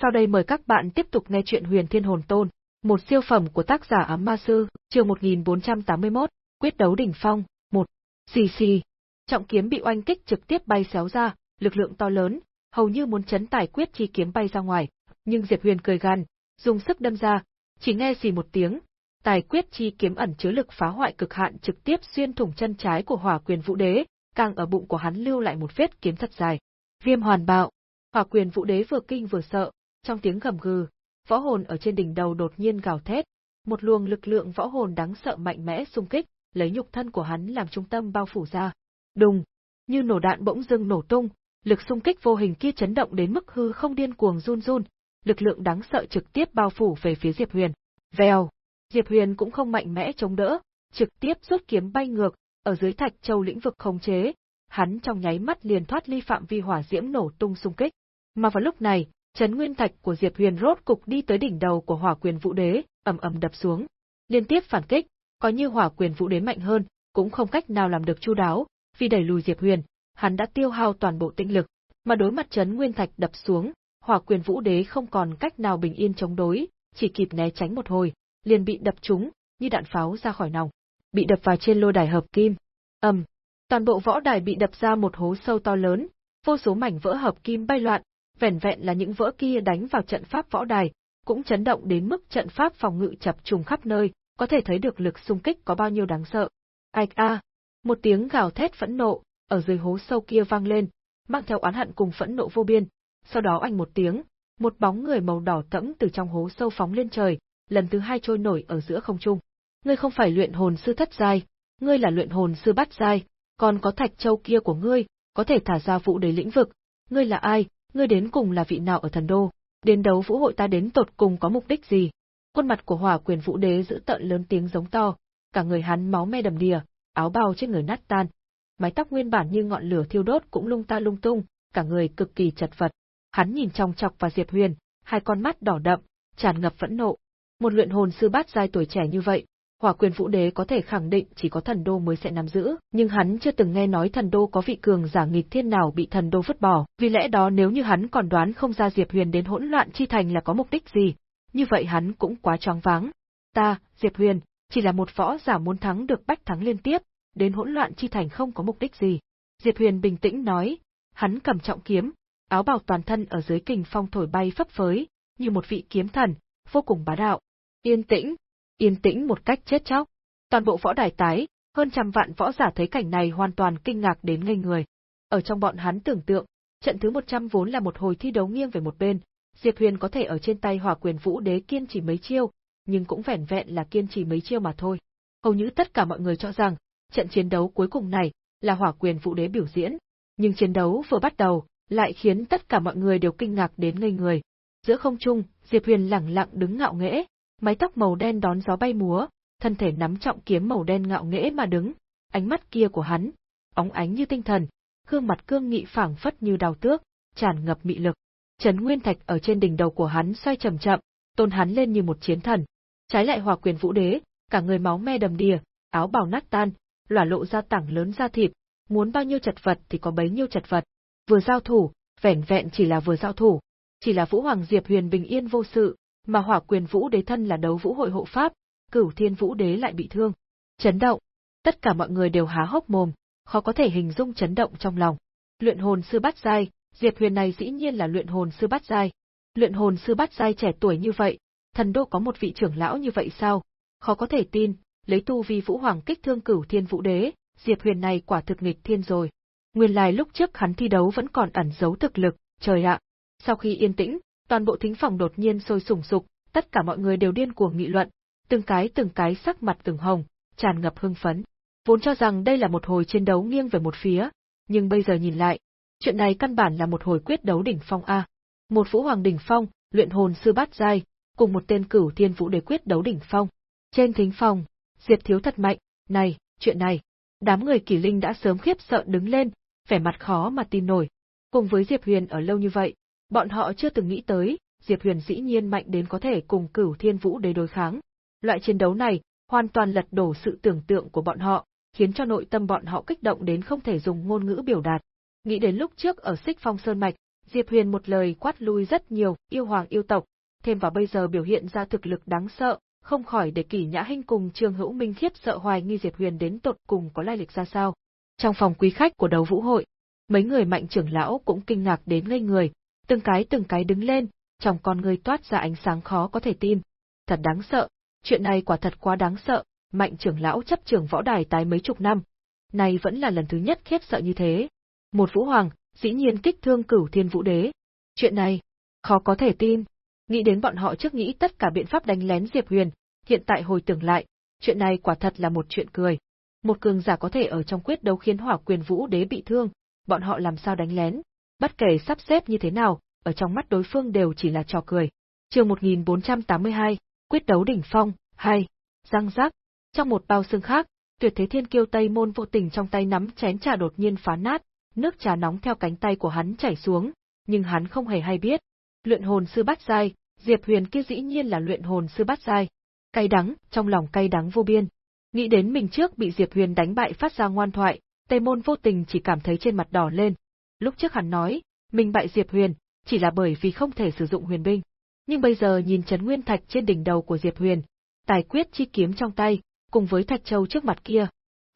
Sau đây mời các bạn tiếp tục nghe chuyện Huyền Thiên Hồn Tôn, một siêu phẩm của tác giả Ám Ma Sư, chương 1481, Quyết đấu đỉnh phong, 1. Xì xì. Trọng kiếm bị oanh kích trực tiếp bay xéo ra, lực lượng to lớn, hầu như muốn chấn tải quyết chi kiếm bay ra ngoài, nhưng Diệp Huyền cười gan, dùng sức đâm ra, chỉ nghe xì một tiếng, tài quyết chi kiếm ẩn chứa lực phá hoại cực hạn trực tiếp xuyên thủng chân trái của Hỏa Quyền Vũ Đế, càng ở bụng của hắn lưu lại một vết kiếm thật dài. Viêm hoàn bạo. Hỏa Quyền Vũ Đế vừa kinh vừa sợ, trong tiếng gầm gừ, võ hồn ở trên đỉnh đầu đột nhiên gào thét, một luồng lực lượng võ hồn đáng sợ mạnh mẽ xung kích, lấy nhục thân của hắn làm trung tâm bao phủ ra. Đùng, như nổ đạn bỗng dưng nổ tung, lực xung kích vô hình kia chấn động đến mức hư không điên cuồng run run, lực lượng đáng sợ trực tiếp bao phủ về phía Diệp Huyền. Vèo, Diệp Huyền cũng không mạnh mẽ chống đỡ, trực tiếp rút kiếm bay ngược, ở dưới Thạch Châu lĩnh vực khống chế, hắn trong nháy mắt liền thoát ly phạm vi hỏa diễm nổ tung xung kích. Mà vào lúc này, chấn nguyên thạch của Diệp Huyền rốt cục đi tới đỉnh đầu của Hỏa Quyền Vũ Đế, ầm ầm đập xuống. Liên tiếp phản kích, có như Hỏa Quyền Vũ Đế mạnh hơn, cũng không cách nào làm được chu đáo, vì đẩy lùi Diệp Huyền, hắn đã tiêu hao toàn bộ tinh lực, mà đối mặt chấn nguyên thạch đập xuống, Hỏa Quyền Vũ Đế không còn cách nào bình yên chống đối, chỉ kịp né tránh một hồi, liền bị đập trúng, như đạn pháo ra khỏi nòng, bị đập vào trên lô đài hợp kim. Ầm, toàn bộ võ đài bị đập ra một hố sâu to lớn, vô số mảnh vỡ hợp kim bay loạn, vẻn vẹn là những vỡ kia đánh vào trận pháp võ đài, cũng chấn động đến mức trận pháp phòng ngự chập trùng khắp nơi, có thể thấy được lực xung kích có bao nhiêu đáng sợ. Ạch a, một tiếng gào thét phẫn nộ, ở dưới hố sâu kia vang lên, mang theo oán hận cùng phẫn nộ vô biên. Sau đó anh một tiếng, một bóng người màu đỏ thẫm từ trong hố sâu phóng lên trời, lần thứ hai trôi nổi ở giữa không trung. Ngươi không phải luyện hồn sư thất giai, ngươi là luyện hồn sư bát giai, còn có thạch châu kia của ngươi, có thể thả ra vụ đầy lĩnh vực. Ngươi là ai, ngươi đến cùng là vị nào ở thần đô, đến đấu vũ hội ta đến tột cùng có mục đích gì? Khuôn mặt của hỏa quyền vũ đế giữ tợn lớn tiếng giống to, cả người hắn máu me đầm đìa, áo bào trên người nát tan. Mái tóc nguyên bản như ngọn lửa thiêu đốt cũng lung ta lung tung, cả người cực kỳ chật vật. Hắn nhìn trong chọc vào Diệp Huyền, hai con mắt đỏ đậm, tràn ngập phẫn nộ. Một luyện hồn sư bát giai tuổi trẻ như vậy, Hỏa quyền vũ đế có thể khẳng định chỉ có thần đô mới sẽ nắm giữ, nhưng hắn chưa từng nghe nói thần đô có vị cường giả nghịch thiên nào bị thần đô vứt bỏ, vì lẽ đó nếu như hắn còn đoán không ra Diệp Huyền đến hỗn loạn chi thành là có mục đích gì, như vậy hắn cũng quá choáng váng. Ta, Diệp Huyền, chỉ là một võ giả muốn thắng được bách thắng liên tiếp, đến hỗn loạn chi thành không có mục đích gì. Diệp Huyền bình tĩnh nói, hắn cầm trọng kiếm, áo bào toàn thân ở dưới kình phong thổi bay phấp phới, như một vị kiếm thần, vô cùng bá đạo. Yên tĩnh, yên tĩnh một cách chết chóc. Toàn bộ võ đài tái, hơn trăm vạn võ giả thấy cảnh này hoàn toàn kinh ngạc đến ngây người. Ở trong bọn hắn tưởng tượng, trận thứ 100 vốn là một hồi thi đấu nghiêng về một bên, Diệp Huyền có thể ở trên tay Hỏa Quyền Vũ Đế kiên trì mấy chiêu, nhưng cũng vẻn vẹn là kiên trì mấy chiêu mà thôi. Hầu như tất cả mọi người cho rằng, trận chiến đấu cuối cùng này là Hỏa Quyền Vũ Đế biểu diễn, nhưng chiến đấu vừa bắt đầu, lại khiến tất cả mọi người đều kinh ngạc đến ngây người. Giữa không trung, Diệp Huyền lẳng lặng đứng ngạo nghễ, mái tóc màu đen đón gió bay múa, thân thể nắm trọng kiếm màu đen ngạo nghễ mà đứng, ánh mắt kia của hắn, óng ánh như tinh thần, gương mặt cương nghị phảng phất như đào tước, tràn ngập mị lực. Trấn Nguyên Thạch ở trên đỉnh đầu của hắn xoay chậm chậm, tôn hắn lên như một chiến thần. Trái lại Hòa Quyền Vũ Đế, cả người máu me đầm đìa, áo bào nát tan, lỏa lộ ra tảng lớn da thịt, muốn bao nhiêu chật vật thì có bấy nhiêu chật vật. Vừa giao thủ, vẻn vẹn chỉ là vừa giao thủ, chỉ là Vũ Hoàng Diệp Huyền bình yên vô sự, mà hỏa quyền vũ đế thân là đấu vũ hội hộ pháp, cửu thiên vũ đế lại bị thương. Chấn động, tất cả mọi người đều há hốc mồm, khó có thể hình dung chấn động trong lòng. Luyện hồn sư bát giai, Diệp Huyền này dĩ nhiên là luyện hồn sư bát giai. Luyện hồn sư bát giai trẻ tuổi như vậy, thần đô có một vị trưởng lão như vậy sao? Khó có thể tin, lấy tu vi vũ hoàng kích thương cửu thiên vũ đế, Diệp Huyền này quả thực nghịch thiên rồi. Nguyên lai lúc trước hắn thi đấu vẫn còn ẩn giấu thực lực, trời ạ. Sau khi yên tĩnh, toàn bộ thính phòng đột nhiên sôi sùng sục, tất cả mọi người đều điên cuồng nghị luận, từng cái từng cái sắc mặt từng hồng, tràn ngập hưng phấn. Vốn cho rằng đây là một hồi chiến đấu nghiêng về một phía, nhưng bây giờ nhìn lại, chuyện này căn bản là một hồi quyết đấu đỉnh phong a. Một vũ hoàng đỉnh phong, luyện hồn sư bát giai, cùng một tên cửu thiên vũ đế quyết đấu đỉnh phong. Trên thính phòng, Diệp Thiếu thật mạnh, này, chuyện này. Đám người Kỷ Linh đã sớm khiếp sợ đứng lên, vẻ mặt khó mà tin nổi. Cùng với Diệp Huyền ở lâu như vậy, Bọn họ chưa từng nghĩ tới, Diệp Huyền dĩ nhiên mạnh đến có thể cùng cửu thiên vũ đế đối kháng. Loại chiến đấu này, hoàn toàn lật đổ sự tưởng tượng của bọn họ, khiến cho nội tâm bọn họ kích động đến không thể dùng ngôn ngữ biểu đạt. Nghĩ đến lúc trước ở Xích Phong Sơn Mạch, Diệp Huyền một lời quát lui rất nhiều yêu hoàng yêu tộc, thêm vào bây giờ biểu hiện ra thực lực đáng sợ, không khỏi để Kỷ Nhã Hinh cùng Trương Hữu Minh khiếp sợ hoài nghi Diệp Huyền đến tột cùng có lai lịch ra sao. Trong phòng quý khách của đấu vũ hội, mấy người mạnh trưởng lão cũng kinh ngạc đến ngây người, từng cái từng cái đứng lên, trong con người toát ra ánh sáng khó có thể tin. Thật đáng sợ, chuyện này quả thật quá đáng sợ, mạnh trưởng lão chấp trưởng võ đài tái mấy chục năm. Này vẫn là lần thứ nhất khiếp sợ như thế. Một vũ hoàng, dĩ nhiên kích thương cửu thiên vũ đế. Chuyện này, khó có thể tin. Nghĩ đến bọn họ trước nghĩ tất cả biện pháp đánh lén Diệp Huyền, hiện tại hồi tưởng lại, chuyện này quả thật là một chuyện cười. Một cường giả có thể ở trong quyết đấu khiến hỏa quyền vũ đế bị thương, bọn họ làm sao đánh lén, bất kể sắp xếp như thế nào, ở trong mắt đối phương đều chỉ là trò cười. Chương 1482, quyết đấu đỉnh phong, 2. Răng rác. Trong một bao xương khác, Tuyệt Thế Thiên Kiêu Tây Môn vô tình trong tay nắm chén trà đột nhiên phá nát, nước trà nóng theo cánh tay của hắn chảy xuống, nhưng hắn không hề hay biết. Luyện hồn sư bắt dai, Diệp Huyền kia dĩ nhiên là luyện hồn sư bắt dai, Cay đắng, trong lòng cay đắng vô biên. Nghĩ đến mình trước bị Diệp Huyền đánh bại phát ra ngoan thoại, Tây Môn vô tình chỉ cảm thấy trên mặt đỏ lên. Lúc trước hắn nói, mình bại Diệp Huyền, chỉ là bởi vì không thể sử dụng huyền binh. Nhưng bây giờ nhìn chấn Nguyên Thạch trên đỉnh đầu của Diệp Huyền, tài quyết chi kiếm trong tay, cùng với Thạch Châu trước mặt kia,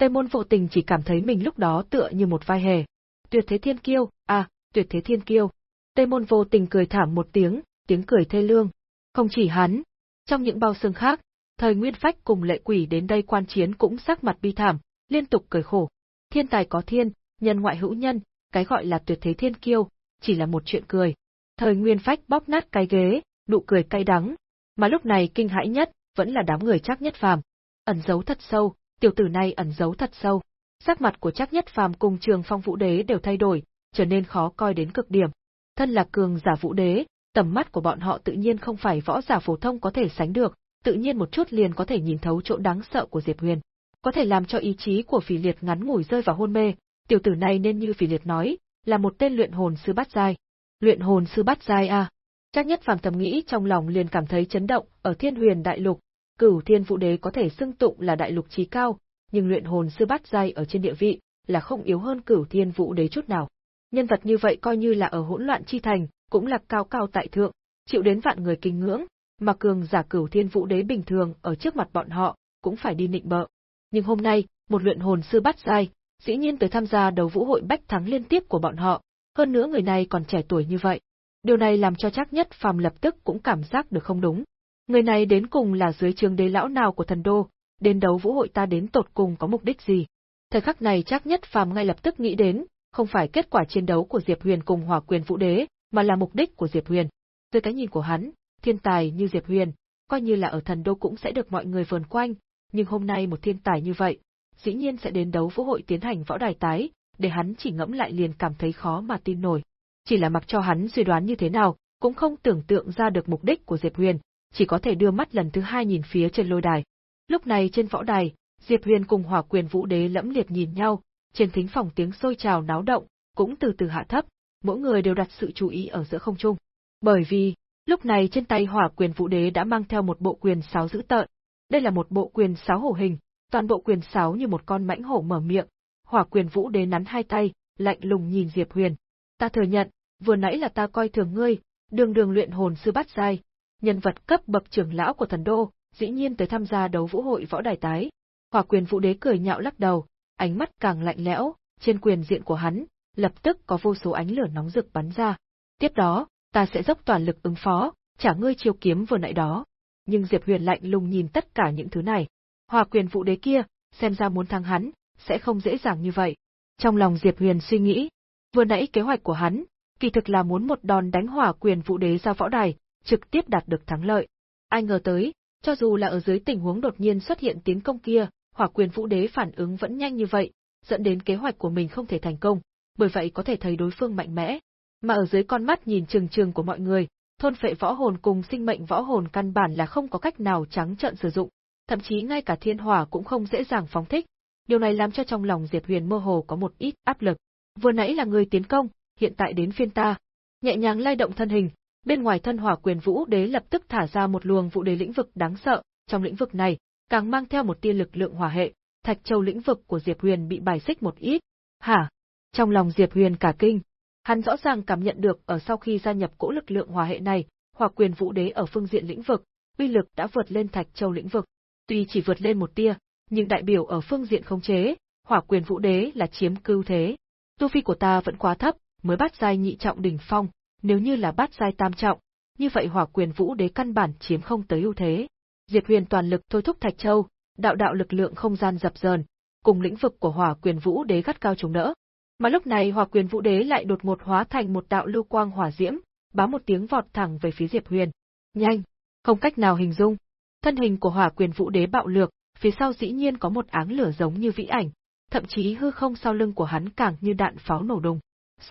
Tây Môn vô tình chỉ cảm thấy mình lúc đó tựa như một vai hề. Tuyệt thế thiên kiêu, à, tuyệt thế thiên kiêu. Tây Môn vô tình cười thảm một tiếng, tiếng cười thê lương. Không chỉ hắn, trong những bao xương khác, thời Nguyên Phách cùng lệ quỷ đến đây quan chiến cũng sắc mặt bi thảm, liên tục cười khổ. Thiên tài có thiên, nhân ngoại hữu nhân, cái gọi là tuyệt thế thiên kiêu, chỉ là một chuyện cười. Thời Nguyên Phách bóp nát cái ghế, nụ cười cay đắng, mà lúc này kinh hãi nhất, vẫn là đám người chắc nhất phàm. Ẩn giấu thật sâu, tiểu tử này ẩn giấu thật sâu. Sắc mặt của chắc nhất phàm cùng trường phong vũ đế đều thay đổi, trở nên khó coi đến cực điểm. Thân là cường giả vũ đế, tầm mắt của bọn họ tự nhiên không phải võ giả phổ thông có thể sánh được, tự nhiên một chút liền có thể nhìn thấu chỗ đáng sợ của Diệp Huyền. Có thể làm cho ý chí của phỉ liệt ngắn ngủi rơi vào hôn mê, tiểu tử này nên như phỉ liệt nói, là một tên luyện hồn sư bát giai. Luyện hồn sư bát giai à? Chắc nhất phàm thầm nghĩ trong lòng liền cảm thấy chấn động, ở Thiên Huyền Đại Lục, Cửu Thiên Vũ Đế có thể xưng tụng là đại lục trí cao, nhưng luyện hồn sư bát giai ở trên địa vị là không yếu hơn Cửu Thiên Vũ Đế chút nào. Nhân vật như vậy coi như là ở hỗn loạn chi thành, cũng là cao cao tại thượng, chịu đến vạn người kính ngưỡng, mà cường giả Cửu Thiên Vũ Đế bình thường ở trước mặt bọn họ cũng phải đi nịnh bợ. Nhưng hôm nay, một luyện hồn sư bát giai, dĩ nhiên tới tham gia đấu vũ hội bách thắng liên tiếp của bọn họ, hơn nữa người này còn trẻ tuổi như vậy. Điều này làm cho chắc nhất phàm lập tức cũng cảm giác được không đúng. Người này đến cùng là dưới trường đế lão nào của thần đô, đến đấu vũ hội ta đến tột cùng có mục đích gì. Thời khắc này chắc nhất phàm ngay lập tức nghĩ đến, không phải kết quả chiến đấu của Diệp Huyền cùng hỏa quyền vũ đế, mà là mục đích của Diệp Huyền. Dưới cái nhìn của hắn, thiên tài như Diệp Huyền, coi như là ở thần đô cũng sẽ được mọi người vờn quanh, nhưng hôm nay một thiên tài như vậy, dĩ nhiên sẽ đến đấu vũ hội tiến hành võ đài tái, để hắn chỉ ngẫm lại liền cảm thấy khó mà tin nổi. Chỉ là mặc cho hắn suy đoán như thế nào, cũng không tưởng tượng ra được mục đích của Diệp Huyền, chỉ có thể đưa mắt lần thứ hai nhìn phía trên lôi đài. Lúc này trên võ đài, Diệp Huyền cùng Hỏa Quyền Vũ Đế lẫm liệt nhìn nhau, trên thính phòng tiếng sôi trào náo động, cũng từ từ hạ thấp, mỗi người đều đặt sự chú ý ở giữa không trung. Bởi vì, lúc này trên tay Hỏa Quyền Vũ Đế đã mang theo một bộ quyền sáo dữ tợn. Đây là một bộ quyền sáo hổ hình, toàn bộ quyền sáo như một con mãnh hổ mở miệng. Hỏa Quyền Vũ Đế nắn hai tay, lạnh lùng nhìn Diệp Huyền. Ta thừa nhận, vừa nãy là ta coi thường ngươi, đường đường luyện hồn sư bát giai, nhân vật cấp bậc trưởng lão của thần đô, dĩ nhiên tới tham gia đấu vũ hội võ đài tái. Hỏa quyền vũ đế cười nhạo lắc đầu, ánh mắt càng lạnh lẽo, trên quyền diện của hắn, lập tức có vô số ánh lửa nóng rực bắn ra. Tiếp đó, ta sẽ dốc toàn lực ứng phó, trả ngươi chiêu kiếm vừa nãy đó. Nhưng Diệp Huyền lạnh lùng nhìn tất cả những thứ này. Hòa quyền vũ đế kia, xem ra muốn thắng hắn, sẽ không dễ dàng như vậy. Trong lòng Diệp Huyền suy nghĩ, vừa nãy kế hoạch của hắn, kỳ thực là muốn một đòn đánh hỏa quyền vũ đế ra võ đài, trực tiếp đạt được thắng lợi. Ai ngờ tới, cho dù là ở dưới tình huống đột nhiên xuất hiện tiến công kia, hỏa quyền vũ đế phản ứng vẫn nhanh như vậy, dẫn đến kế hoạch của mình không thể thành công, bởi vậy có thể thấy đối phương mạnh mẽ. Mà ở dưới con mắt nhìn trừng trừng của mọi người, thôn phệ võ hồn cùng sinh mệnh võ hồn căn bản là không có cách nào trắng trợn sử dụng, thậm chí ngay cả thiên hỏa cũng không dễ dàng phóng thích. Điều này làm cho trong lòng Diệp Huyền mơ hồ có một ít áp lực. Vừa nãy là người tiến công, hiện tại đến phiên ta. Nhẹ nhàng lay động thân hình, bên ngoài thân hỏa quyền vũ đế lập tức thả ra một luồng vũ đế lĩnh vực đáng sợ, trong lĩnh vực này, càng mang theo một tia lực lượng hỏa hệ, thạch châu lĩnh vực của Diệp Huyền bị bài xích một ít. Hả? Trong lòng Diệp Huyền cả kinh. Hắn rõ ràng cảm nhận được ở sau khi gia nhập cỗ lực lượng hỏa hệ này, Hỏa Quyền Vũ Đế ở phương diện lĩnh vực, uy lực đã vượt lên Thạch Châu lĩnh vực. Tuy chỉ vượt lên một tia, nhưng đại biểu ở phương diện khống chế, Hỏa Quyền Vũ Đế là chiếm cưu thế. Tu vi của ta vẫn quá thấp, mới bắt giai nhị trọng đỉnh phong, nếu như là bắt giai tam trọng, như vậy Hỏa Quyền Vũ Đế căn bản chiếm không tới ưu thế. Diệp Huyền toàn lực thôi thúc Thạch Châu, đạo đạo lực lượng không gian dập dờn, cùng lĩnh vực của Hỏa Quyền Vũ Đế gắt cao chống đỡ. Mà lúc này Hỏa Quyền Vũ Đế lại đột ngột hóa thành một đạo lưu quang hỏa diễm, bá một tiếng vọt thẳng về phía Diệp Huyền. Nhanh, không cách nào hình dung. Thân hình của Hỏa Quyền Vũ Đế bạo lược, phía sau dĩ nhiên có một áng lửa giống như vĩ ảnh, thậm chí hư không sau lưng của hắn càng như đạn pháo nổ đùng.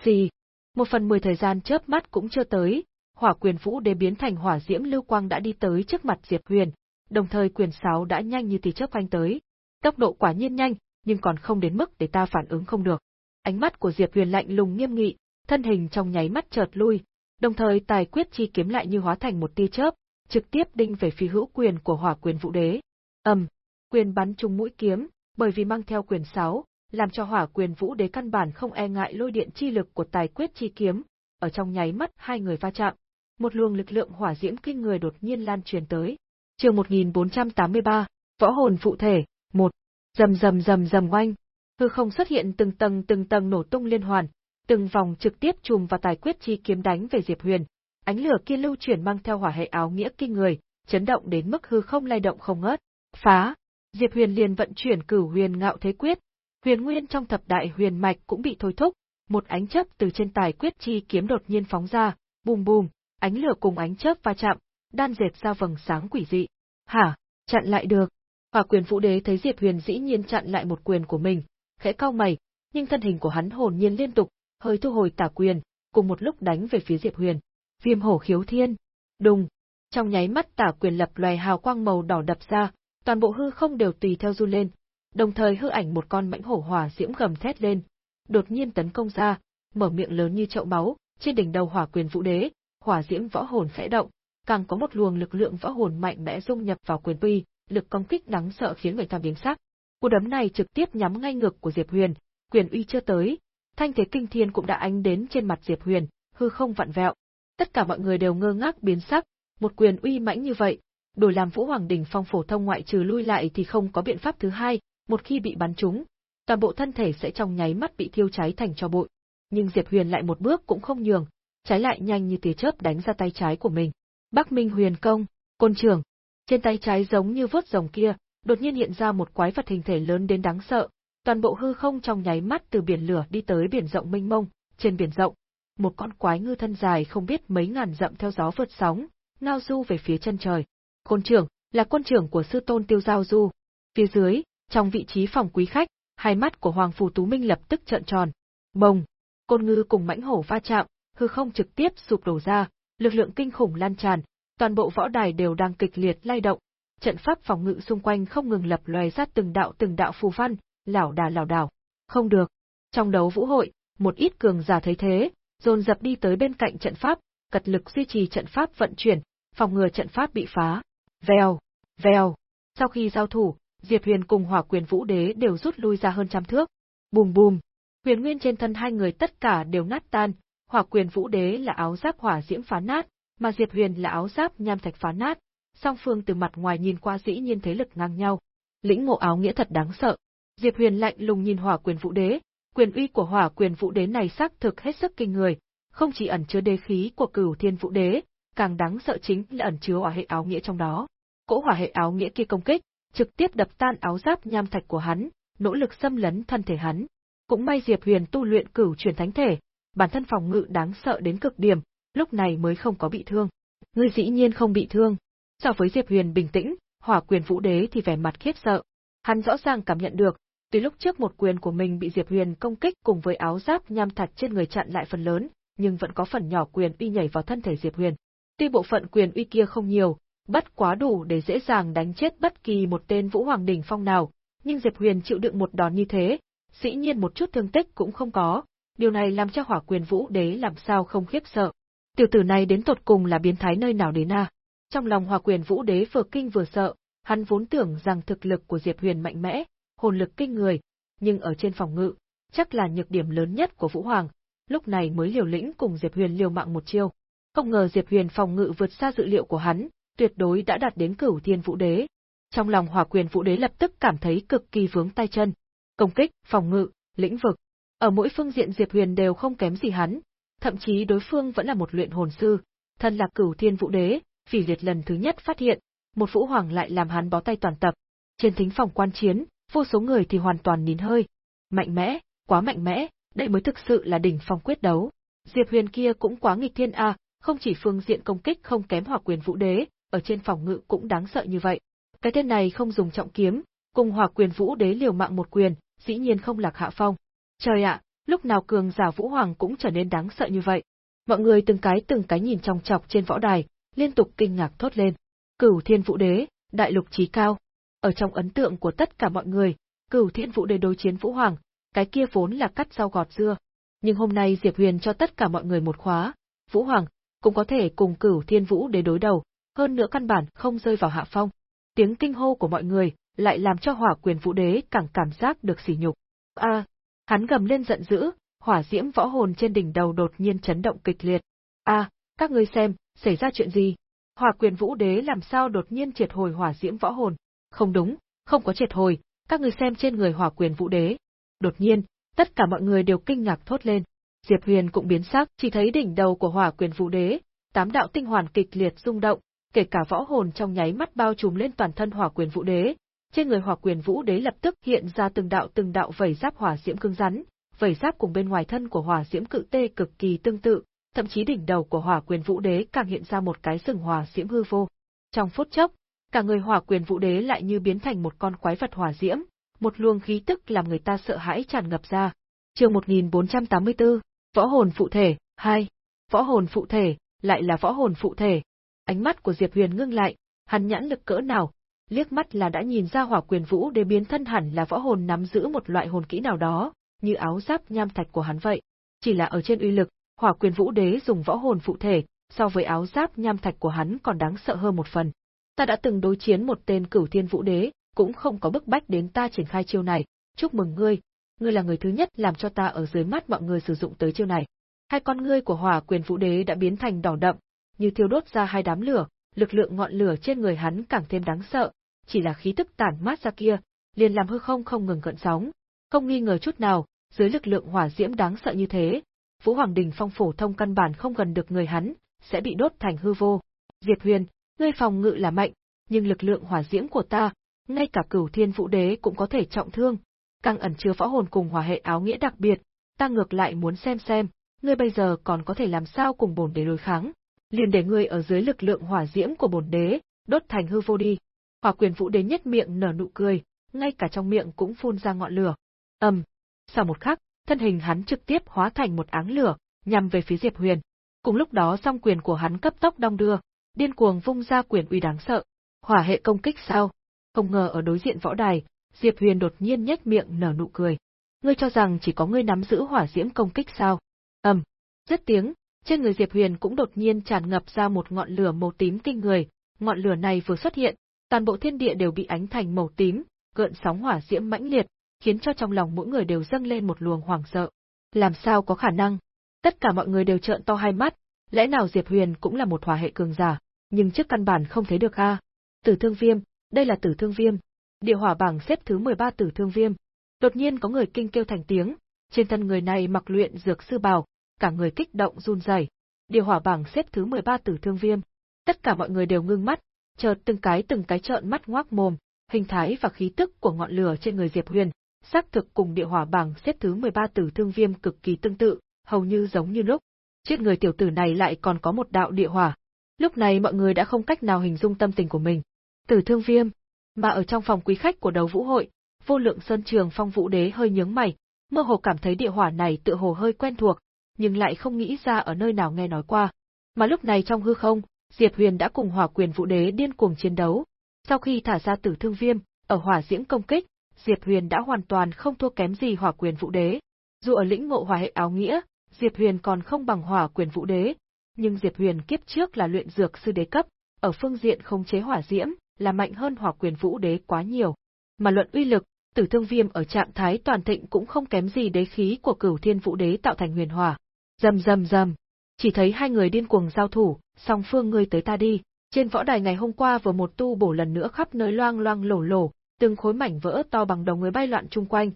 Xì, một phần mười thời gian chớp mắt cũng chưa tới, Hỏa Quyền Vũ Đế biến thành hỏa diễm lưu quang đã đi tới trước mặt Diệp Huyền, đồng thời quyền sáo đã nhanh như tia chớp quanh tới. Tốc độ quả nhiên nhanh, nhưng còn không đến mức để ta phản ứng không được. Ánh mắt của Diệp Huyền lạnh lùng nghiêm nghị, thân hình trong nháy mắt chợt lui, đồng thời tài quyết chi kiếm lại như hóa thành một tia chớp, trực tiếp đinh về phía hữu quyền của Hỏa Quyền Vũ Đế. Ầm, quyền bắn trúng mũi kiếm, bởi vì mang theo quyền sáu làm cho Hỏa Quyền Vũ Đế căn bản không e ngại lôi điện chi lực của tài quyết chi kiếm, ở trong nháy mắt hai người va chạm, một luồng lực lượng hỏa diễm kinh người đột nhiên lan truyền tới. Chương 1483, Võ hồn phụ thể, một Rầm rầm rầm rầm oanh, hư không xuất hiện từng tầng từng tầng nổ tung liên hoàn, từng vòng trực tiếp chùm vào tài quyết chi kiếm đánh về Diệp Huyền. Ánh lửa kia lưu chuyển mang theo hỏa hệ áo nghĩa kinh người, chấn động đến mức hư không lay động không ngớt. Phá! Diệp Huyền liền vận chuyển cửu huyền ngạo thế quyết. Huyền nguyên trong thập đại huyền mạch cũng bị thôi thúc, một ánh chớp từ trên tài quyết chi kiếm đột nhiên phóng ra, bùm bùm, ánh lửa cùng ánh chớp va chạm, đan dệt ra vầng sáng quỷ dị. Hả, chặn lại được. Hỏa quyền vũ đế thấy Diệp Huyền dĩ nhiên chặn lại một quyền của mình, khẽ cau mày, nhưng thân hình của hắn hồn nhiên liên tục, hơi thu hồi tả quyền, cùng một lúc đánh về phía Diệp Huyền. Viêm hổ khiếu thiên, đùng, trong nháy mắt tả quyền lập loè hào quang màu đỏ đập ra, toàn bộ hư không đều tùy theo run lên, đồng thời hư ảnh một con mãnh hổ hỏa diễm gầm thét lên, đột nhiên tấn công ra, mở miệng lớn như chậu máu, trên đỉnh đầu hỏa quyền vũ đế, hỏa diễm võ hồn khẽ động, càng có một luồng lực lượng võ hồn mạnh mẽ dung nhập vào quyền uy, lực công kích đáng sợ khiến người ta biến sắc. Cú đấm này trực tiếp nhắm ngay ngực của Diệp Huyền, quyền uy chưa tới, thanh thế kinh thiên cũng đã ánh đến trên mặt Diệp Huyền, hư không vặn vẹo. Tất cả mọi người đều ngơ ngác biến sắc, một quyền uy mãnh như vậy, đổi làm Vũ Hoàng đỉnh phong phổ thông ngoại trừ lui lại thì không có biện pháp thứ hai, một khi bị bắn trúng, toàn bộ thân thể sẽ trong nháy mắt bị thiêu cháy thành tro bụi. Nhưng Diệp Huyền lại một bước cũng không nhường, trái lại nhanh như tia chớp đánh ra tay trái của mình. Bắc Minh Huyền Công, côn trưởng. Trên tay trái giống như vớt rồng kia, đột nhiên hiện ra một quái vật hình thể lớn đến đáng sợ, toàn bộ hư không trong nháy mắt từ biển lửa đi tới biển rộng mênh mông, trên biển rộng, một con quái ngư thân dài không biết mấy ngàn dặm theo gió vượt sóng, ngao du về phía chân trời. Côn trưởng, là quân trưởng của sư tôn Tiêu Giao Du. Phía dưới, trong vị trí phòng quý khách, hai mắt của Hoàng Phù Tú Minh lập tức trợn tròn. Bồng, côn ngư cùng mãnh hổ va chạm, hư không trực tiếp sụp đổ ra, lực lượng kinh khủng lan tràn, toàn bộ võ đài đều đang kịch liệt lay động. Trận pháp phòng ngự xung quanh không ngừng lập loè ra từng đạo từng đạo phù văn, lảo đà lảo đảo. Không được. Trong đấu vũ hội, một ít cường giả thấy thế, dồn dập đi tới bên cạnh trận pháp, cật lực duy trì trận pháp vận chuyển, phòng ngừa trận pháp bị phá. Vèo, vèo. Sau khi giao thủ, Diệp Huyền cùng Hỏa Quyền Vũ Đế đều rút lui ra hơn trăm thước. Bùm bùm. Huyền nguyên trên thân hai người tất cả đều nát tan, Hỏa Quyền Vũ Đế là áo giáp hỏa diễm phá nát, mà Diệp Huyền là áo giáp nham thạch phá nát. Song phương từ mặt ngoài nhìn qua dĩ nhiên thế lực ngang nhau. Lĩnh ngộ áo nghĩa thật đáng sợ. Diệp Huyền lạnh lùng nhìn Hỏa Quyền Vũ Đế, quyền uy của Hỏa Quyền Vũ Đế này xác thực hết sức kinh người, không chỉ ẩn chứa đế khí của Cửu Thiên Vũ Đế, càng đáng sợ chính là ẩn chứa hỏa hệ áo nghĩa trong đó. Cỗ hỏa hệ áo nghĩa kia công kích, trực tiếp đập tan áo giáp nham thạch của hắn, nỗ lực xâm lấn thân thể hắn. Cũng may Diệp Huyền tu luyện cửu truyền thánh thể, bản thân phòng ngự đáng sợ đến cực điểm, lúc này mới không có bị thương. Ngươi dĩ nhiên không bị thương. So với Diệp Huyền bình tĩnh, hỏa quyền vũ đế thì vẻ mặt khiếp sợ. Hắn rõ ràng cảm nhận được, tuy lúc trước một quyền của mình bị Diệp Huyền công kích cùng với áo giáp nham thạch trên người chặn lại phần lớn, nhưng vẫn có phần nhỏ quyền uy nhảy vào thân thể Diệp Huyền. Tuy bộ phận quyền uy kia không nhiều, bất quá đủ để dễ dàng đánh chết bất kỳ một tên Vũ Hoàng đỉnh phong nào, nhưng Diệp Huyền chịu đựng một đòn như thế, dĩ nhiên một chút thương tích cũng không có, điều này làm cho Hỏa Quyền Vũ Đế làm sao không khiếp sợ. Tiểu tử này đến tột cùng là biến thái nơi nào đến a? Trong lòng Hỏa Quyền Vũ Đế vừa kinh vừa sợ, hắn vốn tưởng rằng thực lực của Diệp Huyền mạnh mẽ, hồn lực kinh người, nhưng ở trên phòng ngự, chắc là nhược điểm lớn nhất của Vũ Hoàng. lúc này mới liều lĩnh cùng Diệp Huyền liều mạng một chiêu. Không ngờ Diệp Huyền phòng ngự vượt xa dự liệu của hắn, tuyệt đối đã đạt đến cửu thiên vũ đế. Trong lòng hỏa quyền vũ đế lập tức cảm thấy cực kỳ vướng tay chân. Công kích, phòng ngự, lĩnh vực. Ở mỗi phương diện Diệp Huyền đều không kém gì hắn, thậm chí đối phương vẫn là một luyện hồn sư, thân là cửu thiên vũ đế, phỉ liệt lần thứ nhất phát hiện, một vũ hoàng lại làm hắn bó tay toàn tập. Trên thính phòng quan chiến, vô số người thì hoàn toàn nín hơi. Mạnh mẽ, quá mạnh mẽ, đây mới thực sự là đỉnh phong quyết đấu. Diệp Huyền kia cũng quá nghịch thiên a, không chỉ phương diện công kích không kém Hỏa Quyền Vũ Đế, ở trên phòng ngự cũng đáng sợ như vậy. Cái tên này không dùng trọng kiếm, cùng Hỏa Quyền Vũ Đế liều mạng một quyền, dĩ nhiên không lạc hạ phong. Trời ạ, lúc nào cường giả Vũ Hoàng cũng trở nên đáng sợ như vậy. Mọi người từng cái từng cái nhìn trong chọc trên võ đài, liên tục kinh ngạc thốt lên. Cửu Thiên Vũ Đế, đại lục chí cao. Ở trong ấn tượng của tất cả mọi người, Cửu Thiên Vũ Đế đối chiến Vũ Hoàng, cái kia vốn là cắt rau gọt dưa. Nhưng hôm nay Diệp Huyền cho tất cả mọi người một khóa, Vũ Hoàng cũng có thể cùng Cửu Thiên Vũ Đế đối đầu, hơn nữa căn bản không rơi vào hạ phong. Tiếng kinh hô của mọi người lại làm cho Hỏa Quyền Vũ Đế càng cảm giác được sỉ nhục. A, hắn gầm lên giận dữ, hỏa diễm võ hồn trên đỉnh đầu đột nhiên chấn động kịch liệt. A, các ngươi xem, xảy ra chuyện gì? Hỏa Quyền Vũ Đế làm sao đột nhiên triệt hồi hỏa diễm võ hồn? Không đúng, không có triệt hồi, các ngươi xem trên người Hỏa Quyền Vũ Đế. Đột nhiên, tất cả mọi người đều kinh ngạc thốt lên. Diệp Huyền cũng biến sắc, chỉ thấy đỉnh đầu của Hỏa Quyền Vũ Đế, tám đạo tinh hoàn kịch liệt rung động, kể cả võ hồn trong nháy mắt bao trùm lên toàn thân Hỏa Quyền Vũ Đế. Trên người Hỏa Quyền Vũ Đế lập tức hiện ra từng đạo từng đạo vảy giáp hỏa diễm cứng rắn, vảy giáp cùng bên ngoài thân của Hỏa Diễm Cự Tê cực kỳ tương tự, thậm chí đỉnh đầu của Hỏa Quyền Vũ Đế càng hiện ra một cái sừng hỏa diễm hư vô. Trong phút chốc, cả người Hỏa Quyền Vũ Đế lại như biến thành một con quái vật hỏa diễm, một luồng khí tức làm người ta sợ hãi tràn ngập ra. Chương 1484, Võ hồn phụ thể, 2. Võ hồn phụ thể, lại là võ hồn phụ thể. Ánh mắt của Diệp Huyền ngưng lại, hắn nhãn lực cỡ nào, liếc mắt là đã nhìn ra Hỏa Quyền Vũ Đế biến thân hẳn là võ hồn nắm giữ một loại hồn kỹ nào đó, như áo giáp nham thạch của hắn vậy. Chỉ là ở trên uy lực, Hỏa Quyền Vũ Đế dùng võ hồn phụ thể, so với áo giáp nham thạch của hắn còn đáng sợ hơn một phần. Ta đã từng đối chiến một tên Cửu Thiên Vũ Đế, cũng không có bức bách đến ta triển khai chiêu này, chúc mừng ngươi, ngươi là người thứ nhất làm cho ta ở dưới mắt mọi người sử dụng tới chiêu này. Hai con ngươi của Hỏa Quyền Vũ Đế đã biến thành đỏ đậm, như thiêu đốt ra hai đám lửa, lực lượng ngọn lửa trên người hắn càng thêm đáng sợ, chỉ là khí tức tản mát ra kia, liền làm hư không không ngừng gợn sóng. Không nghi ngờ chút nào, dưới lực lượng hỏa diễm đáng sợ như thế, Vũ Hoàng Đình Phong phổ thông căn bản không gần được người hắn, sẽ bị đốt thành hư vô. Diệp Huyền, ngươi phòng ngự là mạnh, nhưng lực lượng hỏa diễm của ta, ngay cả Cửu Thiên Vũ Đế cũng có thể trọng thương, càng ẩn chứa võ hồn cùng hỏa hệ áo nghĩa đặc biệt, ta ngược lại muốn xem xem, ngươi bây giờ còn có thể làm sao cùng bổn đế đối kháng. Liền để ngươi ở dưới lực lượng hỏa diễm của bổn đế, đốt thành hư vô đi. Hỏa Quyền Vũ Đế nhất miệng nở nụ cười, ngay cả trong miệng cũng phun ra ngọn lửa. Ầm, sau một khắc, thân hình hắn trực tiếp hóa thành một áng lửa, nhằm về phía Diệp Huyền. Cùng lúc đó song quyền của hắn cấp tốc đong đưa, điên cuồng vung ra quyền uy đáng sợ. Hỏa hệ công kích sao? Không ngờ ở đối diện võ đài, Diệp Huyền đột nhiên nhếch miệng nở nụ cười. Ngươi cho rằng chỉ có ngươi nắm giữ hỏa diễm công kích sao? Ầm, rất tiếng, trên người Diệp Huyền cũng đột nhiên tràn ngập ra một ngọn lửa màu tím kinh người, ngọn lửa này vừa xuất hiện, toàn bộ thiên địa đều bị ánh thành màu tím, gợn sóng hỏa diễm mãnh liệt, khiến cho trong lòng mỗi người đều dâng lên một luồng hoảng sợ. Làm sao có khả năng? Tất cả mọi người đều trợn to hai mắt, lẽ nào Diệp Huyền cũng là một hỏa hệ cường giả, nhưng trước căn bản không thấy được a. Tử Thương Viêm, đây là Tử Thương Viêm. Địa hỏa bảng xếp thứ 13 Tử Thương Viêm. Đột nhiên có người kinh kêu thành tiếng, trên thân người này mặc luyện dược sư bào, cả người kích động run rẩy. Địa hỏa bảng xếp thứ 13 Tử Thương Viêm. Tất cả mọi người đều ngưng mắt, chợt từng cái từng cái trợn mắt ngoác mồm, hình thái và khí tức của ngọn lửa trên người Diệp Huyền, xác thực cùng địa hỏa bảng xếp thứ 13 tử thương viêm cực kỳ tương tự, hầu như giống như lúc. Chết người tiểu tử này lại còn có một đạo địa hỏa. Lúc này mọi người đã không cách nào hình dung tâm tình của mình. Tử thương viêm, mà ở trong phòng quý khách của đấu vũ hội, vô lượng sơn trường phong vũ đế hơi nhướng mày, mơ hồ cảm thấy địa hỏa này tựa hồ hơi quen thuộc, nhưng lại không nghĩ ra ở nơi nào nghe nói qua. Mà lúc này trong hư không, Diệp Huyền đã cùng hỏa quyền vũ đế điên cuồng chiến đấu. Sau khi thả ra tử thương viêm, ở hỏa diễm công kích, Diệp Huyền đã hoàn toàn không thua kém gì Hỏa Quyền Vũ Đế. Dù ở lĩnh ngộ hỏa hệ áo nghĩa, Diệp Huyền còn không bằng Hỏa Quyền Vũ Đế, nhưng Diệp Huyền kiếp trước là luyện dược sư đế cấp, ở phương diện không chế hỏa diễm, là mạnh hơn Hỏa Quyền Vũ Đế quá nhiều. Mà luận uy lực, Tử Thương Viêm ở trạng thái toàn thịnh cũng không kém gì đế khí của Cửu Thiên Vũ Đế tạo thành huyền hỏa. Rầm rầm rầm, chỉ thấy hai người điên cuồng giao thủ, song phương ngươi tới ta đi. Trên võ đài ngày hôm qua vừa một tu bổ lần nữa khắp nơi loang loang lổ lổ, từng khối mảnh vỡ to bằng đầu người bay loạn chung quanh.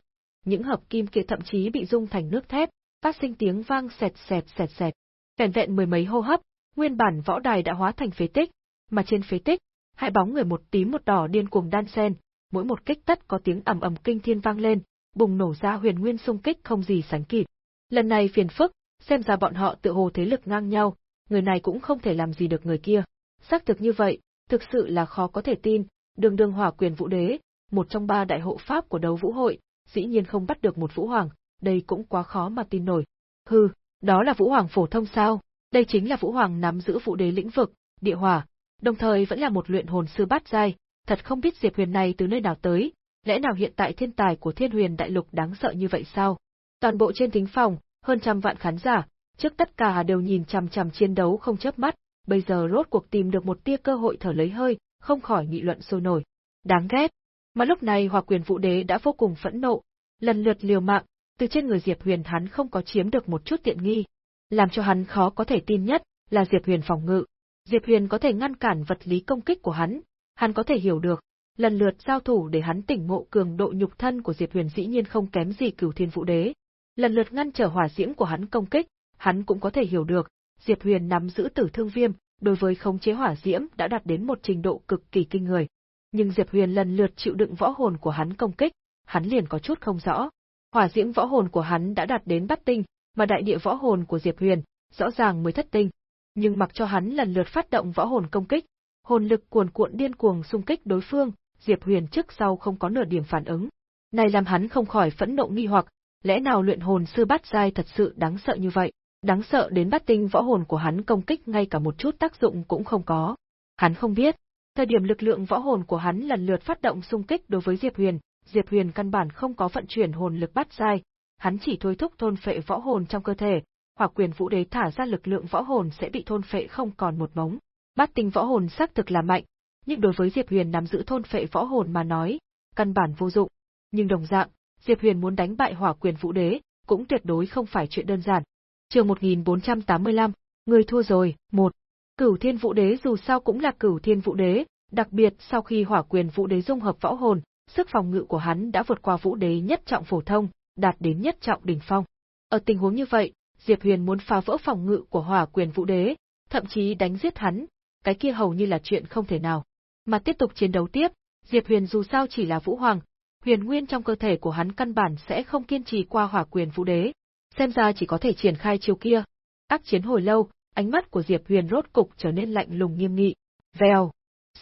Những hợp kim kia thậm chí bị dung thành nước thép, phát sinh tiếng vang sẹt sẹt sẹt sẹt. Vẹn vẹn mười mấy hô hấp, nguyên bản võ đài đã hóa thành phế tích, mà trên phế tích, hai bóng người một tím một đỏ điên cuồng đan xen, mỗi một kích tất có tiếng ầm ầm kinh thiên vang lên, bùng nổ ra huyền nguyên xung kích không gì sánh kịp. Lần này phiền phức, xem ra bọn họ tự hồ thế lực ngang nhau, người này cũng không thể làm gì được người kia. Xác thực như vậy, thực sự là khó có thể tin, đường đường hỏa quyền vũ đế, một trong ba đại hộ pháp của đấu vũ hội, dĩ nhiên không bắt được một vũ hoàng, đây cũng quá khó mà tin nổi. Hừ, đó là vũ hoàng phổ thông sao? Đây chính là vũ hoàng nắm giữ vũ đế lĩnh vực, địa hỏa, đồng thời vẫn là một luyện hồn sư bát giai, thật không biết Diệp Huyền này từ nơi nào tới, lẽ nào hiện tại thiên tài của Thiên Huyền Đại Lục đáng sợ như vậy sao? Toàn bộ trên thính phòng, hơn trăm vạn khán giả, trước tất cả đều nhìn chằm chằm chiến đấu không chớp mắt, bây giờ rốt cuộc tìm được một tia cơ hội thở lấy hơi, không khỏi nghị luận sôi nổi. Đáng ghét. Mà lúc này Hỏa Quyền Vũ Đế đã vô cùng phẫn nộ, lần lượt liều mạng, từ trên người Diệp Huyền hắn không có chiếm được một chút tiện nghi. Làm cho hắn khó có thể tin nhất là Diệp Huyền phòng ngự. Diệp Huyền có thể ngăn cản vật lý công kích của hắn, hắn có thể hiểu được, lần lượt giao thủ để hắn tỉnh ngộ cường độ nhục thân của Diệp Huyền dĩ nhiên không kém gì Cửu Thiên Vũ Đế. Lần lượt ngăn trở hỏa diễm của hắn công kích, hắn cũng có thể hiểu được, Diệp Huyền nắm giữ tử thương viêm, đối với khống chế hỏa diễm đã đạt đến một trình độ cực kỳ kinh người. Nhưng Diệp Huyền lần lượt chịu đựng võ hồn của hắn công kích, hắn liền có chút không rõ. Hỏa diễm võ hồn của hắn đã đạt đến bát tinh, mà đại địa võ hồn của Diệp Huyền, rõ ràng mới thất tinh. Nhưng mặc cho hắn lần lượt phát động võ hồn công kích, hồn lực cuồn cuộn điên cuồng xung kích đối phương, Diệp Huyền trước sau không có nửa điểm phản ứng. Này làm hắn không khỏi phẫn nộ nghi hoặc, lẽ nào luyện hồn sư bát giai thật sự đáng sợ như vậy? Đáng sợ đến bát tinh võ hồn của hắn công kích ngay cả một chút tác dụng cũng không có. Hắn không biết, thời điểm lực lượng võ hồn của hắn lần lượt phát động xung kích đối với Diệp Huyền, Diệp Huyền căn bản không có vận chuyển hồn lực bát giai, hắn chỉ thôi thúc thôn phệ võ hồn trong cơ thể, hoặc quyền vũ đế thả ra lực lượng võ hồn sẽ bị thôn phệ không còn một mống. Bát tinh võ hồn xác thực là mạnh, nhưng đối với Diệp Huyền nắm giữ thôn phệ võ hồn mà nói, căn bản vô dụng. Nhưng đồng dạng, Diệp Huyền muốn đánh bại Hỏa Quyền Vũ Đế, cũng tuyệt đối không phải chuyện đơn giản. Trường 1485, người thua rồi, một. Cửu Thiên Vũ Đế dù sao cũng là Cửu Thiên Vũ Đế, đặc biệt sau khi Hỏa Quyền Vũ Đế dung hợp võ hồn, sức phòng ngự của hắn đã vượt qua Vũ Đế nhất trọng phổ thông, đạt đến nhất trọng đỉnh phong. Ở tình huống như vậy, Diệp Huyền muốn phá vỡ phòng ngự của Hỏa Quyền Vũ Đế, thậm chí đánh giết hắn, cái kia hầu như là chuyện không thể nào. Mà tiếp tục chiến đấu tiếp, Diệp Huyền dù sao chỉ là Vũ Hoàng, huyền nguyên trong cơ thể của hắn căn bản sẽ không kiên trì qua hỏa quyền vũ đế, xem ra chỉ có thể triển khai chiêu kia. Ác chiến hồi lâu, ánh mắt của Diệp Huyền rốt cục trở nên lạnh lùng nghiêm nghị. Vèo.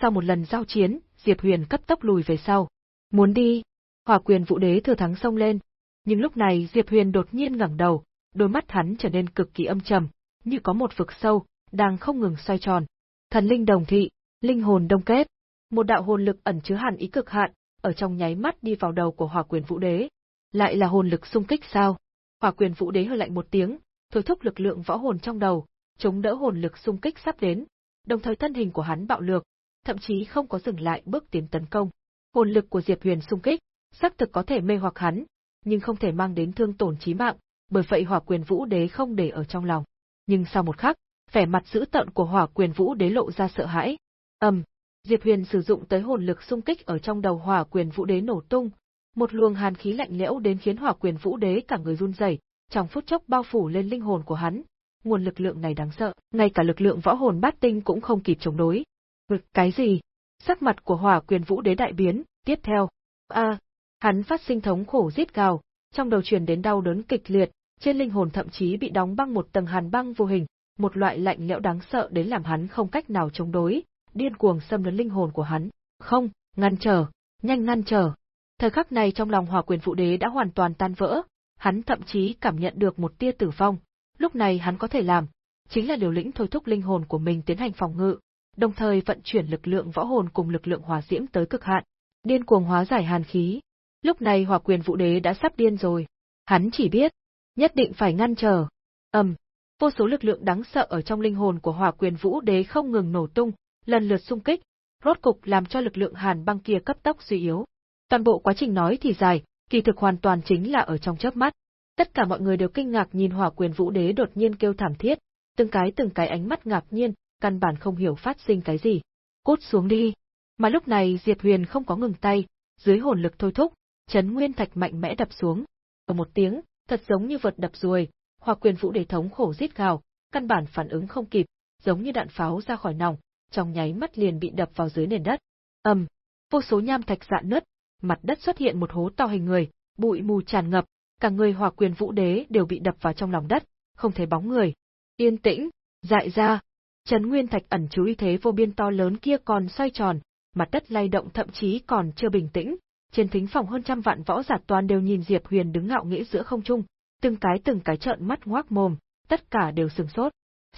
Sau một lần giao chiến, Diệp Huyền cấp tốc lùi về sau. Muốn đi. Hỏa quyền vũ đế thừa thắng xông lên. Nhưng lúc này Diệp Huyền đột nhiên ngẩng đầu, đôi mắt hắn trở nên cực kỳ âm trầm, như có một vực sâu, đang không ngừng xoay tròn. Thần linh đồng thị, linh hồn đông kết. Một đạo hồn lực ẩn chứa hàn ý cực hạn, ở trong nháy mắt đi vào đầu của Hỏa Quyền Vũ Đế. Lại là hồn lực xung kích sao? Hỏa Quyền Vũ Đế hơi lạnh một tiếng, thôi thúc lực lượng võ hồn trong đầu, chống đỡ hồn lực xung kích sắp đến, đồng thời thân hình của hắn bạo lược, thậm chí không có dừng lại bước tiến tấn công. Hồn lực của Diệp Huyền xung kích, xác thực có thể mê hoặc hắn, nhưng không thể mang đến thương tổn chí mạng, bởi vậy Hỏa Quyền Vũ Đế không để ở trong lòng. Nhưng sau một khắc, vẻ mặt dữ tợn của Hỏa Quyền Vũ Đế lộ ra sợ hãi. Ầm, Diệp Huyền sử dụng tới hồn lực xung kích ở trong đầu Hỏa Quyền Vũ Đế nổ tung, một luồng hàn khí lạnh lẽo đến khiến Hỏa Quyền Vũ Đế cả người run rẩy, trong phút chốc bao phủ lên linh hồn của hắn. Nguồn lực lượng này đáng sợ, ngay cả lực lượng võ hồn bát tinh cũng không kịp chống đối. Ngực cái gì? Sắc mặt của Hỏa Quyền Vũ Đế đại biến, tiếp theo, a, hắn phát sinh thống khổ rít gào, trong đầu truyền đến đau đớn kịch liệt, trên linh hồn thậm chí bị đóng băng một tầng hàn băng vô hình, một loại lạnh lẽo đáng sợ đến làm hắn không cách nào chống đối, điên cuồng xâm lấn linh hồn của hắn. Không, ngăn trở, nhanh ngăn trở. Thời khắc này trong lòng Hỏa Quyền vũ Đế đã hoàn toàn tan vỡ, hắn thậm chí cảm nhận được một tia tử vong. Lúc này hắn có thể làm, chính là điều lĩnh thôi thúc linh hồn của mình tiến hành phòng ngự, đồng thời vận chuyển lực lượng võ hồn cùng lực lượng hỏa diễm tới cực hạn, điên cuồng hóa giải hàn khí. Lúc này Hỏa Quyền Vũ Đế đã sắp điên rồi, hắn chỉ biết, nhất định phải ngăn trở. Ầm, vô số lực lượng đáng sợ ở trong linh hồn của Hỏa Quyền Vũ Đế không ngừng nổ tung, lần lượt xung kích, rốt cục làm cho lực lượng hàn băng kia cấp tốc suy yếu. Toàn bộ quá trình nói thì dài, kỳ thực hoàn toàn chính là ở trong chớp mắt. Tất cả mọi người đều kinh ngạc nhìn Hỏa Quyền Vũ Đế đột nhiên kêu thảm thiết, từng cái từng cái ánh mắt ngạc nhiên, căn bản không hiểu phát sinh cái gì. Cút xuống đi. Mà lúc này Diệp Huyền không có ngừng tay, dưới hồn lực thôi thúc, chấn nguyên thạch mạnh mẽ đập xuống. Ở một tiếng, thật giống như vật đập ruồi, hoặc Quyền Vũ Đế thống khổ rít gào, căn bản phản ứng không kịp, giống như đạn pháo ra khỏi nòng, trong nháy mắt liền bị đập vào dưới nền đất. Ầm, vô số nham thạch dạn nứt, mặt đất xuất hiện một hố to hình người, bụi mù tràn ngập, cả người Hỏa Quyền Vũ Đế đều bị đập vào trong lòng đất, không thấy bóng người. Yên tĩnh, dại ra. Trấn Nguyên Thạch ẩn chứa uy thế vô biên to lớn kia còn xoay tròn, mặt đất lay động thậm chí còn chưa bình tĩnh. Trên thính phòng hơn trăm vạn võ giả toàn đều nhìn Diệp Huyền đứng ngạo nghễ giữa không trung, từng cái từng cái trợn mắt ngoác mồm, tất cả đều sừng sốt.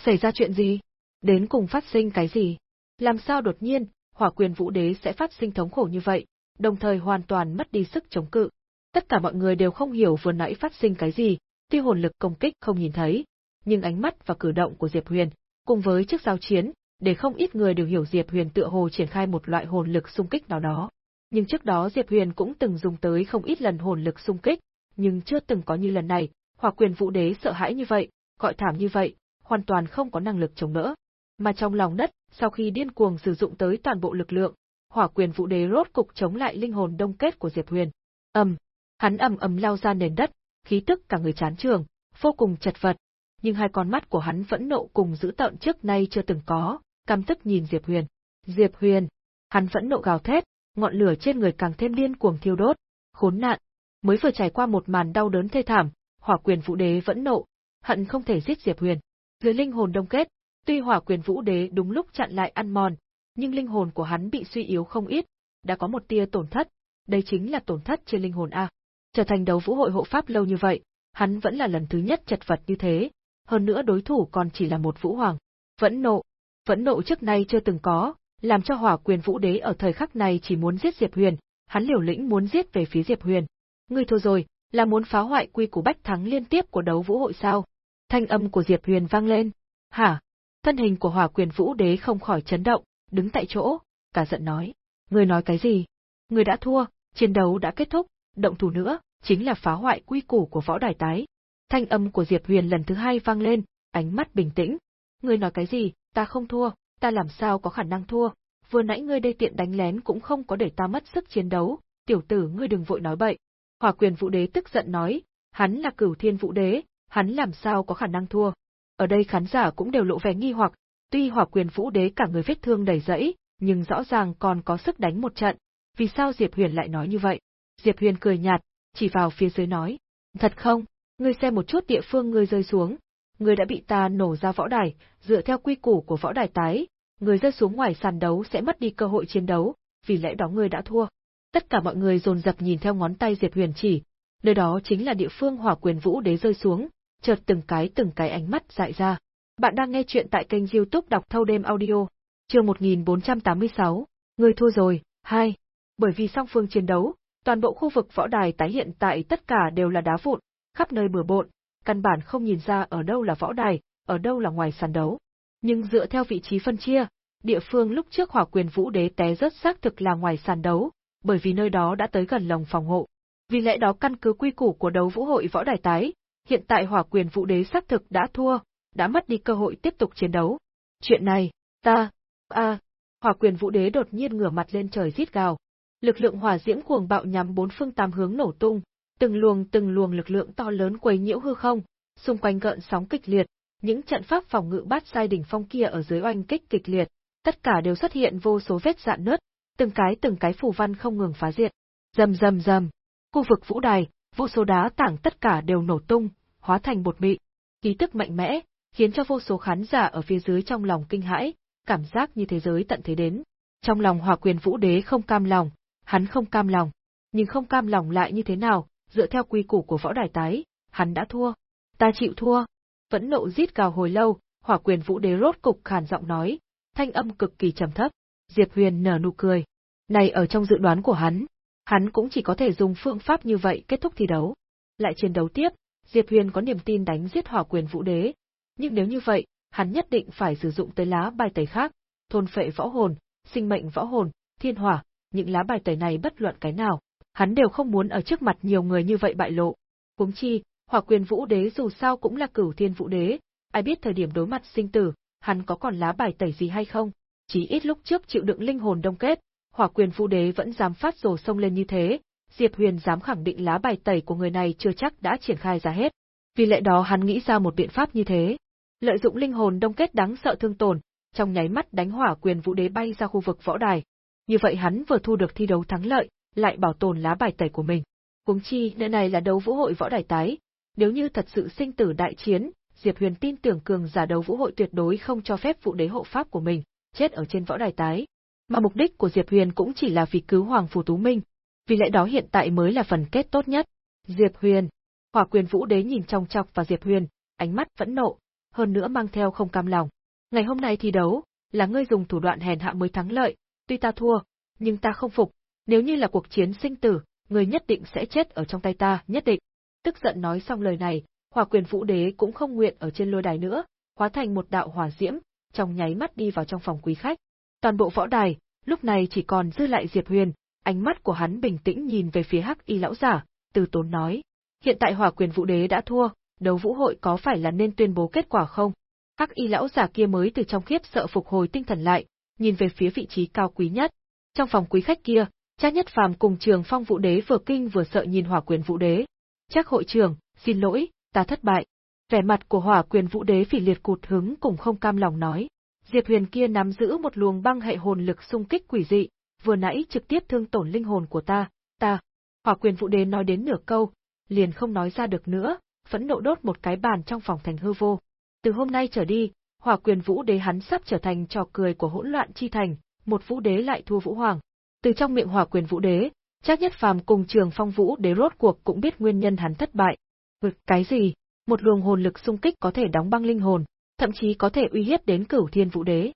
Xảy ra chuyện gì? Đến cùng phát sinh cái gì? Làm sao đột nhiên, hỏa quyền vũ đế sẽ phát sinh thống khổ như vậy, đồng thời hoàn toàn mất đi sức chống cự. Tất cả mọi người đều không hiểu vừa nãy phát sinh cái gì, tuy hồn lực công kích không nhìn thấy, nhưng ánh mắt và cử động của Diệp Huyền, cùng với chiếc giao chiến, để không ít người đều hiểu Diệp Huyền tựa hồ triển khai một loại hồn lực xung kích nào đó. Nhưng trước đó Diệp Huyền cũng từng dùng tới không ít lần hồn lực xung kích, nhưng chưa từng có như lần này, Hỏa Quyền Vũ Đế sợ hãi như vậy, gọi thảm như vậy, hoàn toàn không có năng lực chống đỡ. Mà trong lòng đất, sau khi điên cuồng sử dụng tới toàn bộ lực lượng, Hỏa Quyền Vũ Đế rốt cục chống lại linh hồn đông kết của Diệp Huyền. Ầm, hắn ầm ầm lao ra nền đất, khí tức cả người chán trường, vô cùng chật vật, nhưng hai con mắt của hắn vẫn nộ cùng dữ tợn trước nay chưa từng có, căm tức nhìn Diệp Huyền. Diệp Huyền, hắn vẫn nộ gào thét, ngọn lửa trên người càng thêm điên cuồng thiêu đốt, khốn nạn, mới vừa trải qua một màn đau đớn thê thảm, Hỏa Quyền Vũ Đế vẫn nộ, hận không thể giết Diệp Huyền. Dưới linh hồn đông kết, tuy Hỏa Quyền Vũ Đế đúng lúc chặn lại ăn mòn, nhưng linh hồn của hắn bị suy yếu không ít, đã có một tia tổn thất, đây chính là tổn thất trên linh hồn a. Trở thành đấu vũ hội hộ pháp lâu như vậy, hắn vẫn là lần thứ nhất chật vật như thế, hơn nữa đối thủ còn chỉ là một vũ hoàng. Vẫn nộ, vẫn nộ trước nay chưa từng có, làm cho hỏa quyền vũ đế ở thời khắc này chỉ muốn giết Diệp Huyền, hắn liều lĩnh muốn giết về phía Diệp Huyền. Ngươi thua rồi, là muốn phá hoại quy củ bách thắng liên tiếp của đấu vũ hội sao? Thanh âm của Diệp Huyền vang lên. Hả? Thân hình của hỏa quyền vũ đế không khỏi chấn động, đứng tại chỗ, cả giận nói. Ngươi nói cái gì? Ngươi đã thua, chiến đấu đã kết thúc, động thủ nữa, chính là phá hoại quy củ của võ đài tái. Thanh âm của Diệp Huyền lần thứ hai vang lên, ánh mắt bình tĩnh. Ngươi nói cái gì, ta không thua, ta làm sao có khả năng thua, vừa nãy ngươi đây tiện đánh lén cũng không có để ta mất sức chiến đấu, tiểu tử ngươi đừng vội nói bậy. Hỏa quyền vũ đế tức giận nói, hắn là cửu thiên vũ đế, hắn làm sao có khả năng thua. Ở đây khán giả cũng đều lộ vẻ nghi hoặc, tuy hỏa quyền vũ đế cả người vết thương đầy rẫy, nhưng rõ ràng còn có sức đánh một trận, vì sao Diệp Huyền lại nói như vậy? Diệp Huyền cười nhạt, chỉ vào phía dưới nói, thật không, ngươi xem một chút địa phương ngươi rơi xuống, ngươi đã bị ta nổ ra võ đài, dựa theo quy củ của võ đài tái, ngươi rơi xuống ngoài sàn đấu sẽ mất đi cơ hội chiến đấu, vì lẽ đó ngươi đã thua. Tất cả mọi người dồn dập nhìn theo ngón tay Diệp Huyền chỉ, nơi đó chính là địa phương Hỏa Quyền Vũ Đế rơi xuống, chợt từng cái từng cái ánh mắt dại ra. Bạn đang nghe chuyện tại kênh YouTube đọc thâu đêm audio, chương 1486, ngươi thua rồi, hai. Bởi vì song phương chiến đấu, toàn bộ khu vực võ đài tái hiện tại tất cả đều là đá vụn, khắp nơi bừa bộn, căn bản không nhìn ra ở đâu là võ đài, ở đâu là ngoài sàn đấu. Nhưng dựa theo vị trí phân chia, địa phương lúc trước hỏa quyền vũ đế té rất xác thực là ngoài sàn đấu, bởi vì nơi đó đã tới gần lồng phòng hộ. Vì lẽ đó căn cứ quy củ của đấu vũ hội võ đài tái, hiện tại hỏa quyền vũ đế xác thực đã thua, đã mất đi cơ hội tiếp tục chiến đấu. Chuyện này, ta, a, hỏa quyền vũ đế đột nhiên ngửa mặt lên trời rít gào. Lực lượng hỏa diễm cuồng bạo nhắm bốn phương tám hướng nổ tung, từng luồng từng luồng lực lượng to lớn quấy nhiễu hư không, xung quanh gợn sóng kịch liệt, những trận pháp phòng ngự bát sai đỉnh phong kia ở dưới oanh kích kịch liệt, tất cả đều xuất hiện vô số vết dạn nứt, từng cái từng cái phù văn không ngừng phá diệt. Rầm rầm rầm, khu vực vũ đài, vô số đá tảng tất cả đều nổ tung, hóa thành bột mị. Khí tức mạnh mẽ, khiến cho vô số khán giả ở phía dưới trong lòng kinh hãi, cảm giác như thế giới tận thế đến. Trong lòng Hỏa Quyền Vũ Đế không cam lòng, hắn không cam lòng, nhưng không cam lòng lại như thế nào, dựa theo quy củ của võ đài tái, hắn đã thua. Ta chịu thua. Vẫn nộ rít gào hồi lâu, hỏa quyền vũ đế rốt cục khàn giọng nói, thanh âm cực kỳ trầm thấp. Diệp Huyền nở nụ cười. Này ở trong dự đoán của hắn, hắn cũng chỉ có thể dùng phương pháp như vậy kết thúc thi đấu. Lại chiến đấu tiếp, Diệp Huyền có niềm tin đánh giết hỏa quyền vũ đế. Nhưng nếu như vậy, hắn nhất định phải sử dụng tới lá bài tẩy khác, thôn phệ võ hồn, sinh mệnh võ hồn, thiên hỏa, những lá bài tẩy này bất luận cái nào, hắn đều không muốn ở trước mặt nhiều người như vậy bại lộ. Huống chi, Hỏa quyền vũ đế dù sao cũng là cửu thiên vũ đế, ai biết thời điểm đối mặt sinh tử, hắn có còn lá bài tẩy gì hay không? Chỉ ít lúc trước chịu đựng linh hồn đông kết, hỏa quyền vũ đế vẫn dám phát rồ sông lên như thế, Diệp Huyền dám khẳng định lá bài tẩy của người này chưa chắc đã triển khai ra hết. Vì lẽ đó hắn nghĩ ra một biện pháp như thế. Lợi dụng linh hồn đông kết đáng sợ thương tổn, trong nháy mắt đánh hỏa quyền vũ đế bay ra khu vực võ đài. Như vậy hắn vừa thu được thi đấu thắng lợi, lại bảo tồn lá bài tẩy của mình. Huống chi, nơi này là đấu vũ hội võ đài tái. Nếu như thật sự sinh tử đại chiến, Diệp Huyền tin tưởng cường giả đấu vũ hội tuyệt đối không cho phép vụ đế hộ pháp của mình chết ở trên võ đài tái. Mà mục đích của Diệp Huyền cũng chỉ là vì cứu Hoàng Phù Tú Minh, vì lẽ đó hiện tại mới là phần kết tốt nhất. Diệp Huyền, Hỏa Quyền Vũ Đế nhìn trong chọc vào Diệp Huyền, ánh mắt vẫn nộ, hơn nữa mang theo không cam lòng. Ngày hôm nay thi đấu, là ngươi dùng thủ đoạn hèn hạ mới thắng lợi, tuy ta thua, nhưng ta không phục, nếu như là cuộc chiến sinh tử, người nhất định sẽ chết ở trong tay ta, nhất định. Tức giận nói xong lời này, Hỏa Quyền Vũ Đế cũng không nguyện ở trên lôi đài nữa, hóa thành một đạo hỏa diễm, trong nháy mắt đi vào trong phòng quý khách. Toàn bộ võ đài, lúc này chỉ còn dư lại Diệp Huyền, ánh mắt của hắn bình tĩnh nhìn về phía Hắc Y lão giả, từ tốn nói: "Hiện tại Hỏa Quyền Vũ Đế đã thua, đấu vũ hội có phải là nên tuyên bố kết quả không?" Hắc Y lão giả kia mới từ trong khiếp sợ phục hồi tinh thần lại, nhìn về phía vị trí cao quý nhất. Trong phòng quý khách kia, Trác Nhất Phàm cùng Trường Phong Vũ Đế vừa kinh vừa sợ nhìn Hỏa Quyền Vũ Đế. "Trác hội trưởng, xin lỗi, ta thất bại." Vẻ mặt của Hỏa Quyền Vũ Đế phỉ liệt cụt hứng cùng không cam lòng nói. Diệp Huyền kia nắm giữ một luồng băng hệ hồn lực xung kích quỷ dị, vừa nãy trực tiếp thương tổn linh hồn của ta, ta. Hỏa quyền vũ đế nói đến nửa câu, liền không nói ra được nữa, phẫn nộ đốt một cái bàn trong phòng thành hư vô. Từ hôm nay trở đi, hỏa quyền vũ đế hắn sắp trở thành trò cười của hỗn loạn chi thành, một vũ đế lại thua vũ hoàng. Từ trong miệng hỏa quyền vũ đế, chắc nhất phàm cùng trường phong vũ đế rốt cuộc cũng biết nguyên nhân hắn thất bại. Vực cái gì? Một luồng hồn lực xung kích có thể đóng băng linh hồn, thậm chí có thể uy hiếp đến cửu thiên vũ đế.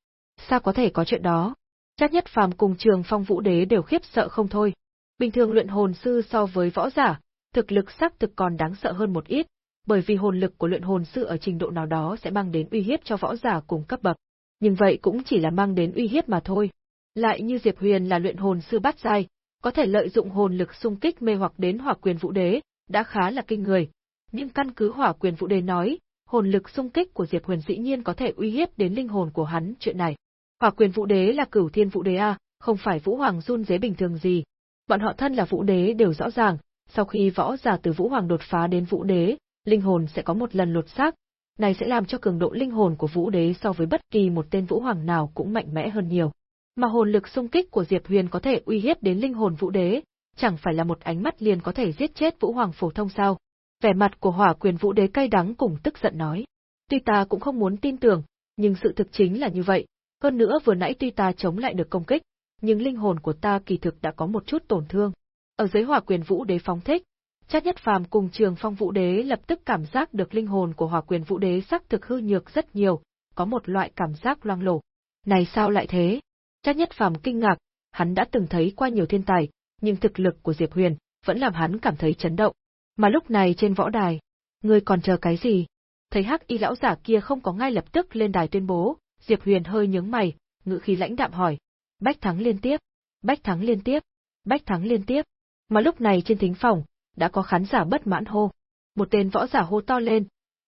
Sao có thể có chuyện đó? Chắc nhất phàm cùng trường phong vũ đế đều khiếp sợ không thôi. Bình thường luyện hồn sư so với võ giả, thực lực xác thực còn đáng sợ hơn một ít, bởi vì hồn lực của luyện hồn sư ở trình độ nào đó sẽ mang đến uy hiếp cho võ giả cùng cấp bậc. Nhưng vậy cũng chỉ là mang đến uy hiếp mà thôi. Lại như Diệp Huyền là luyện hồn sư bát giai, có thể lợi dụng hồn lực xung kích mê hoặc đến hỏa quyền vũ đế, đã khá là kinh người. Nhưng căn cứ hỏa quyền vũ đế nói, hồn lực xung kích của Diệp Huyền dĩ nhiên có thể uy hiếp đến linh hồn của hắn, chuyện này. Hỏa quyền vũ đế là cửu thiên vũ đế a, không phải vũ hoàng run dế bình thường gì. Bọn họ thân là vũ đế đều rõ ràng, sau khi võ giả từ vũ hoàng đột phá đến vũ đế, linh hồn sẽ có một lần lột xác, này sẽ làm cho cường độ linh hồn của vũ đế so với bất kỳ một tên vũ hoàng nào cũng mạnh mẽ hơn nhiều. Mà hồn lực xung kích của Diệp Huyền có thể uy hiếp đến linh hồn vũ đế, chẳng phải là một ánh mắt liền có thể giết chết vũ hoàng phổ thông sao? Vẻ mặt của hỏa quyền vũ đế cay đắng cùng tức giận nói. Tuy ta cũng không muốn tin tưởng, nhưng sự thực chính là như vậy, hơn nữa vừa nãy tuy ta chống lại được công kích, nhưng linh hồn của ta kỳ thực đã có một chút tổn thương. Ở dưới hỏa quyền vũ đế phóng thích, chắc nhất phàm cùng trường phong vũ đế lập tức cảm giác được linh hồn của hỏa quyền vũ đế sắc thực hư nhược rất nhiều, có một loại cảm giác loang lổ. Này sao lại thế? Chắc nhất phàm kinh ngạc, hắn đã từng thấy qua nhiều thiên tài, nhưng thực lực của Diệp Huyền vẫn làm hắn cảm thấy chấn động. Mà lúc này trên võ đài, ngươi còn chờ cái gì? Thấy hắc y lão giả kia không có ngay lập tức lên đài tuyên bố, Diệp Huyền hơi nhướng mày, ngữ khí lãnh đạm hỏi. Bách thắng liên tiếp, bách thắng liên tiếp, bách thắng liên tiếp. Mà lúc này trên thính phòng, đã có khán giả bất mãn hô. Một tên võ giả hô to lên.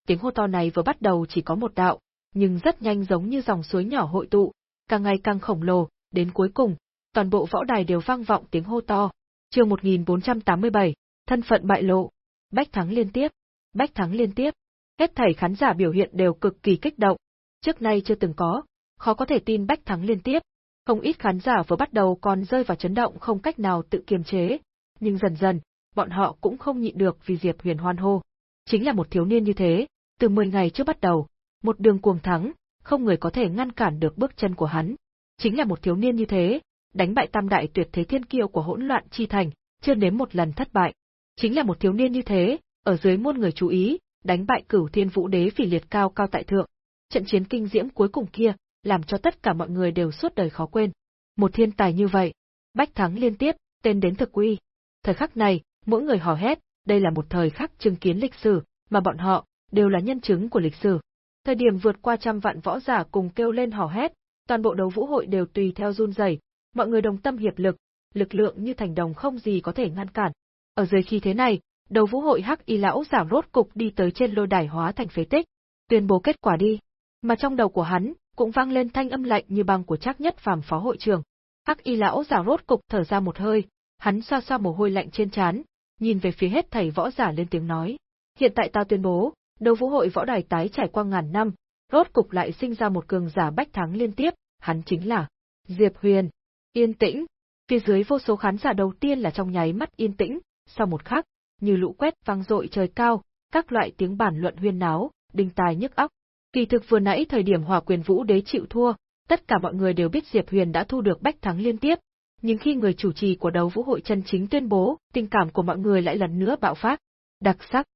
Tiếng hô to này vừa bắt đầu chỉ có một đạo, nhưng rất nhanh giống như dòng suối nhỏ hội tụ, càng ngày càng khổng lồ, đến cuối cùng, toàn bộ võ đài đều vang vọng tiếng hô to. Chương 1487, thân phận bại lộ. Bách thắng liên tiếp, bách thắng liên tiếp. Hết thảy khán giả biểu hiện đều cực kỳ kích động, trước nay chưa từng có, khó có thể tin bách thắng liên tiếp. Không ít khán giả vừa bắt đầu còn rơi vào chấn động không cách nào tự kiềm chế, nhưng dần dần, bọn họ cũng không nhịn được vì Diệp Huyền hoan hô. Chính là một thiếu niên như thế, từ 10 ngày trước bắt đầu, một đường cuồng thắng, không người có thể ngăn cản được bước chân của hắn. Chính là một thiếu niên như thế, đánh bại tam đại tuyệt thế thiên kiêu của hỗn loạn chi thành, chưa nếm một lần thất bại. Chính là một thiếu niên như thế, ở dưới muôn người chú ý, đánh bại cửu thiên vũ đế phỉ liệt cao cao tại thượng, trận chiến kinh diễm cuối cùng kia, làm cho tất cả mọi người đều suốt đời khó quên. Một thiên tài như vậy, bách thắng liên tiếp, tên đến thực uy. Thời khắc này, mỗi người hò hét, đây là một thời khắc chứng kiến lịch sử, mà bọn họ, đều là nhân chứng của lịch sử. Thời điểm vượt qua trăm vạn võ giả cùng kêu lên hò hét, toàn bộ đấu vũ hội đều tùy theo run rẩy, mọi người đồng tâm hiệp lực, lực lượng như thành đồng không gì có thể ngăn cản. Ở dưới khi thế này, đầu vũ hội hắc y lão giả rốt cục đi tới trên lôi đài hóa thành phế tích, tuyên bố kết quả đi. Mà trong đầu của hắn, cũng vang lên thanh âm lạnh như băng của chắc nhất phàm phó hội trưởng. Hắc y lão giả rốt cục thở ra một hơi, hắn xoa xoa mồ hôi lạnh trên trán, nhìn về phía hết thầy võ giả lên tiếng nói. Hiện tại ta tuyên bố, đầu vũ hội võ đài tái trải qua ngàn năm, rốt cục lại sinh ra một cường giả bách thắng liên tiếp, hắn chính là Diệp Huyền. Yên tĩnh, phía dưới vô số khán giả đầu tiên là trong nháy mắt yên tĩnh, sau một khắc, như lũ quét vang dội trời cao, các loại tiếng bàn luận huyên náo, đinh tai nhức óc. Kỳ thực vừa nãy thời điểm Hỏa Quyền Vũ Đế chịu thua, tất cả mọi người đều biết Diệp Huyền đã thu được bách thắng liên tiếp, nhưng khi người chủ trì của đấu vũ hội chân chính tuyên bố, tình cảm của mọi người lại lần nữa bạo phát. Đặc sắc,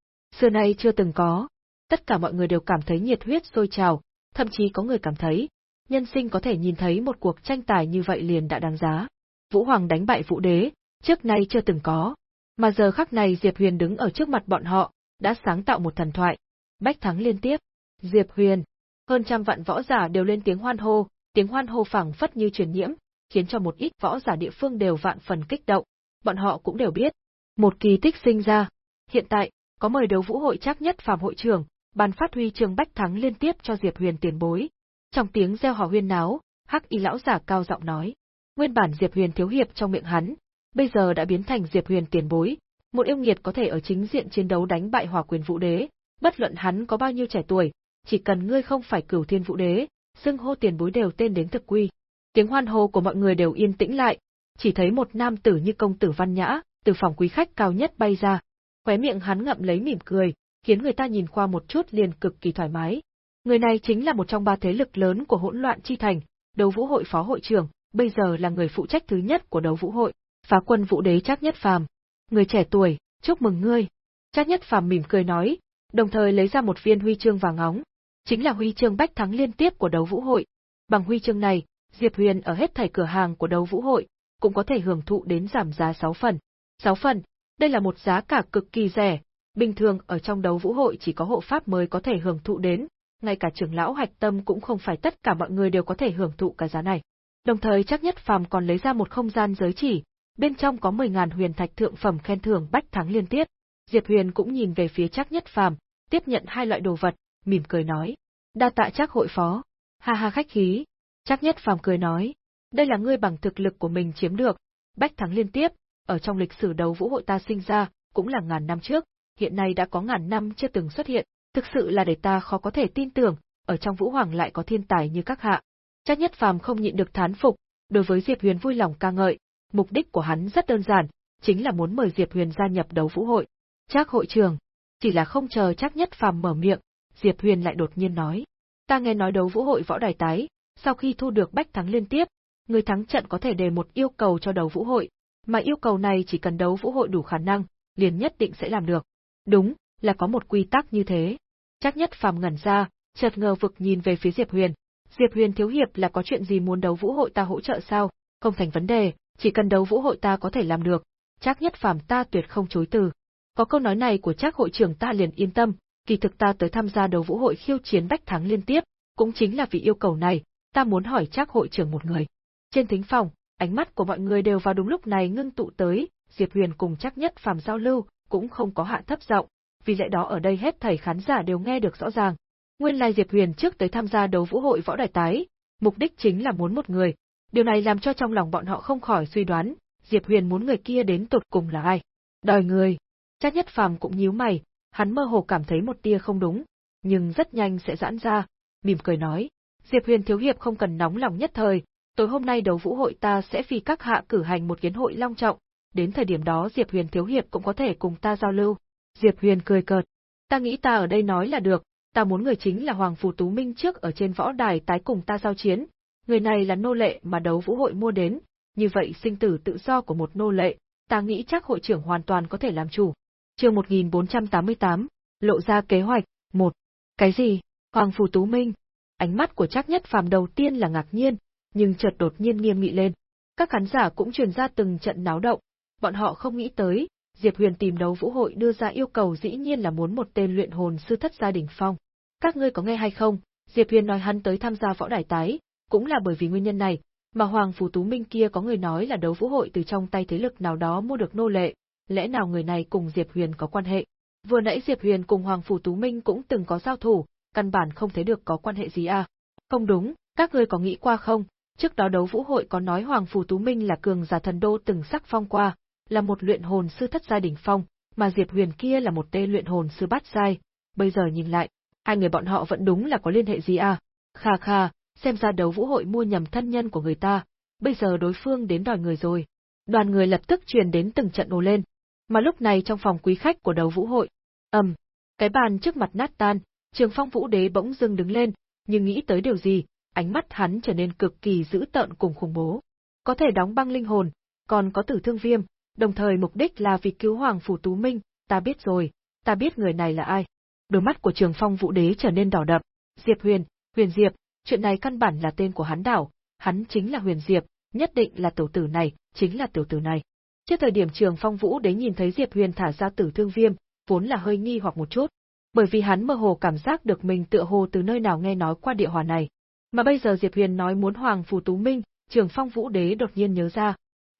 xưa nay chưa từng có. Tất cả mọi người đều cảm thấy nhiệt huyết sôi trào, thậm chí có người cảm thấy, nhân sinh có thể nhìn thấy một cuộc tranh tài như vậy liền đã đáng giá. Vũ Hoàng đánh bại Vũ Đế, trước nay chưa từng có. Mà giờ khắc này Diệp Huyền đứng ở trước mặt bọn họ, đã sáng tạo một thần thoại. Bách thắng liên tiếp. Diệp Huyền. Hơn trăm vạn võ giả đều lên tiếng hoan hô, tiếng hoan hô phảng phất như truyền nhiễm, khiến cho một ít võ giả địa phương đều vạn phần kích động. Bọn họ cũng đều biết. Một kỳ tích sinh ra. Hiện tại, có mời đấu vũ hội chắc nhất phàm hội trưởng, ban phát huy chương bách thắng liên tiếp cho Diệp Huyền tiền bối. Trong tiếng reo hò huyên náo, Hắc Y lão giả cao giọng nói: Nguyên bản Diệp Huyền thiếu hiệp trong miệng hắn, bây giờ đã biến thành Diệp Huyền tiền bối, một yêu nghiệt có thể ở chính diện chiến đấu đánh bại Hỏa Quyền Vũ Đế, bất luận hắn có bao nhiêu trẻ tuổi, chỉ cần ngươi không phải Cửu Thiên Vũ Đế, xưng hô tiền bối đều tên đến thực quy. Tiếng hoan hô của mọi người đều yên tĩnh lại, chỉ thấy một nam tử như công tử văn nhã, từ phòng quý khách cao nhất bay ra. Khóe miệng hắn ngậm lấy mỉm cười, khiến người ta nhìn qua một chút liền cực kỳ thoải mái. Người này chính là một trong ba thế lực lớn của hỗn loạn chi thành, đấu vũ hội phó hội trưởng, bây giờ là người phụ trách thứ nhất của đấu vũ hội, phá quân vũ đế chắc nhất phàm. Người trẻ tuổi, chúc mừng ngươi. Chắc nhất phàm mỉm cười nói, đồng thời lấy ra một viên huy chương vàng óng. Chính là huy chương bách thắng liên tiếp của đấu vũ hội. Bằng huy chương này, Diệp Huyền ở hết thảy cửa hàng của đấu vũ hội, cũng có thể hưởng thụ đến giảm giá 6 phần. 6 phần, đây là một giá cả cực kỳ rẻ, bình thường ở trong đấu vũ hội chỉ có hộ pháp mới có thể hưởng thụ đến, ngay cả trưởng lão hạch tâm cũng không phải tất cả mọi người đều có thể hưởng thụ cái giá này. Đồng thời chắc nhất phàm còn lấy ra một không gian giới chỉ, bên trong có 10.000 huyền thạch thượng phẩm khen thưởng bách thắng liên tiếp. Diệp Huyền cũng nhìn về phía chắc nhất phàm, tiếp nhận hai loại đồ vật, mỉm cười nói. Đa tạ chắc hội phó. Ha ha khách khí, Chắc nhất phàm cười nói, đây là ngươi bằng thực lực của mình chiếm được, bách thắng liên tiếp, ở trong lịch sử đấu vũ hội ta sinh ra, cũng là ngàn năm trước, hiện nay đã có ngàn năm chưa từng xuất hiện, thực sự là để ta khó có thể tin tưởng, ở trong vũ hoàng lại có thiên tài như các hạ. Chắc nhất phàm không nhịn được thán phục, đối với Diệp Huyền vui lòng ca ngợi, mục đích của hắn rất đơn giản, chính là muốn mời Diệp Huyền gia nhập đấu vũ hội. Chắc hội trường, chỉ là không chờ chắc nhất phàm mở miệng, Diệp Huyền lại đột nhiên nói. Ta nghe nói đấu vũ hội võ đài tái, sau khi thu được bách thắng liên tiếp, người thắng trận có thể đề một yêu cầu cho đấu vũ hội, mà yêu cầu này chỉ cần đấu vũ hội đủ khả năng, liền nhất định sẽ làm được. Đúng, là có một quy tắc như thế. Chắc nhất phàm ngẩn ra, chợt ngờ vực nhìn về phía Diệp Huyền. Diệp Huyền thiếu hiệp là có chuyện gì muốn đấu vũ hội ta hỗ trợ sao? Không thành vấn đề, chỉ cần đấu vũ hội ta có thể làm được. Chắc nhất phàm ta tuyệt không chối từ. Có câu nói này của chắc hội trưởng ta liền yên tâm, kỳ thực ta tới tham gia đấu vũ hội khiêu chiến bách thắng liên tiếp, cũng chính là vì yêu cầu này, ta muốn hỏi chắc hội trưởng một người. Trên thính phòng, ánh mắt của mọi người đều vào đúng lúc này ngưng tụ tới, Diệp Huyền cùng chắc nhất phàm giao lưu, cũng không có hạ thấp giọng, vì lẽ đó ở đây hết thầy khán giả đều nghe được rõ ràng. Nguyên lai Diệp Huyền trước tới tham gia đấu vũ hội võ đại tái, mục đích chính là muốn một người. Điều này làm cho trong lòng bọn họ không khỏi suy đoán, Diệp Huyền muốn người kia đến tột cùng là ai. Đòi người. Chắc nhất phàm cũng nhíu mày, hắn mơ hồ cảm thấy một tia không đúng, nhưng rất nhanh sẽ giãn ra, mỉm cười nói, Diệp Huyền thiếu hiệp không cần nóng lòng nhất thời, tối hôm nay đấu vũ hội ta sẽ vì các hạ cử hành một kiến hội long trọng, đến thời điểm đó Diệp Huyền thiếu hiệp cũng có thể cùng ta giao lưu. Diệp Huyền cười cợt, ta nghĩ ta ở đây nói là được, ta muốn người chính là Hoàng Phù Tú Minh trước ở trên võ đài tái cùng ta giao chiến, người này là nô lệ mà đấu vũ hội mua đến, như vậy sinh tử tự do của một nô lệ, ta nghĩ chắc hội trưởng hoàn toàn có thể làm chủ. Chương 1488, lộ ra kế hoạch, một Cái gì? Hoàng Phù Tú Minh, Ánh mắt của chắc nhất phàm đầu tiên là ngạc nhiên, nhưng chợt đột nhiên nghiêm nghị lên. Các khán giả cũng truyền ra từng trận náo động, bọn họ không nghĩ tới, Diệp Huyền tìm đấu vũ hội đưa ra yêu cầu dĩ nhiên là muốn một tên luyện hồn sư thất gia đỉnh phong. Các ngươi có nghe hay không? Diệp Huyền nói hắn tới tham gia võ đài tái, cũng là bởi vì nguyên nhân này, mà Hoàng Phù Tú Minh kia có người nói là đấu vũ hội từ trong tay thế lực nào đó mua được nô lệ, lẽ nào người này cùng Diệp Huyền có quan hệ? Vừa nãy Diệp Huyền cùng Hoàng Phủ Tú Minh cũng từng có giao thủ, căn bản không thấy được có quan hệ gì à. Không đúng, các ngươi có nghĩ qua không? Trước đó đấu vũ hội có nói Hoàng Phủ Tú Minh là cường giả thần đô từng sắc phong qua, là một luyện hồn sư thất giai đỉnh phong, mà Diệp Huyền kia là một tê luyện hồn sư bát giai. Bây giờ nhìn lại, hai người bọn họ vẫn đúng là có liên hệ gì à? Kha kha, xem ra đấu vũ hội mua nhầm thân nhân của người ta, bây giờ đối phương đến đòi người rồi. Đoàn người lập tức truyền đến từng trận ồ lên. Mà lúc này trong phòng quý khách của đấu vũ hội, ầm, cái bàn trước mặt nát tan, Trường Phong Vũ Đế bỗng dưng đứng lên, nhưng nghĩ tới điều gì, ánh mắt hắn trở nên cực kỳ dữ tợn cùng khủng bố. Có thể đóng băng linh hồn, còn có tử thương viêm, đồng thời mục đích là vì cứu Hoàng Phủ Tú Minh, ta biết rồi, ta biết người này là ai. Đôi mắt của Trường Phong Vũ Đế trở nên đỏ đậm, Diệp Huyền, Huyền Diệp, chuyện này căn bản là tên của hắn đảo, hắn chính là Huyền Diệp, nhất định là tiểu tử này, chính là tiểu tử này. Trước thời điểm Trường Phong Vũ Đế nhìn thấy Diệp Huyền thả ra tử thương viêm, vốn là hơi nghi hoặc một chút, bởi vì hắn mơ hồ cảm giác được mình tựa hồ từ nơi nào nghe nói qua địa hỏa này. Mà bây giờ Diệp Huyền nói muốn Hoàng Phù Tú Minh, Trường Phong Vũ Đế đột nhiên nhớ ra.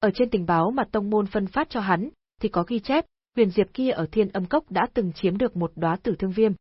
Ở trên tình báo mà tông môn phân phát cho hắn, thì có ghi chép, Huyền Diệp kia ở Thiên Âm Cốc đã từng chiếm được một đóa tử thương viêm.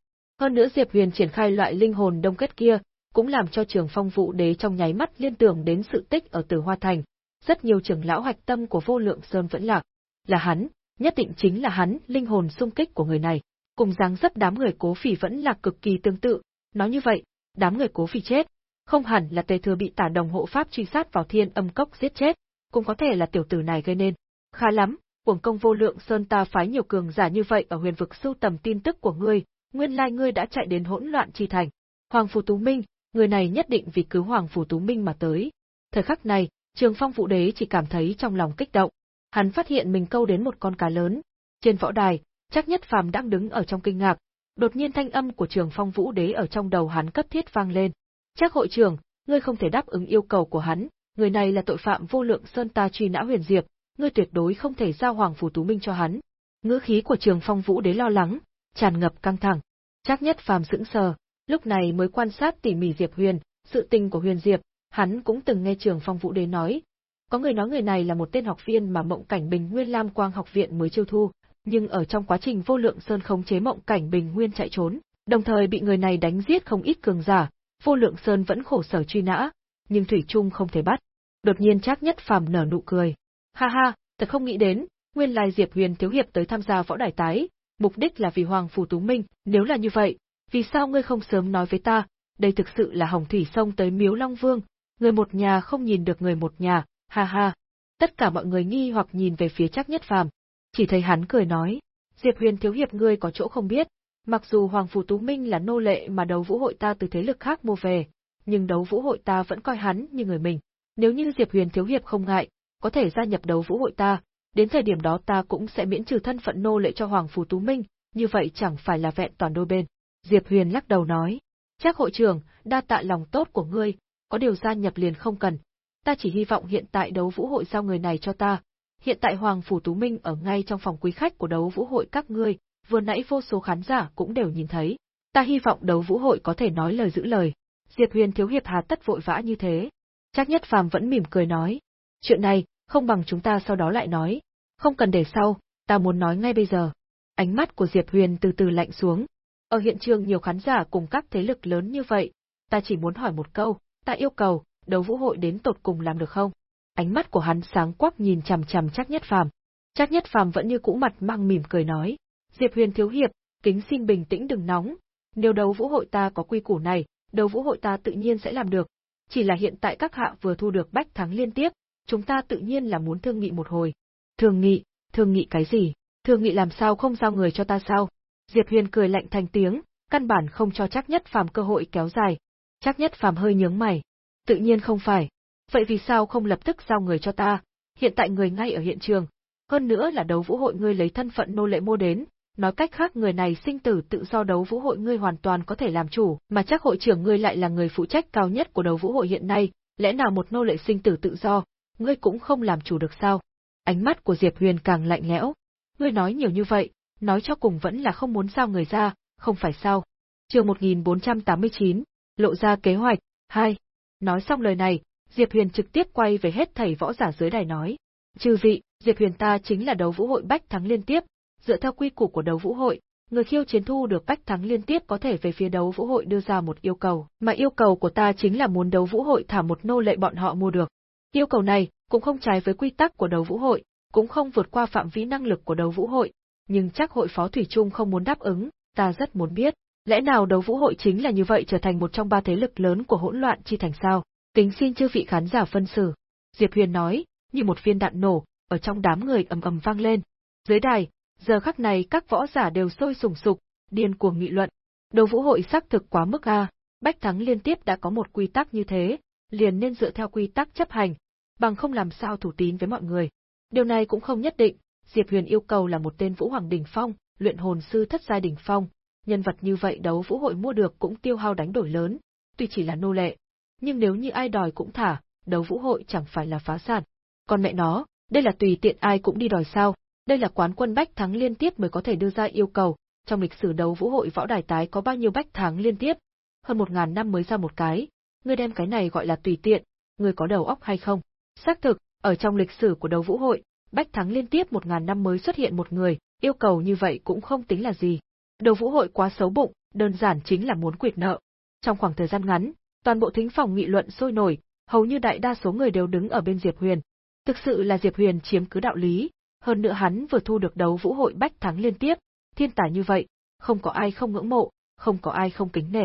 Hơn nữa Diệp Huyền triển khai loại linh hồn đông kết kia, cũng làm cho Trường Phong Vũ Đế trong nháy mắt liên tưởng đến sự tích ở Tử Hoa Thành. Rất nhiều trưởng lão hạch tâm của Vô Lượng Sơn vẫn lạc. Là hắn, nhất định chính là hắn, linh hồn xung kích của người này. Cùng dáng dấp đám người cố phỉ vẫn là cực kỳ tương tự, nói như vậy, đám người cố phỉ chết, không hẳn là tề thừa bị tả đồng hộ pháp truy sát vào thiên âm cốc giết chết, cũng có thể là tiểu tử này gây nên. Khá lắm, cuồng công vô lượng sơn ta phái nhiều cường giả như vậy ở huyền vực sưu tầm tin tức của ngươi, nguyên lai ngươi đã chạy đến hỗn loạn chi thành. Hoàng Phù Tú Minh, người này nhất định vì cứu Hoàng Phù Tú Minh mà tới. Thời khắc này, Trường Phong Vũ Đế chỉ cảm thấy trong lòng kích động, hắn phát hiện mình câu đến một con cá lớn. Trên võ đài, chắc nhất phàm đang đứng ở trong kinh ngạc, đột nhiên thanh âm của Trường Phong Vũ Đế ở trong đầu hắn cấp thiết vang lên. Chắc hội trưởng, ngươi không thể đáp ứng yêu cầu của hắn, người này là tội phạm vô lượng sơn ta truy nã huyền diệp, ngươi tuyệt đối không thể giao Hoàng Phủ Tú Minh cho hắn. Ngữ khí của Trường Phong Vũ Đế lo lắng, tràn ngập căng thẳng. Chắc nhất phàm sững sờ, lúc này mới quan sát tỉ mỉ Diệp Huyền, sự tình của Huyền Diệp, hắn cũng từng nghe Trường Phong Vũ Đế nói, có người nói người này là một tên học viên mà Mộng Cảnh Bình Nguyên Lam Quang học viện mới chiêu thu, nhưng ở trong quá trình vô lượng sơn khống chế Mộng Cảnh Bình Nguyên chạy trốn, đồng thời bị người này đánh giết không ít cường giả, vô lượng sơn vẫn khổ sở truy nã, nhưng thủy trung không thể bắt. Đột nhiên Trác Nhất Phàm nở nụ cười. Ha ha, thật không nghĩ đến, nguyên lai Diệp Huyền thiếu hiệp tới tham gia võ đài tái, mục đích là vì Hoàng phủ Tú Minh, nếu là như vậy, vì sao ngươi không sớm nói với ta, đây thực sự là Hồng Thủy sông tới Miếu Long Vương, người một nhà không nhìn được người một nhà, ha ha. Tất cả mọi người nghi hoặc nhìn về phía chắc nhất phàm. Chỉ thấy hắn cười nói, Diệp Huyền thiếu hiệp ngươi có chỗ không biết, mặc dù Hoàng Phủ Tú Minh là nô lệ mà đấu vũ hội ta từ thế lực khác mua về, nhưng đấu vũ hội ta vẫn coi hắn như người mình. Nếu như Diệp Huyền thiếu hiệp không ngại, có thể gia nhập đấu vũ hội ta, đến thời điểm đó ta cũng sẽ miễn trừ thân phận nô lệ cho Hoàng Phủ Tú Minh, như vậy chẳng phải là vẹn toàn đôi bên. Diệp Huyền lắc đầu nói, chắc hội trưởng, đa tạ lòng tốt của ngươi, có điều gia nhập liền không cần, ta chỉ hy vọng hiện tại đấu vũ hội giao người này cho ta. Hiện tại Hoàng Phủ Tú Minh ở ngay trong phòng quý khách của đấu vũ hội các ngươi, vừa nãy vô số khán giả cũng đều nhìn thấy. Ta hy vọng đấu vũ hội có thể nói lời giữ lời. Diệp Huyền thiếu hiệp hà tất vội vã như thế. Chắc nhất phàm vẫn mỉm cười nói. Chuyện này, không bằng chúng ta sau đó lại nói. Không cần để sau, ta muốn nói ngay bây giờ. Ánh mắt của Diệp Huyền từ từ lạnh xuống. Ở hiện trường nhiều khán giả cùng các thế lực lớn như vậy, ta chỉ muốn hỏi một câu, ta yêu cầu, đấu vũ hội đến tột cùng làm được không? Ánh mắt của hắn sáng quắc nhìn chằm chằm chắc nhất phàm. Chắc nhất phàm vẫn như cũ mặt mang mỉm cười nói. Diệp huyền thiếu hiệp, kính xin bình tĩnh đừng nóng. Nếu đấu vũ hội ta có quy củ này, đấu vũ hội ta tự nhiên sẽ làm được. Chỉ là hiện tại các hạ vừa thu được bách thắng liên tiếp, chúng ta tự nhiên là muốn thương nghị một hồi. Thương nghị, thương nghị cái gì? Thương nghị làm sao không giao người cho ta sao? Diệp Huyền cười lạnh thành tiếng, căn bản không cho chắc nhất phàm cơ hội kéo dài. Chắc nhất phàm hơi nhướng mày, Tự nhiên không phải. Vậy vì sao không lập tức giao người cho ta? Hiện tại người ngay ở hiện trường. Hơn nữa là đấu vũ hội ngươi lấy thân phận nô lệ mua đến, nói cách khác người này sinh tử tự do đấu vũ hội ngươi hoàn toàn có thể làm chủ, mà chắc hội trưởng ngươi lại là người phụ trách cao nhất của đấu vũ hội hiện nay, lẽ nào một nô lệ sinh tử tự do, ngươi cũng không làm chủ được sao? Ánh mắt của Diệp Huyền càng lạnh lẽo. Ngươi nói nhiều như vậy, nói cho cùng vẫn là không muốn giao người ra, không phải sao? Chương 1489, lộ ra kế hoạch 2. Nói xong lời này, Diệp Huyền trực tiếp quay về hết thầy võ giả dưới đài nói. Chư vị, Diệp Huyền ta chính là đấu vũ hội bách thắng liên tiếp, dựa theo quy củ của đấu vũ hội, người khiêu chiến thu được bách thắng liên tiếp có thể về phía đấu vũ hội đưa ra một yêu cầu, mà yêu cầu của ta chính là muốn đấu vũ hội thả một nô lệ bọn họ mua được. Yêu cầu này cũng không trái với quy tắc của đấu vũ hội, cũng không vượt qua phạm vi năng lực của đấu vũ hội, nhưng chắc hội phó thủy trung không muốn đáp ứng, ta rất muốn biết, lẽ nào đấu vũ hội chính là như vậy trở thành một trong ba thế lực lớn của hỗn loạn chi thành sao? Kính xin chư vị khán giả phân xử. Diệp Huyền nói, như một viên đạn nổ, ở trong đám người ầm ầm vang lên. Dưới đài, giờ khắc này các võ giả đều sôi sùng sục, điên cuồng nghị luận. Đấu vũ hội xác thực quá mức a, Bách Thắng liên tiếp đã có một quy tắc như thế, liền nên dựa theo quy tắc chấp hành, bằng không làm sao thủ tín với mọi người. Điều này cũng không nhất định, Diệp Huyền yêu cầu là một tên Vũ Hoàng đỉnh phong, luyện hồn sư thất giai đỉnh phong, nhân vật như vậy đấu vũ hội mua được cũng tiêu hao đánh đổi lớn, tuy chỉ là nô lệ, nhưng nếu như ai đòi cũng thả, đấu vũ hội chẳng phải là phá sản. Còn mẹ nó, đây là tùy tiện ai cũng đi đòi sao, đây là quán quân bách thắng liên tiếp mới có thể đưa ra yêu cầu, trong lịch sử đấu vũ hội võ đài tái có bao nhiêu bách thắng liên tiếp, hơn một ngàn năm mới ra một cái, ngươi đem cái này gọi là tùy tiện, ngươi có đầu óc hay không? Xác thực, ở trong lịch sử của đấu vũ hội, bách thắng liên tiếp một ngàn năm mới xuất hiện một người, yêu cầu như vậy cũng không tính là gì. Đấu vũ hội quá xấu bụng, đơn giản chính là muốn quyệt nợ. Trong khoảng thời gian ngắn, toàn bộ thính phòng nghị luận sôi nổi, hầu như đại đa số người đều đứng ở bên Diệp Huyền. Thực sự là Diệp Huyền chiếm cứ đạo lý, hơn nữa hắn vừa thu được đấu vũ hội bách thắng liên tiếp, thiên tài như vậy, không có ai không ngưỡng mộ, không có ai không kính nể.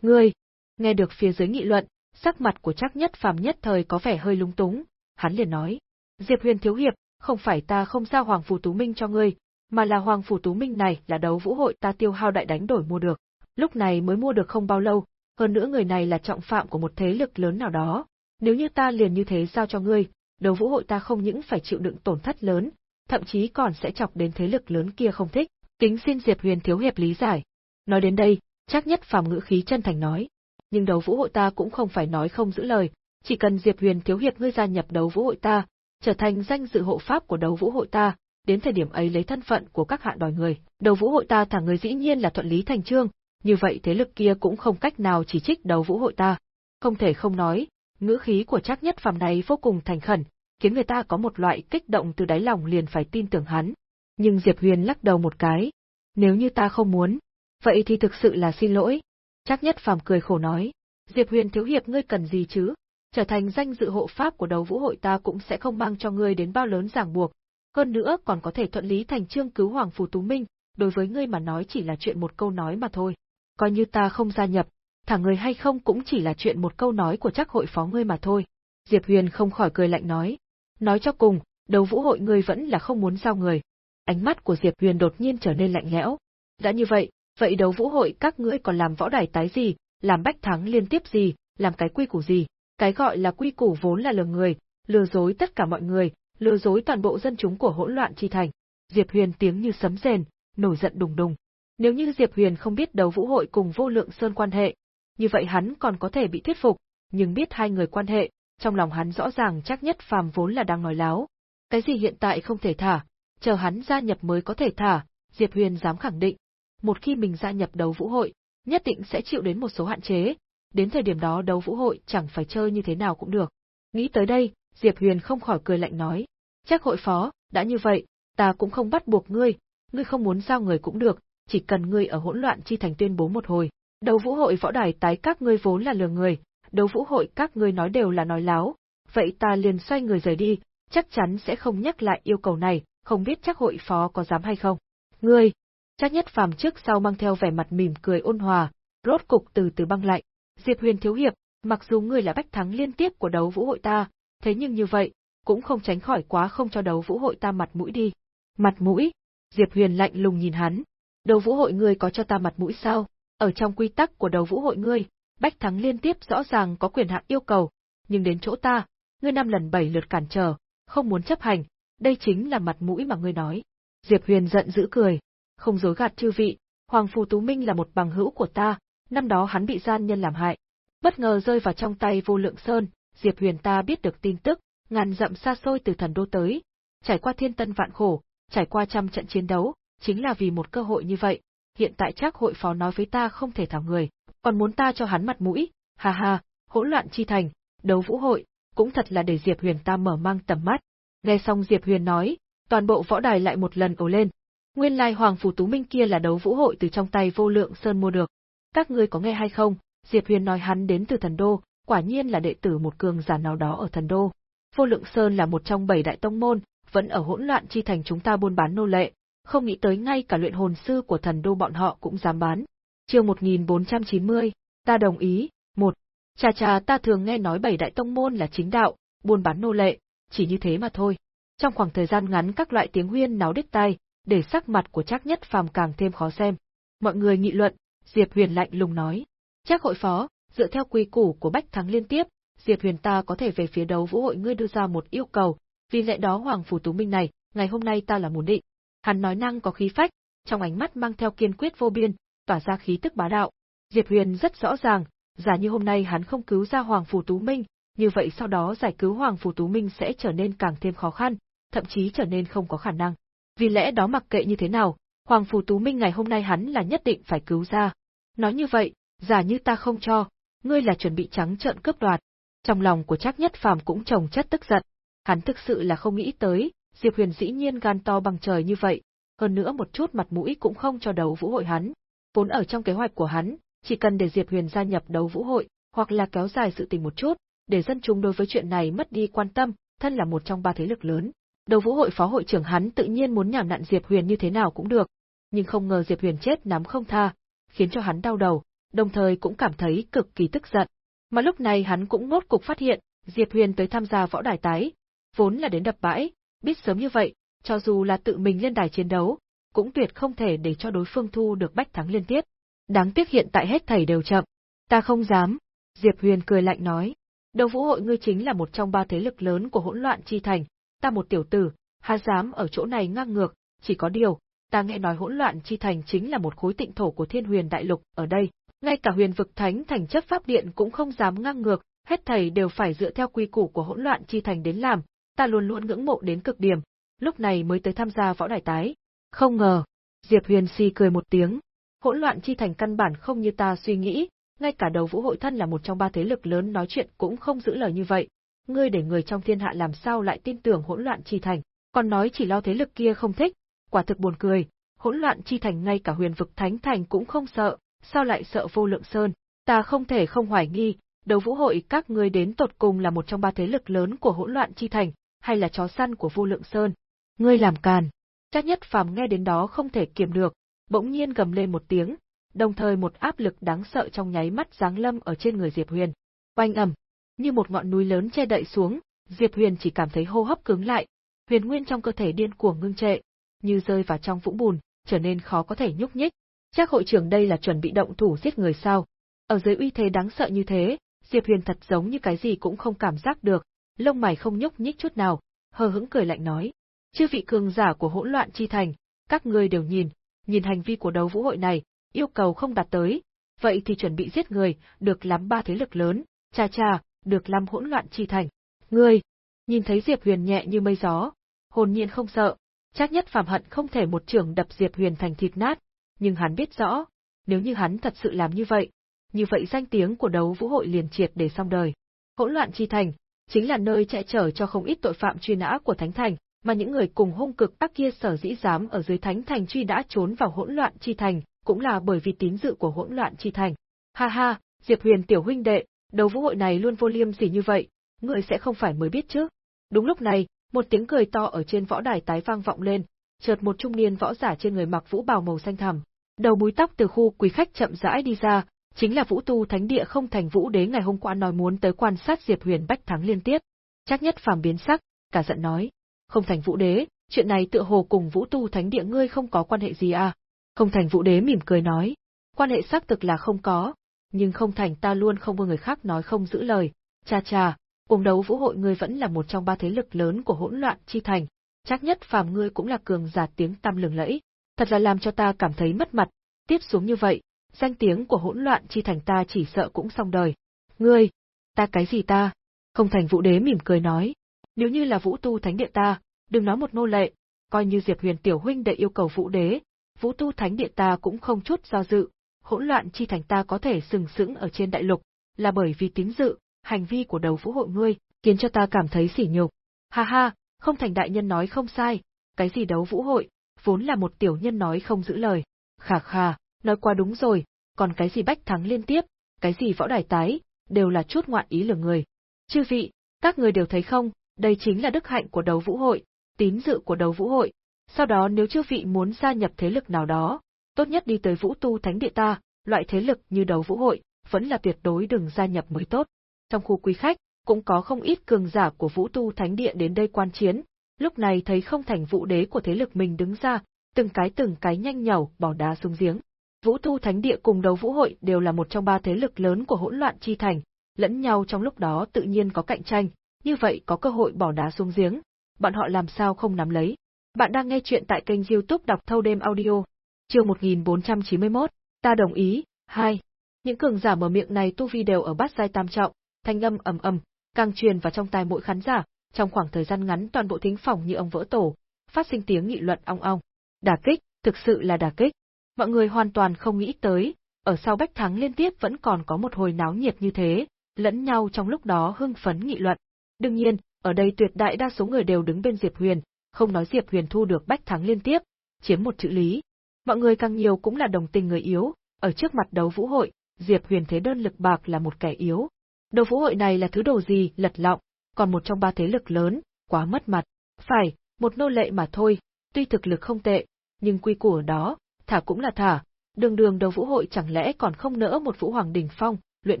Ngươi, nghe được phía dưới nghị luận, sắc mặt của chắc nhất phàm nhất thời có vẻ hơi lung túng, hắn liền nói. Diệp Huyền thiếu hiệp, không phải ta không giao Hoàng Phủ Tú Minh cho ngươi, mà là Hoàng Phủ Tú Minh này là đấu vũ hội ta tiêu hao đại đánh đổi mua được. Lúc này mới mua được không bao lâu, hơn nữa người này là trọng phạm của một thế lực lớn nào đó. Nếu như ta liền như thế giao cho ngươi, đấu vũ hội ta không những phải chịu đựng tổn thất lớn, thậm chí còn sẽ chọc đến thế lực lớn kia không thích. Kính xin Diệp Huyền thiếu hiệp lý giải. Nói đến đây, chắc nhất phàm ngữ khí chân thành nói. Nhưng đấu vũ hội ta cũng không phải nói không giữ lời, chỉ cần Diệp Huyền thiếu hiệp ngươi gia nhập đấu vũ hội ta, trở thành danh dự hộ pháp của đấu vũ hội ta, đến thời điểm ấy lấy thân phận của các hạ đòi người, đấu vũ hội ta thả người dĩ nhiên là thuận lý thành trương, như vậy thế lực kia cũng không cách nào chỉ trích đấu vũ hội ta. Không thể không nói, ngữ khí của chắc nhất phàm này vô cùng thành khẩn, khiến người ta có một loại kích động từ đáy lòng liền phải tin tưởng hắn. Nhưng Diệp Huyền lắc đầu một cái. Nếu như ta không muốn, vậy thì thực sự là xin lỗi. Chắc nhất phàm cười khổ nói. Diệp Huyền thiếu hiệp ngươi cần gì chứ? Trở thành danh dự hộ pháp của đấu vũ hội ta cũng sẽ không mang cho ngươi đến bao lớn ràng buộc. Hơn nữa còn có thể thuận lý thành trương cứu Hoàng Phù Tú Minh, đối với ngươi mà nói chỉ là chuyện một câu nói mà thôi. Coi như ta không gia nhập, thả người hay không cũng chỉ là chuyện một câu nói của chắc hội phó ngươi mà thôi. Diệp Huyền không khỏi cười lạnh nói. Nói cho cùng, đấu vũ hội ngươi vẫn là không muốn giao người. Ánh mắt của Diệp Huyền đột nhiên trở nên lạnh lẽo. Đã như vậy, vậy đấu vũ hội các ngươi còn làm võ đài tái gì, làm bách thắng liên tiếp gì, làm cái quy củ gì? Cái gọi là quy củ vốn là lừa người, lừa dối tất cả mọi người, lừa dối toàn bộ dân chúng của hỗn loạn chi thành. Diệp Huyền tiếng như sấm rền, nổi giận đùng đùng. Nếu như Diệp Huyền không biết đấu vũ hội cùng vô lượng sơn quan hệ, như vậy hắn còn có thể bị thuyết phục, nhưng biết hai người quan hệ, trong lòng hắn rõ ràng chắc nhất phàm vốn là đang nói láo. Cái gì hiện tại không thể thả, chờ hắn gia nhập mới có thể thả, Diệp Huyền dám khẳng định. Một khi mình gia nhập đấu vũ hội, nhất định sẽ chịu đến một số hạn chế, đến thời điểm đó đấu vũ hội chẳng phải chơi như thế nào cũng được. Nghĩ tới đây, Diệp Huyền không khỏi cười lạnh nói, chắc hội phó, đã như vậy, ta cũng không bắt buộc ngươi, ngươi không muốn giao người cũng được, chỉ cần ngươi ở hỗn loạn chi thành tuyên bố một hồi. Đấu vũ hội võ đài tái các ngươi vốn là lừa người, đấu vũ hội các ngươi nói đều là nói láo, vậy ta liền xoay người rời đi, chắc chắn sẽ không nhắc lại yêu cầu này, không biết chắc hội phó có dám hay không. Ngươi, chắc nhất phàm trước sau mang theo vẻ mặt mỉm cười ôn hòa, rốt cục từ từ băng lạnh. Diệp Huyền thiếu hiệp, mặc dù ngươi là bách thắng liên tiếp của đấu vũ hội ta, thế nhưng như vậy, cũng không tránh khỏi quá không cho đấu vũ hội ta mặt mũi đi. Mặt mũi? Diệp Huyền lạnh lùng nhìn hắn. Đấu vũ hội ngươi có cho ta mặt mũi sao? Ở trong quy tắc của đấu vũ hội ngươi, bách thắng liên tiếp rõ ràng có quyền hạn yêu cầu, nhưng đến chỗ ta, ngươi năm lần bảy lượt cản trở, không muốn chấp hành, đây chính là mặt mũi mà ngươi nói. Diệp Huyền giận dữ cười, không dối gạt chư vị, Hoàng Phù Tú Minh là một bằng hữu của ta, năm đó hắn bị gian nhân làm hại. Bất ngờ rơi vào trong tay vô lượng sơn, Diệp Huyền ta biết được tin tức, ngàn dặm xa xôi từ thần đô tới, trải qua thiên tân vạn khổ, trải qua trăm trận chiến đấu, chính là vì một cơ hội như vậy, hiện tại chắc hội phó nói với ta không thể thảo người, còn muốn ta cho hắn mặt mũi, ha ha, hỗn loạn chi thành, đấu vũ hội, cũng thật là để Diệp Huyền ta mở mang tầm mắt. Nghe xong Diệp Huyền nói, toàn bộ võ đài lại một lần ồ lên. Nguyên lai Hoàng Phủ Tú Minh kia là đấu vũ hội từ trong tay vô lượng sơn mua được. Các ngươi có nghe hay không? Diệp Huyền nói hắn đến từ thần đô, quả nhiên là đệ tử một cường giả nào đó ở thần đô. Vô lượng sơn là một trong bảy đại tông môn, vẫn ở hỗn loạn chi thành chúng ta buôn bán nô lệ, không nghĩ tới ngay cả luyện hồn sư của thần đô bọn họ cũng dám bán. Chương 1490, ta đồng ý, một. Chà chà ta thường nghe nói bảy đại tông môn là chính đạo, buôn bán nô lệ, chỉ như thế mà thôi. Trong khoảng thời gian ngắn các loại tiếng huyên náo đứt tai, để sắc mặt của Trác Nhất Phàm càng thêm khó xem. Mọi người nghị luận, Diệp Huyền lạnh lùng nói: "Trác hội phó, dựa theo quy củ của Bách Thắng liên tiếp, Diệp Huyền ta có thể về phía đấu vũ hội ngươi đưa ra một yêu cầu, vì lẽ đó Hoàng phủ Tú Minh này, ngày hôm nay ta là muốn định." Hắn nói năng có khí phách, trong ánh mắt mang theo kiên quyết vô biên, tỏa ra khí tức bá đạo. Diệp Huyền rất rõ ràng, giả như hôm nay hắn không cứu ra Hoàng phủ Tú Minh, như vậy sau đó giải cứu Hoàng phủ Tú Minh sẽ trở nên càng thêm khó khăn, thậm chí trở nên không có khả năng. Vì lẽ đó mặc kệ như thế nào, Hoàng phủ Tú Minh ngày hôm nay hắn là nhất định phải cứu ra. Nói như vậy, giả như ta không cho, ngươi là chuẩn bị trắng trợn cướp đoạt. Trong lòng của Trác Nhất Phàm cũng trồng chất tức giận. Hắn thực sự là không nghĩ tới, Diệp Huyền dĩ nhiên gan to bằng trời như vậy, hơn nữa một chút mặt mũi cũng không cho đấu vũ hội hắn. Vốn ở trong kế hoạch của hắn, chỉ cần để Diệp Huyền gia nhập đấu vũ hội, hoặc là kéo dài sự tình một chút, để dân chúng đối với chuyện này mất đi quan tâm, thân là một trong ba thế lực lớn. Đấu vũ hội phó hội trưởng hắn tự nhiên muốn nhảm nặn Diệp Huyền như thế nào cũng được, nhưng không ngờ Diệp Huyền chết nắm không tha, khiến cho hắn đau đầu, đồng thời cũng cảm thấy cực kỳ tức giận. Mà lúc này hắn cũng ngốt cục phát hiện, Diệp Huyền tới tham gia võ đài tái, vốn là đến đập bãi, biết sớm như vậy, cho dù là tự mình lên đài chiến đấu, cũng tuyệt không thể để cho đối phương thu được bách thắng liên tiếp. Đáng tiếc hiện tại hết thảy đều chậm. Ta không dám. Diệp Huyền cười lạnh nói. Đầu vũ hội ngươi chính là một trong ba thế lực lớn của hỗn loạn chi thành, ta một tiểu tử, há dám ở chỗ này ngang ngược, chỉ có điều, ta nghe nói hỗn loạn chi thành chính là một khối tịnh thổ của thiên huyền đại lục, ở đây, ngay cả huyền vực thánh thành chấp pháp điện cũng không dám ngang ngược, hết thầy đều phải dựa theo quy củ của hỗn loạn chi thành đến làm, ta luôn luôn ngưỡng mộ đến cực điểm, lúc này mới tới tham gia võ đài tái. Không ngờ, Diệp Huyền si cười một tiếng, hỗn loạn chi thành căn bản không như ta suy nghĩ, ngay cả đầu vũ hội thân là một trong ba thế lực lớn nói chuyện cũng không giữ lời như vậy. Ngươi để người trong thiên hạ làm sao lại tin tưởng hỗn loạn chi thành, còn nói chỉ lo thế lực kia không thích, quả thực buồn cười, hỗn loạn chi thành ngay cả huyền vực thánh thành cũng không sợ, sao lại sợ vô lượng sơn, ta không thể không hoài nghi, đầu vũ hội các ngươi đến tột cùng là một trong ba thế lực lớn của hỗn loạn chi thành, hay là chó săn của vô lượng sơn. Ngươi làm càn. Chắc nhất phàm nghe đến đó không thể kiềm được, bỗng nhiên gầm lên một tiếng, đồng thời một áp lực đáng sợ trong nháy mắt giáng lâm ở trên người Diệp Huyền. Oanh ầm, như một ngọn núi lớn che đậy xuống, Diệp Huyền chỉ cảm thấy hô hấp cứng lại, huyền nguyên trong cơ thể điên cuồng ngưng trệ, như rơi vào trong vũng bùn, trở nên khó có thể nhúc nhích. Chắc hội trưởng đây là chuẩn bị động thủ giết người sao? Ở dưới uy thế đáng sợ như thế, Diệp Huyền thật giống như cái gì cũng không cảm giác được, lông mày không nhúc nhích chút nào, hờ hững cười lạnh nói: "Chư vị cường giả của hỗn loạn chi thành, các ngươi đều nhìn, nhìn hành vi của đấu vũ hội này, yêu cầu không đạt tới, vậy thì chuẩn bị giết người, được lắm ba thế lực lớn, cha cha, được lắm hỗn loạn chi thành. Ngươi!" Nhìn thấy Diệp Huyền nhẹ như mây gió, hồn nhiên không sợ, chắc nhất phàm hận không thể một trường đập Diệp Huyền thành thịt nát, nhưng hắn biết rõ, nếu như hắn thật sự làm như vậy, như vậy danh tiếng của đấu vũ hội liền triệt để xong đời. Hỗn loạn chi thành, chính là nơi chạy chở cho không ít tội phạm truy nã của Thánh Thành, mà những người cùng hung cực ác kia sở dĩ dám ở dưới Thánh Thành truy đã trốn vào hỗn loạn chi thành, cũng là bởi vì tín dự của hỗn loạn chi thành. Ha ha, Diệp Huyền tiểu huynh đệ, đấu vũ hội này luôn vô liêm gì như vậy, ngươi sẽ không phải mới biết chứ. Đúng lúc này, một tiếng cười to ở trên võ đài tái vang vọng lên, chợt một trung niên võ giả trên người mặc vũ bào màu xanh thẳm, đầu búi tóc từ khu quý khách chậm rãi đi ra, chính là Vũ Tu Thánh Địa không thành Vũ Đế ngày hôm qua nói muốn tới quan sát Diệp Huyền bách thắng liên tiếp. Chắc nhất phàm biến sắc, cả giận nói, không thành Vũ Đế, chuyện này tựa hồ cùng Vũ Tu Thánh Địa ngươi không có quan hệ gì à? Không thành Vũ Đế mỉm cười nói, quan hệ xác thực là không có, nhưng không thành ta luôn không có người khác nói không giữ lời, cha cha, cuồng đấu vũ hội ngươi vẫn là một trong ba thế lực lớn của hỗn loạn chi thành, chắc nhất phàm ngươi cũng là cường giả tiếng tăm lừng lẫy, thật là làm cho ta cảm thấy mất mặt, tiếp xuống như vậy, danh tiếng của hỗn loạn chi thành ta chỉ sợ cũng xong đời. Ngươi, ta cái gì ta? Không thành vũ đế mỉm cười nói, nếu như là vũ tu thánh địa ta, đừng nói một nô lệ, coi như Diệp Huyền tiểu huynh đệ yêu cầu vũ đế, vũ tu thánh địa ta cũng không chút do dự, hỗn loạn chi thành ta có thể sừng sững ở trên đại lục, là bởi vì tín dự, hành vi của đầu vũ hội ngươi, khiến cho ta cảm thấy sỉ nhục. Ha ha, Không thành đại nhân nói không sai, cái gì đấu vũ hội, vốn là một tiểu nhân nói không giữ lời. Khà khà, nói qua đúng rồi, còn cái gì bách thắng liên tiếp, cái gì võ đài tái, đều là chút ngoạn ý lừa người. Chư vị, các người đều thấy không, đây chính là đức hạnh của đấu vũ hội, tín dự của đấu vũ hội. Sau đó nếu chư vị muốn gia nhập thế lực nào đó, tốt nhất đi tới vũ tu thánh địa ta, loại thế lực như đấu vũ hội, vẫn là tuyệt đối đừng gia nhập mới tốt. Trong khu quý khách, cũng có không ít cường giả của vũ tu thánh địa đến đây quan chiến, lúc này thấy không thành vũ đế của thế lực mình đứng ra, từng cái từng cái nhanh nhảu bỏ đá xuống giếng. Vũ tu thánh địa cùng đấu vũ hội đều là một trong ba thế lực lớn của hỗn loạn chi thành, lẫn nhau trong lúc đó tự nhiên có cạnh tranh, như vậy có cơ hội bỏ đá xuống giếng, bọn họ làm sao không nắm lấy. Bạn đang nghe chuyện tại kênh youtube đọc thâu đêm audio, chương 1491, ta đồng ý, 2. Những cường giả mở miệng này tu vi đều ở bát giai tam trọng, thanh âm ầm ầm, càng truyền vào trong tai mỗi khán giả, trong khoảng thời gian ngắn toàn bộ thính phòng như ông vỡ tổ, phát sinh tiếng nghị luận ong ong. Đả kích, thực sự là đả kích. Mọi người hoàn toàn không nghĩ tới, ở sau bách thắng liên tiếp vẫn còn có một hồi náo nhiệt như thế, lẫn nhau trong lúc đó hưng phấn nghị luận. Đương nhiên, ở đây tuyệt đại đa số người đều đứng bên Diệp Huyền, không nói Diệp Huyền thu được bách thắng liên tiếp, chiếm một chữ lý. Mọi người càng nhiều cũng là đồng tình người yếu, ở trước mặt đấu vũ hội, Diệp Huyền thế đơn lực bạc là một kẻ yếu. Đấu vũ hội này là thứ đồ gì, lật lọng, còn một trong ba thế lực lớn, quá mất mặt. Phải, một nô lệ mà thôi, tuy thực lực không tệ, nhưng quy củ ở đó, thả cũng là thả, đường đường đấu vũ hội chẳng lẽ còn không nỡ một vũ hoàng đỉnh phong, luyện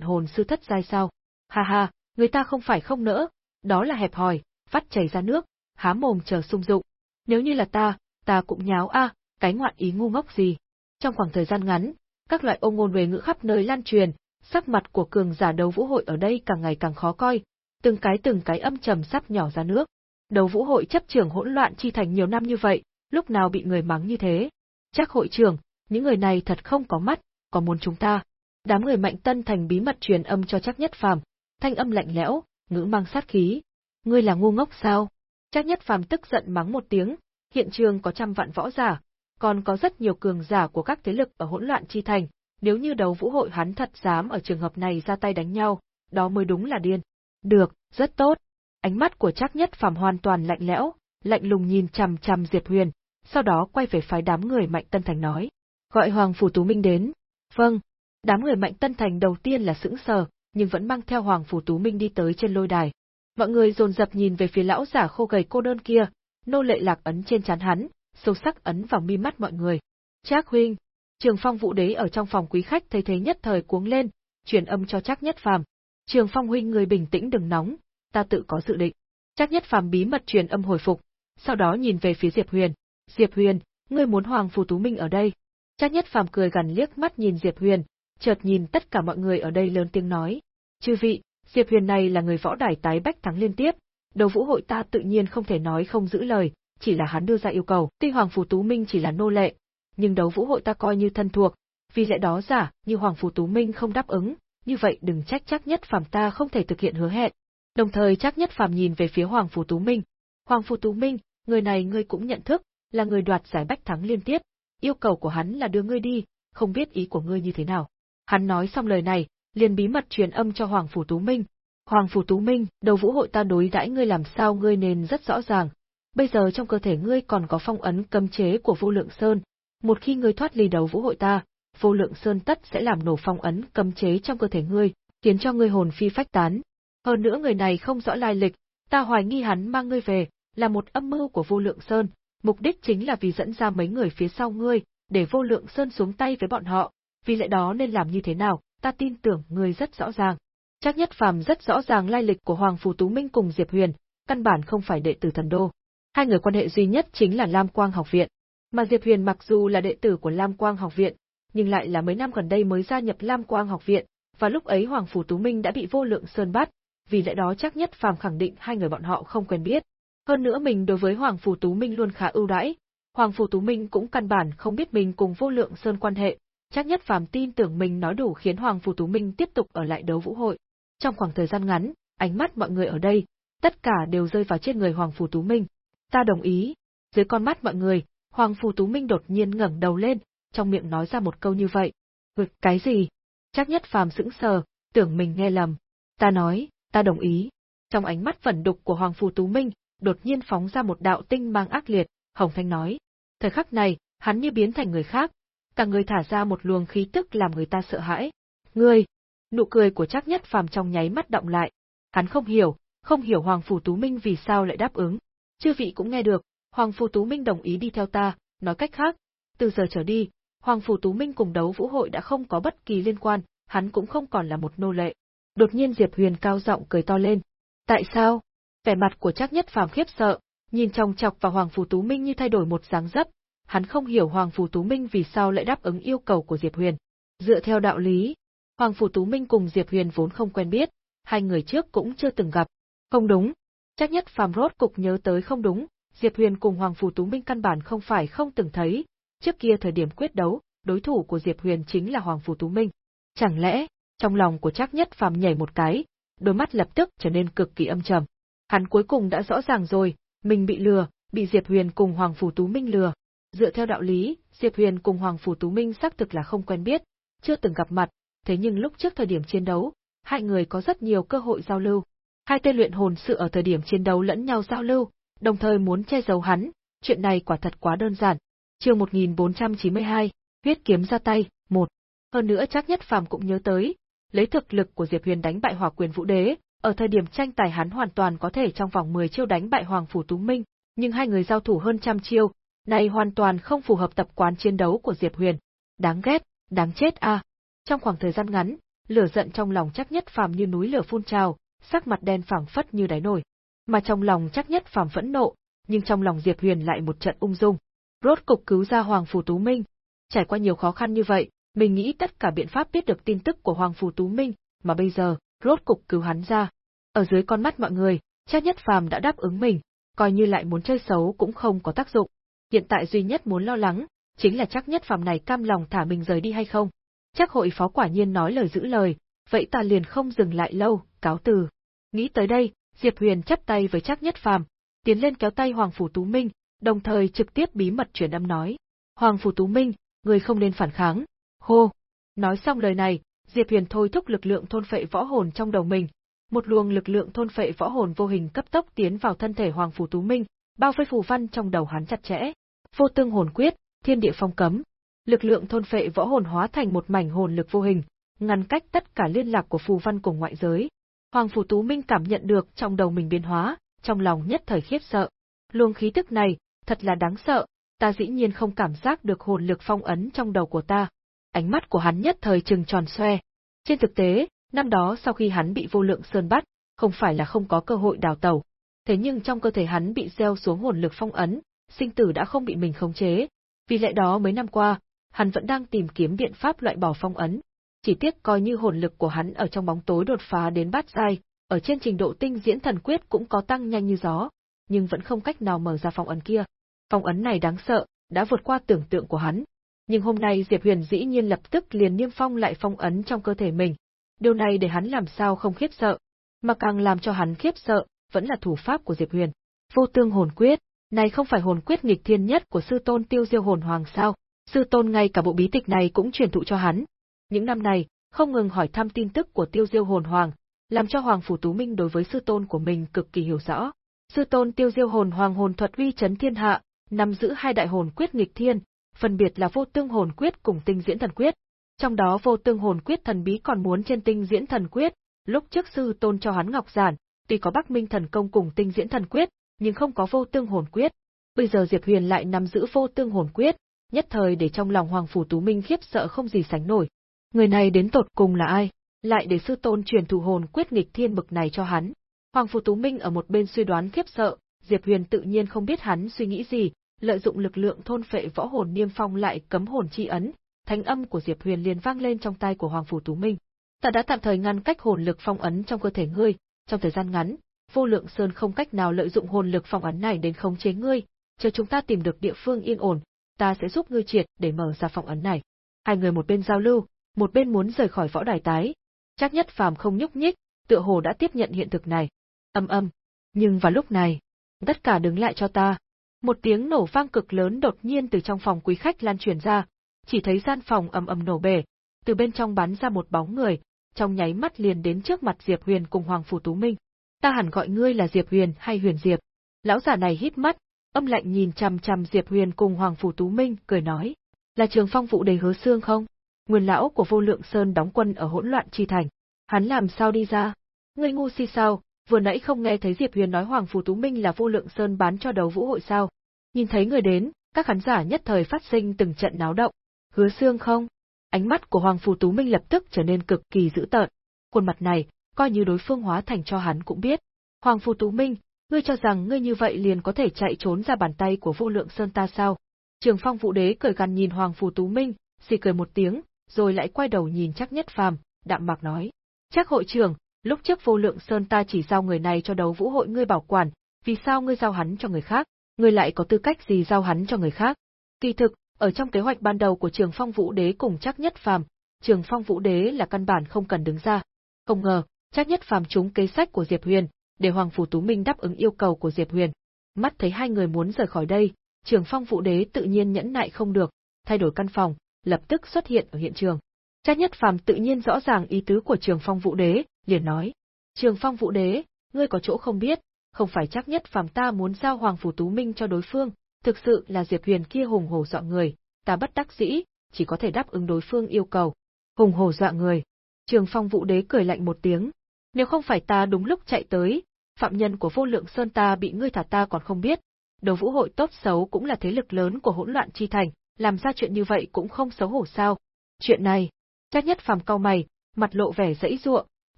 hồn sư thất giai sao? Ha ha, người ta không phải không nỡ, đó là hẹp hòi, vắt chảy ra nước, há mồm chờ sung dụng. Nếu như là ta, ta cũng nháo a, cái ngoạn ý ngu ngốc gì. Trong khoảng thời gian ngắn, các loại ôn ngôn về ngữ khắp nơi lan truyền, sắc mặt của cường giả đấu vũ hội ở đây càng ngày càng khó coi, từng cái từng cái âm trầm sắp nhỏ ra nước. Đấu vũ hội chấp trưởng hỗn loạn chi thành nhiều năm như vậy, lúc nào bị người mắng như thế? Chắc hội trưởng, những người này thật không có mắt, có muốn chúng ta. Đám người mạnh tân thành bí mật truyền âm cho chắc nhất phàm, thanh âm lạnh lẽo, ngữ mang sát khí. Ngươi là ngu ngốc sao? Chắc nhất phàm tức giận mắng một tiếng, hiện trường có trăm vạn võ giả, còn có rất nhiều cường giả của các thế lực ở hỗn loạn chi thành, nếu như đấu vũ hội hắn thật dám ở trường hợp này ra tay đánh nhau, đó mới đúng là điên. Được, rất tốt. Ánh mắt của chắc nhất phàm hoàn toàn lạnh lẽo, lạnh lùng nhìn chằm chằm Diệp Huyền, sau đó quay về phái đám người Mạnh Tân Thành nói. Gọi Hoàng Phủ Tú Minh đến. Vâng. Đám người Mạnh Tân Thành đầu tiên là sững sờ, nhưng vẫn mang theo Hoàng Phủ Tú Minh đi tới trên lôi đài. Mọi người dồn dập nhìn về phía lão giả khô gầy cô đơn kia, nô lệ lạc ấn trên trán hắn, sâu sắc ấn vào mi mắt mọi người. Trác huynh, Trường Phong Vũ Đế ở trong phòng quý khách thấy thế nhất thời cuống lên, truyền âm cho Trác Nhất Phàm. Trường Phong huynh người bình tĩnh đừng nóng, ta tự có dự định. Trác Nhất Phàm bí mật truyền âm hồi phục, sau đó nhìn về phía Diệp Huyền. Diệp Huyền, ngươi muốn Hoàng Phù Tú Minh ở đây. Trác Nhất Phàm cười gần liếc mắt nhìn Diệp Huyền, chợt nhìn tất cả mọi người ở đây lớn tiếng nói. Chư vị, Diệp Huyền này là người võ đài tái bách thắng liên tiếp, đầu vũ hội ta tự nhiên không thể nói không giữ lời, chỉ là hắn đưa ra yêu cầu, tuy Hoàng Phù Tú Minh chỉ là nô lệ, nhưng đấu vũ hội ta coi như thân thuộc, vì lẽ đó giả, như Hoàng Phù Tú Minh không đáp ứng, như vậy đừng trách chắc nhất phàm ta không thể thực hiện hứa hẹn. Đồng thời chắc nhất phàm nhìn về phía Hoàng Phù Tú Minh. Hoàng Phù Tú Minh, người này ngươi cũng nhận thức, là người đoạt giải bách thắng liên tiếp, yêu cầu của hắn là đưa ngươi đi, không biết ý của ngươi như thế nào. Hắn nói xong lời này, liền bí mật truyền âm cho Hoàng Phủ Tú Minh. Hoàng Phủ Tú Minh, đầu vũ hội ta đối đãi ngươi làm sao ngươi nên rất rõ ràng. Bây giờ trong cơ thể ngươi còn có phong ấn cấm chế của vô lượng sơn. Một khi ngươi thoát ly đầu vũ hội ta, vô lượng sơn tất sẽ làm nổ phong ấn cấm chế trong cơ thể ngươi, khiến cho ngươi hồn phi phách tán. Hơn nữa người này không rõ lai lịch, ta hoài nghi hắn mang ngươi về, là một âm mưu của vô lượng sơn, mục đích chính là vì dẫn ra mấy người phía sau ngươi, để vô lượng sơn xuống tay với bọn họ, vì lẽ đó nên làm như thế nào, ta tin tưởng ngươi rất rõ ràng. Chắc nhất phàm rất rõ ràng lai lịch của Hoàng Phù Tú Minh cùng Diệp Huyền, căn bản không phải đệ tử thần đô. Hai người quan hệ duy nhất chính là Lam Quang học viện. Mà Diệp Huyền mặc dù là đệ tử của Lam Quang học viện, nhưng lại là mấy năm gần đây mới gia nhập Lam Quang học viện, và lúc ấy Hoàng Phủ Tú Minh đã bị vô lượng sơn bắt, vì lẽ đó chắc nhất phàm khẳng định hai người bọn họ không quen biết. Hơn nữa mình đối với Hoàng Phủ Tú Minh luôn khá ưu đãi, Hoàng Phủ Tú Minh cũng căn bản không biết mình cùng vô lượng sơn quan hệ, chắc nhất phàm tin tưởng mình nói đủ khiến Hoàng Phủ Tú Minh tiếp tục ở lại đấu vũ hội. Trong khoảng thời gian ngắn, ánh mắt mọi người ở đây, tất cả đều rơi vào trên người Hoàng Phủ Tú Minh. Ta đồng ý. Dưới con mắt mọi người, Hoàng Phủ Tú Minh đột nhiên ngẩng đầu lên, trong miệng nói ra một câu như vậy. Ngực cái gì? Chắc nhất phàm sững sờ, tưởng mình nghe lầm. Ta nói, ta đồng ý. Trong ánh mắt phẫn đục của Hoàng Phủ Tú Minh, đột nhiên phóng ra một đạo tinh mang ác liệt, Hồng Thanh nói. Thời khắc này, hắn như biến thành người khác, cả người thả ra một luồng khí tức làm người ta sợ hãi. Ngươi! Nụ cười của chắc nhất phàm trong nháy mắt động lại. Hắn không hiểu, không hiểu Hoàng Phủ Tú Minh vì sao lại đáp ứng. Chư vị cũng nghe được, Hoàng Phủ Tú Minh đồng ý đi theo ta, nói cách khác, từ giờ trở đi, Hoàng Phủ Tú Minh cùng đấu vũ hội đã không có bất kỳ liên quan, hắn cũng không còn là một nô lệ. Đột nhiên Diệp Huyền cao giọng cười to lên. Tại sao? Vẻ mặt của chắc nhất phàm khiếp sợ, nhìn trong chọc vào Hoàng Phủ Tú Minh như thay đổi một dáng dấp, hắn không hiểu Hoàng Phủ Tú Minh vì sao lại đáp ứng yêu cầu của Diệp Huyền. Dựa theo đạo lý, Hoàng Phủ Tú Minh cùng Diệp Huyền vốn không quen biết, hai người trước cũng chưa từng gặp. Không đúng, chắc nhất phàm rốt cục nhớ tới không đúng, Diệp Huyền cùng Hoàng Phủ Tú Minh căn bản không phải không từng thấy, trước kia thời điểm quyết đấu, đối thủ của Diệp Huyền chính là Hoàng Phủ Tú Minh. Chẳng lẽ, trong lòng của chắc nhất phàm nhảy một cái, đôi mắt lập tức trở nên cực kỳ âm trầm. Hắn cuối cùng đã rõ ràng rồi, mình bị lừa, bị Diệp Huyền cùng Hoàng Phủ Tú Minh lừa. Dựa theo đạo lý, Diệp Huyền cùng Hoàng Phủ Tú Minh xác thực là không quen biết, chưa từng gặp mặt, thế nhưng lúc trước thời điểm chiến đấu, hai người có rất nhiều cơ hội giao lưu. Hai tên luyện hồn sự ở thời điểm chiến đấu lẫn nhau giao lưu, đồng thời muốn che giấu hắn, chuyện này quả thật quá đơn giản. Chương 1492, huyết kiếm ra tay, một. Hơn nữa chắc nhất phàm cũng nhớ tới, lấy thực lực của Diệp Huyền đánh bại Hỏa Quyền Vũ Đế, ở thời điểm tranh tài hắn hoàn toàn có thể trong vòng 10 chiêu đánh bại Hoàng Phủ Tú Minh, nhưng hai người giao thủ hơn trăm chiêu, này hoàn toàn không phù hợp tập quán chiến đấu của Diệp Huyền. Đáng ghét, đáng chết a. Trong khoảng thời gian ngắn, lửa giận trong lòng chắc nhất phàm như núi lửa phun trào, sắc mặt đen phẳng phất như đáy nổi. Mà trong lòng chắc nhất phàm phẫn nộ, nhưng trong lòng Diệp Huyền lại một trận ung dung. Rốt cục cứu ra Hoàng Phủ Tú Minh. Trải qua nhiều khó khăn như vậy, mình nghĩ tất cả biện pháp biết được tin tức của Hoàng Phủ Tú Minh, mà bây giờ, rốt cục cứu hắn ra. Ở dưới con mắt mọi người, chắc nhất phàm đã đáp ứng mình, coi như lại muốn chơi xấu cũng không có tác dụng. Hiện tại duy nhất muốn lo lắng, chính là chắc nhất phàm này cam lòng thả mình rời đi hay không. Chắc hội phó quả nhiên nói lời giữ lời, vậy ta liền không dừng lại lâu, cáo từ. Nghĩ tới đây, Diệp Huyền chắp tay với chắc nhất phàm, tiến lên kéo tay Hoàng Phủ Tú Minh, đồng thời trực tiếp bí mật truyền âm nói. Hoàng Phủ Tú Minh, người không nên phản kháng. Hô! Nói xong lời này, Diệp Huyền thôi thúc lực lượng thôn phệ võ hồn trong đầu mình. Một luồng lực lượng thôn phệ võ hồn vô hình cấp tốc tiến vào thân thể Hoàng Phủ Tú Minh, bao vây phù văn trong đầu hắn chặt chẽ. Vô tương hồn quyết, thiên địa phong cấm. Lực lượng thôn phệ võ hồn hóa thành một mảnh hồn lực vô hình, ngăn cách tất cả liên lạc của phù văn cùng ngoại giới. Hoàng Phủ Tú Minh cảm nhận được trong đầu mình biến hóa, trong lòng nhất thời khiếp sợ. Luồng khí tức này, thật là đáng sợ, ta dĩ nhiên không cảm giác được hồn lực phong ấn trong đầu của ta. Ánh mắt của hắn nhất thời trừng tròn xoe. Trên thực tế, năm đó sau khi hắn bị vô lượng sơn bắt, không phải là không có cơ hội đào tẩu. Thế nhưng trong cơ thể hắn bị gieo xuống hồn lực phong ấn, sinh tử đã không bị mình khống chế. Vì lẽ đó mấy năm qua, hắn vẫn đang tìm kiếm biện pháp loại bỏ phong ấn. Chỉ tiếc coi như hồn lực của hắn ở trong bóng tối đột phá đến bát giai, ở trên trình độ tinh diễn thần quyết cũng có tăng nhanh như gió, nhưng vẫn không cách nào mở ra phong ấn kia. Phong ấn này đáng sợ, đã vượt qua tưởng tượng của hắn. Nhưng hôm nay Diệp Huyền dĩ nhiên lập tức liền niêm phong lại phong ấn trong cơ thể mình. Điều này để hắn làm sao không khiếp sợ, mà càng làm cho hắn khiếp sợ, vẫn là thủ pháp của Diệp Huyền. Vô tương hồn quyết, này không phải hồn quyết nghịch thiên nhất của sư tôn tiêu diêu hồn hoàng sao, sư tôn ngay cả bộ bí tịch này cũng truyền thụ cho hắn. Những năm này, không ngừng hỏi thăm tin tức của tiêu diêu hồn hoàng, làm cho Hoàng Phủ Tú Minh đối với sư tôn của mình cực kỳ hiểu rõ. Sư tôn tiêu diêu hồn hoàng hồn thuật uy chấn thiên hạ, nắm giữ hai đại hồn quyết nghịch thiên, phân biệt là vô tương hồn quyết cùng tinh diễn thần quyết. Trong đó vô tương hồn quyết thần bí còn muốn trên tinh diễn thần quyết, lúc trước sư tôn cho hắn ngọc giản, tuy có Bắc Minh thần công cùng tinh diễn thần quyết, nhưng không có vô tương hồn quyết. Bây giờ Diệp Huyền lại nắm giữ vô tương hồn quyết, nhất thời để trong lòng Hoàng Phủ Tú Minh khiếp sợ không gì sánh nổi. Người này đến tột cùng là ai? lại để sư tôn truyền thủ hồn quyết nghịch thiên bực này cho hắn. Hoàng Phủ Tú Minh ở một bên suy đoán khiếp sợ, Diệp Huyền tự nhiên không biết hắn suy nghĩ gì, lợi dụng lực lượng thôn phệ võ hồn niêm phong lại cấm hồn chi ấn, thanh âm của Diệp Huyền liền vang lên trong tai của Hoàng Phủ Tú Minh. Ta đã tạm thời ngăn cách hồn lực phong ấn trong cơ thể ngươi, trong thời gian ngắn, vô lượng sơn không cách nào lợi dụng hồn lực phong ấn này đến khống chế ngươi, chờ chúng ta tìm được địa phương yên ổn, ta sẽ giúp ngươi triệt để mở ra phong ấn này. Hai người một bên giao lưu, một bên muốn rời khỏi võ đài tái, chắc nhất phàm không nhúc nhích, tựa hồ đã tiếp nhận hiện thực này. Âm âm. Nhưng vào lúc này, tất cả đứng lại cho ta. Một tiếng nổ vang cực lớn đột nhiên từ trong phòng quý khách lan truyền ra, chỉ thấy gian phòng ầm ầm nổ bể, từ bên trong bắn ra một bóng người, trong nháy mắt liền đến trước mặt Diệp Huyền cùng Hoàng Phủ Tú Minh. Ta hẳn gọi ngươi là Diệp Huyền hay Huyền Diệp. Lão giả này hít mắt, âm lạnh nhìn chằm chằm Diệp Huyền cùng Hoàng Phủ Tú Minh, cười nói. Là trường phong vụ đầy hứa xương không? Nguyên lão của vô lượng sơn đóng quân ở hỗn loạn chi thành. Hắn làm sao đi ra? Ngươi ngu si sao, vừa nãy không nghe thấy Diệp Huyền nói Hoàng Phủ Tú Minh là vô lượng sơn bán cho đấu vũ hội sao? Nhìn thấy người đến, các khán giả nhất thời phát sinh từng trận náo động. Hứa xương không? Ánh mắt của Hoàng Phủ Tú Minh lập tức trở nên cực kỳ dữ tợn. Khuôn mặt này, coi như đối phương hóa thành cho hắn cũng biết. Hoàng phù Tú Minh, ngươi cho rằng ngươi như vậy liền có thể chạy trốn ra bàn tay của vô lượng sơn ta sao? Trường Phong Vũ Đế cười gằn nhìn Hoàng phù Tú Minh, xì cười một tiếng, rồi lại quay đầu nhìn chắc nhất phàm, đạm mạc nói. Chắc hội trưởng, lúc trước vô lượng sơn ta chỉ giao người này cho đấu vũ hội ngươi bảo quản, vì sao ngươi giao hắn cho người khác, ngươi lại có tư cách gì giao hắn cho người khác? Kỳ thực, ở trong kế hoạch ban đầu của Trường Phong Vũ Đế cùng chắc nhất phàm, Trường Phong Vũ Đế là căn bản không cần đứng ra. Không ngờ, chắc nhất phàm chúng kế sách của Diệp Huyền, để Hoàng Phủ Tú Minh đáp ứng yêu cầu của Diệp Huyền. Mắt thấy hai người muốn rời khỏi đây, Trường Phong Vũ Đế tự nhiên nhẫn nại không được, thay đổi căn phòng, lập tức xuất hiện ở hiện trường. Trác Nhất Phàm tự nhiên rõ ràng ý tứ của Trường Phong Vũ Đế, liền nói: "Trường Phong Vũ Đế, ngươi có chỗ không biết, không phải chắc Nhất Phàm ta muốn giao Hoàng phủ Tú Minh cho đối phương, thực sự là Diệp Huyền kia hùng hổ dọa người, ta bất đắc dĩ, chỉ có thể đáp ứng đối phương yêu cầu." Hùng hổ dọa người. Trường Phong Vũ Đế cười lạnh một tiếng, nếu không phải ta đúng lúc chạy tới, phạm nhân của vô lượng sơn ta bị ngươi thả ta còn không biết, Đấu vũ hội tốt xấu cũng là thế lực lớn của hỗn loạn chi thành, làm ra chuyện như vậy cũng không xấu hổ sao. Chuyện này, chắc nhất phàm cau mày, mặt lộ vẻ dãy ruộng,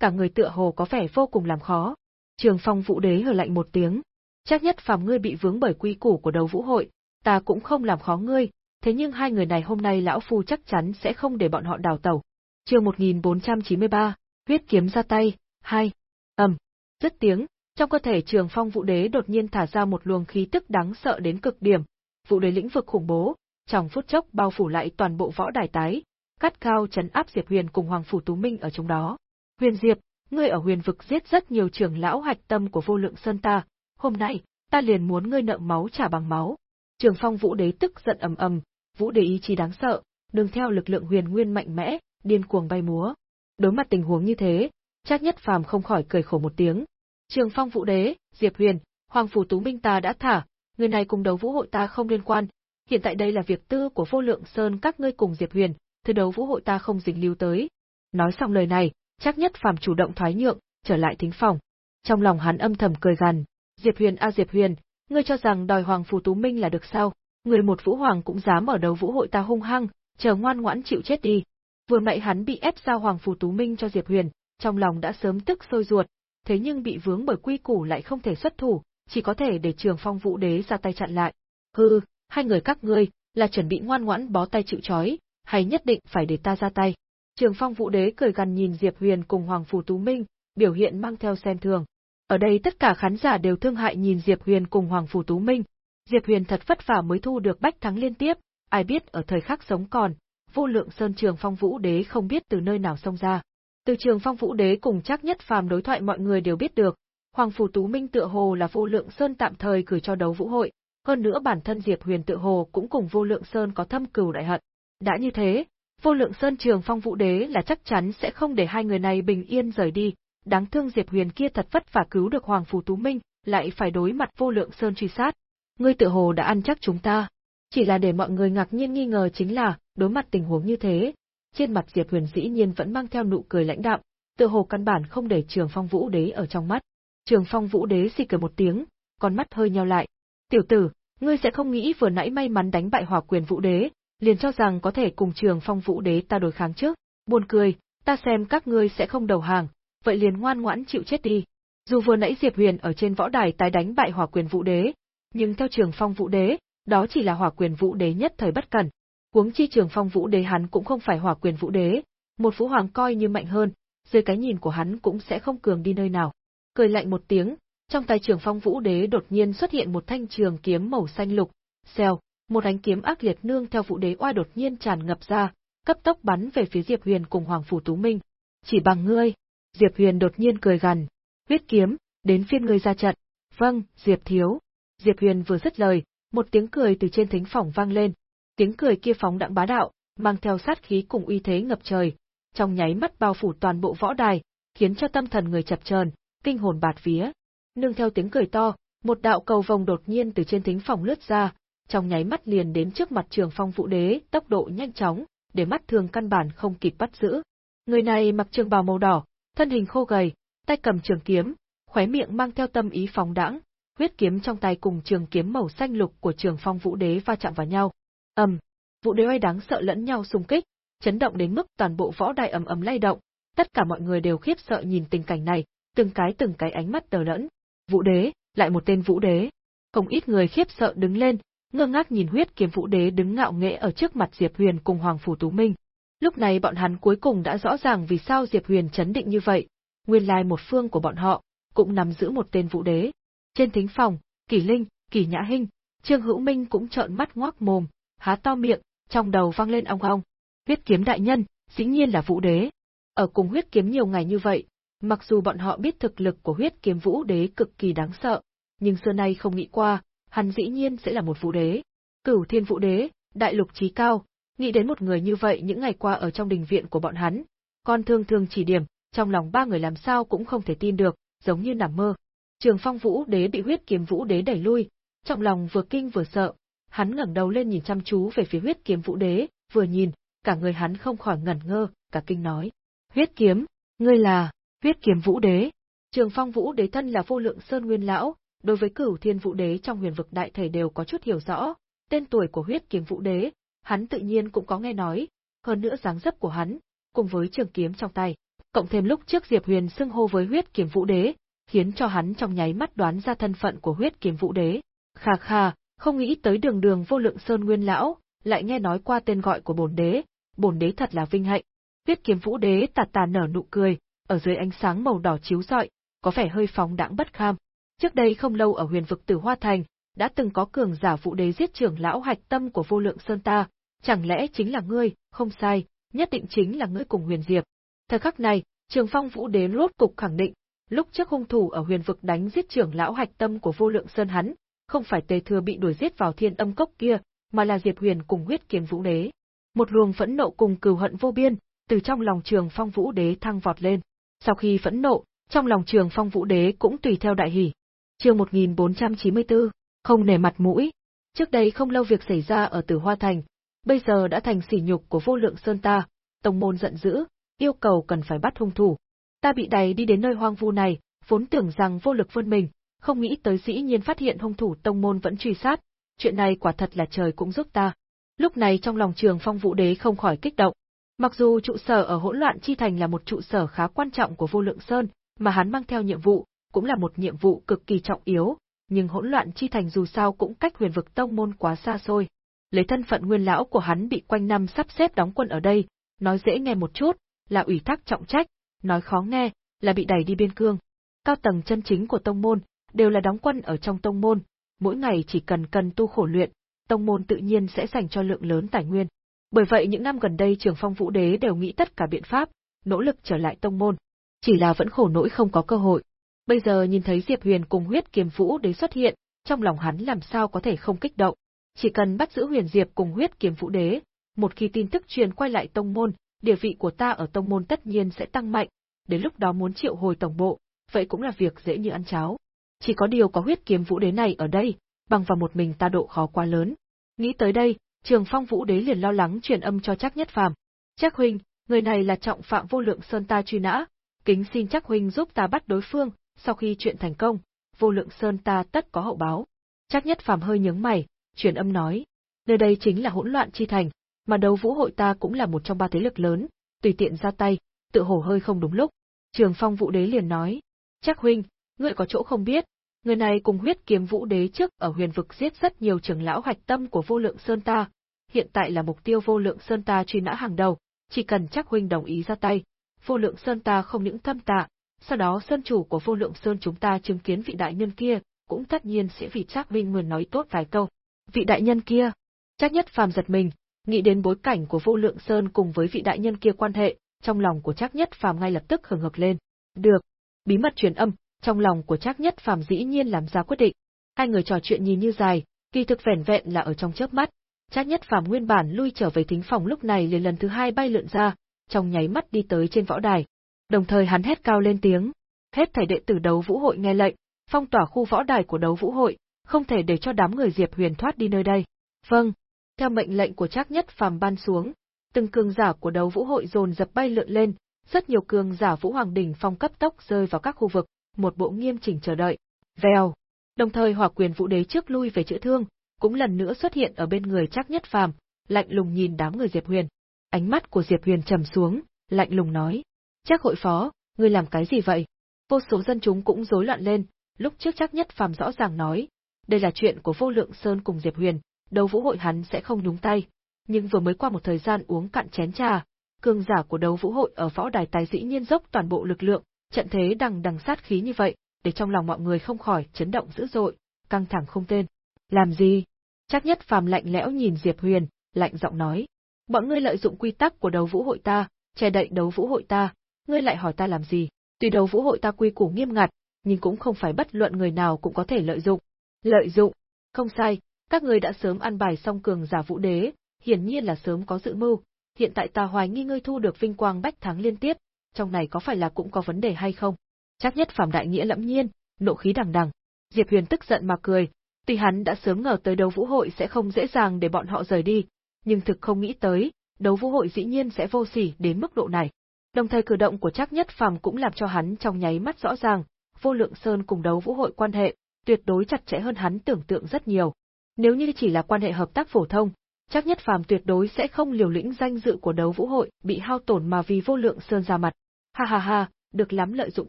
cả người tựa hồ có vẻ vô cùng làm khó. Trường phong vũ đế hờ lạnh một tiếng. Chắc nhất phàm ngươi bị vướng bởi quy củ của đấu vũ hội, ta cũng không làm khó ngươi, thế nhưng hai người này hôm nay lão phu chắc chắn sẽ không để bọn họ đào tẩu. Chương 1493, huyết kiếm ra tay, hai. Ầm, rất tiếng, trong cơ thể Trường Phong Vũ Đế đột nhiên thả ra một luồng khí tức đáng sợ đến cực điểm, Vũ Đế lĩnh vực khủng bố, trong phút chốc bao phủ lại toàn bộ võ đài tái, cắt cao chấn áp Diệp Huyền cùng Hoàng phủ Tú Minh ở trong đó. Huyền Diệp, ngươi ở Huyền vực giết rất nhiều trưởng lão hạch tâm của Vô Lượng Sơn ta, hôm nay, ta liền muốn ngươi nợ máu trả bằng máu. Trường Phong Vũ Đế tức giận ầm ầm, Vũ Đế ý chí đáng sợ, đường theo lực lượng huyền nguyên mạnh mẽ, điên cuồng bay múa. Đối mặt tình huống như thế, Trác Nhất Phàm không khỏi cười khổ một tiếng, Trường Phong Vũ Đế, Diệp Huyền, Hoàng phủ Tú Minh ta đã thả, người này cùng đấu vũ hội ta không liên quan, hiện tại đây là việc tư của Vô Lượng Sơn các ngươi cùng Diệp Huyền, thứ đấu vũ hội ta không dính lưu tới. Nói xong lời này, chắc nhất phàm chủ động thoái nhượng, trở lại thính phòng. Trong lòng hắn âm thầm cười gằn, Diệp Huyền a Diệp Huyền, ngươi cho rằng đòi Hoàng phủ Tú Minh là được sao? Người một vũ hoàng cũng dám ở đấu vũ hội ta hung hăng, chờ ngoan ngoãn chịu chết đi. Vừa nãy hắn bị ép giao Hoàng phủ Tú Minh cho Diệp Huyền, trong lòng đã sớm tức sôi ruột, thế nhưng bị vướng bởi quy củ lại không thể xuất thủ, chỉ có thể để Trường Phong Vũ Đế ra tay chặn lại. Hừ, hai người các ngươi là chuẩn bị ngoan ngoãn bó tay chịu trói, hay nhất định phải để ta ra tay? Trường Phong Vũ Đế cười gằn nhìn Diệp Huyền cùng Hoàng Phủ Tú Minh, biểu hiện mang theo xem thường. Ở đây tất cả khán giả đều thương hại nhìn Diệp Huyền cùng Hoàng Phủ Tú Minh. Diệp Huyền thật vất vả mới thu được bách thắng liên tiếp, ai biết ở thời khắc sống còn, vô lượng sơn trường Phong Vũ Đế không biết từ nơi nào xông ra. Từ trường phong vũ đế cùng chắc nhất phàm đối thoại mọi người đều biết được, Hoàng Phủ Tú Minh tựa hồ là vô lượng sơn tạm thời gửi cho đấu vũ hội, hơn nữa bản thân Diệp Huyền tựa hồ cũng cùng vô lượng sơn có thâm cừu đại hận. Đã như thế, vô lượng sơn trường phong vũ đế là chắc chắn sẽ không để hai người này bình yên rời đi, đáng thương Diệp Huyền kia thật vất vả cứu được Hoàng Phủ Tú Minh, lại phải đối mặt vô lượng sơn truy sát. Ngươi tự hồ đã ăn chắc chúng ta. Chỉ là để mọi người ngạc nhiên nghi ngờ chính là, đối mặt tình huống như thế, trên mặt Diệp Huyền dĩ nhiên vẫn mang theo nụ cười lãnh đạm, tựa hồ căn bản không để Trường Phong Vũ Đế ở trong mắt. Trường Phong Vũ Đế xì cười một tiếng, con mắt hơi nheo lại. "Tiểu tử, ngươi sẽ không nghĩ vừa nãy may mắn đánh bại Hỏa Quyền Vũ Đế, liền cho rằng có thể cùng Trường Phong Vũ Đế ta đối kháng trước? Buồn cười, ta xem các ngươi sẽ không đầu hàng, vậy liền ngoan ngoãn chịu chết đi." Dù vừa nãy Diệp Huyền ở trên võ đài tái đánh bại Hỏa Quyền Vũ Đế, nhưng theo Trường Phong Vũ Đế, đó chỉ là Hỏa Quyền Vũ Đế nhất thời bất cẩn, Huống chi trường phong vũ đế hắn cũng không phải hỏa quyền vũ đế, một vũ hoàng coi như mạnh hơn, dưới cái nhìn của hắn cũng sẽ không cường đi nơi nào. Cười lạnh một tiếng, trong tay trường phong vũ đế đột nhiên xuất hiện một thanh trường kiếm màu xanh lục, xèo, một ánh kiếm ác liệt nương theo vũ đế oai đột nhiên tràn ngập ra, cấp tốc bắn về phía Diệp Huyền cùng Hoàng Phủ Tú Minh. Chỉ bằng ngươi, Diệp Huyền đột nhiên cười gằn, huyết kiếm, đến phiên ngươi ra trận. Vâng, Diệp Thiếu. Diệp Huyền vừa dứt lời, một tiếng cười từ trên thính phòng vang lên, tiếng cười kia phóng đãng bá đạo, mang theo sát khí cùng uy thế ngập trời, trong nháy mắt bao phủ toàn bộ võ đài, khiến cho tâm thần người chập chờn, kinh hồn bạt vía. Nương theo tiếng cười to, Một đạo cầu vồng đột nhiên từ trên thính phòng lướt ra, trong nháy mắt liền đến trước mặt Trường Phong Vũ Đế, tốc độ nhanh chóng, để mắt thường căn bản không kịp bắt giữ. Người này mặc trường bào màu đỏ, thân hình khô gầy, tay cầm trường kiếm, khóe miệng mang theo tâm ý phóng đãng, huyết kiếm trong tay cùng trường kiếm màu xanh lục của Trường Phong Vũ Đế va chạm vào nhau. Ầm, vụ Đế oai đáng sợ lẫn nhau xung kích, chấn động đến mức toàn bộ võ đài ầm ầm lay động, tất cả mọi người đều khiếp sợ nhìn tình cảnh này, từng cái từng cái ánh mắt đờ đẫn. Vũ Đế, lại một tên Vũ Đế. Không ít người khiếp sợ đứng lên, ngơ ngác nhìn huyết kiếm Vũ Đế đứng ngạo nghễ ở trước mặt Diệp Huyền cùng Hoàng phủ Tú Minh. Lúc này bọn hắn cuối cùng đã rõ ràng vì sao Diệp Huyền chấn định như vậy, nguyên lai một phương của bọn họ cũng nắm giữ một tên Vũ Đế. Trên thính phòng, kỳ Linh, kỳ Nhã Hinh, Trương Hữu Minh cũng trợn mắt ngoác mồm, há to miệng, trong đầu vang lên ong ong. Huyết kiếm đại nhân, dĩ nhiên là Vũ Đế. Ở cùng huyết kiếm nhiều ngày như vậy, mặc dù bọn họ biết thực lực của huyết kiếm Vũ Đế cực kỳ đáng sợ, nhưng xưa nay không nghĩ qua, hắn dĩ nhiên sẽ là một Vũ Đế. Cửu Thiên Vũ Đế, đại lục trí cao, nghĩ đến một người như vậy những ngày qua ở trong đình viện của bọn hắn, con thương thương chỉ điểm, trong lòng ba người làm sao cũng không thể tin được, giống như nằm mơ. Trường Phong Vũ Đế bị huyết kiếm Vũ Đế đẩy lui, trong lòng vừa kinh vừa sợ, hắn ngẩng đầu lên nhìn chăm chú về phía huyết kiếm Vũ Đế, vừa nhìn, cả người hắn không khỏi ngẩn ngơ, cả kinh nói: "Huyết kiếm, ngươi là Huyết kiếm Vũ Đế?" Trường Phong Vũ Đế thân là vô lượng sơn nguyên lão, đối với Cửu Thiên Vũ Đế trong huyền vực đại thể đều có chút hiểu rõ, tên tuổi của Huyết kiếm Vũ Đế, hắn tự nhiên cũng có nghe nói, hơn nữa dáng dấp của hắn, cùng với trường kiếm trong tay, cộng thêm lúc trước Diệp Huyền xưng hô với huyết kiếm vũ đế, khiến cho hắn trong nháy mắt đoán ra thân phận của huyết kiếm vũ đế. Khà khà, không nghĩ tới đường đường vô lượng sơn nguyên lão, lại nghe nói qua tên gọi của bổn đế, bổn đế thật là vinh hạnh. Huyết kiếm vũ đế tà tà nở nụ cười, ở dưới ánh sáng màu đỏ chiếu rọi, có vẻ hơi phóng đãng bất kham. Trước đây không lâu ở huyền vực Tử Hoa Thành, đã từng có cường giả vũ đế giết trưởng lão hạch tâm của vô lượng sơn ta, chẳng lẽ chính là ngươi, không sai, nhất định chính là ngươi cùng huyền diệp. Thời khắc này, Trường Phong Vũ Đế rốt cục khẳng định, lúc trước hung thủ ở huyền vực đánh giết trưởng lão hạch tâm của vô lượng sơn hắn, không phải tề thừa bị đuổi giết vào thiên âm cốc kia, mà là Diệp Huyền cùng huyết kiếm Vũ Đế. Một luồng phẫn nộ cùng cừu hận vô biên, từ trong lòng Trường Phong Vũ Đế thăng vọt lên. Sau khi phẫn nộ, trong lòng Trường Phong Vũ Đế cũng tùy theo đại hỉ. Chương 1494, không nể mặt mũi. Trước đây không lâu việc xảy ra ở Tử Hoa Thành, bây giờ đã thành sỉ nhục của vô lượng sơn ta, tông môn giận dữ, yêu cầu cần phải bắt hung thủ. Ta bị đẩy đi đến nơi hoang vu này, vốn tưởng rằng vô lực vươn mình, không nghĩ tới dĩ nhiên phát hiện hung thủ tông môn vẫn truy sát, chuyện này quả thật là trời cũng giúp ta. Lúc này trong lòng trường phong vũ đế không khỏi kích động. Mặc dù trụ sở ở hỗn loạn chi thành là một trụ sở khá quan trọng của vô lượng sơn, mà hắn mang theo nhiệm vụ, cũng là một nhiệm vụ cực kỳ trọng yếu, nhưng hỗn loạn chi thành dù sao cũng cách huyền vực tông môn quá xa xôi. Lấy thân phận nguyên lão của hắn bị quanh năm sắp xếp đóng quân ở đây, nói dễ nghe một chút, là ủy thác trọng trách, nói khó nghe, là bị đẩy đi biên cương. Cao tầng chân chính của tông môn, đều là đóng quân ở trong tông môn, mỗi ngày chỉ cần cần tu khổ luyện, tông môn tự nhiên sẽ dành cho lượng lớn tài nguyên. Bởi vậy những năm gần đây Trường Phong Vũ Đế đều nghĩ tất cả biện pháp, nỗ lực trở lại tông môn, chỉ là vẫn khổ nỗi không có cơ hội. Bây giờ nhìn thấy Diệp Huyền cùng huyết kiềm vũ đế xuất hiện, trong lòng hắn làm sao có thể không kích động. Chỉ cần bắt giữ Huyền Diệp cùng huyết kiếm vũ đế, một khi tin tức truyền quay lại tông môn, địa vị của ta ở tông môn tất nhiên sẽ tăng mạnh, đến lúc đó muốn triệu hồi tổng bộ, vậy cũng là việc dễ như ăn cháo. Chỉ có điều có huyết kiếm vũ đế này ở đây, bằng vào một mình ta độ khó quá lớn. Nghĩ tới đây, Trường Phong Vũ Đế liền lo lắng truyền âm cho Chắc Nhất Phàm. Chắc huynh, người này là trọng phạm vô lượng sơn ta truy nã, kính xin Chắc huynh giúp ta bắt đối phương, sau khi chuyện thành công, vô lượng sơn ta tất có hậu báo. Chắc Nhất Phàm hơi nhướng mày, truyền âm nói, nơi đây chính là hỗn loạn chi thành, mà đấu vũ hội ta cũng là một trong ba thế lực lớn, tùy tiện ra tay, tự hổ hơi không đúng lúc. Trường Phong Vũ Đế liền nói, chắc huynh, ngươi có chỗ không biết, người này cùng huyết kiếm Vũ Đế trước ở huyền vực giết rất nhiều trưởng lão hoạch tâm của vô lượng sơn ta, hiện tại là mục tiêu vô lượng sơn ta truy nã hàng đầu, chỉ cần chắc huynh đồng ý ra tay, vô lượng sơn ta không những thâm tạ, sau đó sơn chủ của vô lượng sơn chúng ta chứng kiến vị đại nhân kia, cũng tất nhiên sẽ vì chắc huynh mượn nói tốt vài câu. Vị đại nhân kia, chắc nhất phàm giật mình, nghĩ đến bối cảnh của vô lượng sơn cùng với vị đại nhân kia quan hệ, trong lòng của chắc Nhất Phàm ngay lập tức hừng hực lên. Được, bí mật truyền âm, trong lòng của Trác Nhất Phàm dĩ nhiên làm ra quyết định. Hai người trò chuyện nhìn như dài, kỳ thực vẻn vẹn là ở trong chớp mắt. Trác Nhất Phàm nguyên bản lui trở về thính phòng lúc này liền lần thứ hai bay lượn ra, trong nháy mắt đi tới trên võ đài. Đồng thời hắn hét cao lên tiếng, hết thảy đệ tử đấu vũ hội nghe lệnh, phong tỏa khu võ đài của đấu vũ hội, không thể để cho đám người Diệp Huyền thoát đi nơi đây. Vâng. Theo mệnh lệnh của Trác Nhất Phàm ban xuống, từng cường giả của đấu vũ hội dồn dập bay lượn lên, rất nhiều cường giả vũ hoàng đỉnh phong cấp tốc rơi vào các khu vực, một bộ nghiêm chỉnh chờ đợi. Vèo. Đồng thời Hỏa Quyền Vũ Đế trước lui về chữa thương, cũng lần nữa xuất hiện ở bên người chắc Nhất Phàm, lạnh lùng nhìn đám người Diệp Huyền. Ánh mắt của Diệp Huyền trầm xuống, lạnh lùng nói: chắc hội phó, ngươi làm cái gì vậy?" Vô số dân chúng cũng rối loạn lên, lúc trước chắc Nhất Phàm rõ ràng nói, đây là chuyện của Vô Lượng Sơn cùng Diệp Huyền, đấu vũ hội hắn sẽ không nhúng tay, nhưng vừa mới qua một thời gian uống cạn chén trà, cường giả của đấu vũ hội ở võ đài tài dĩ nhiên dốc toàn bộ lực lượng, trận thế đằng đằng sát khí như vậy, để trong lòng mọi người không khỏi chấn động dữ dội, căng thẳng không tên. Làm gì? Chắc nhất phàm lạnh lẽo nhìn Diệp Huyền, lạnh giọng nói. Bọn ngươi lợi dụng quy tắc của đấu vũ hội ta, che đậy đấu vũ hội ta, ngươi lại hỏi ta làm gì? Tuy đấu vũ hội ta quy củ nghiêm ngặt, nhưng cũng không phải bất luận người nào cũng có thể lợi dụng. Lợi dụng? Không sai, các ngươi đã sớm ăn bài xong cường giả vũ đế, hiển nhiên là sớm có dự mưu. Hiện tại ta hoài nghi ngươi thu được vinh quang bách thắng liên tiếp, trong này có phải là cũng có vấn đề hay không? Chắc nhất phàm đại nghĩa lẫm nhiên, nộ khí đằng đằng. Diệp Huyền tức giận mà cười, tuy hắn đã sớm ngờ tới đấu vũ hội sẽ không dễ dàng để bọn họ rời đi, nhưng thực không nghĩ tới, đấu vũ hội dĩ nhiên sẽ vô sỉ đến mức độ này. Đồng thời cử động của Trác Nhất Phàm cũng làm cho hắn trong nháy mắt rõ ràng, vô lượng sơn cùng đấu vũ hội quan hệ, tuyệt đối chặt chẽ hơn hắn tưởng tượng rất nhiều. Nếu như chỉ là quan hệ hợp tác phổ thông, chắc nhất phàm tuyệt đối sẽ không liều lĩnh danh dự của đấu vũ hội bị hao tổn mà vì vô lượng sơn ra mặt. Ha ha ha, được lắm lợi dụng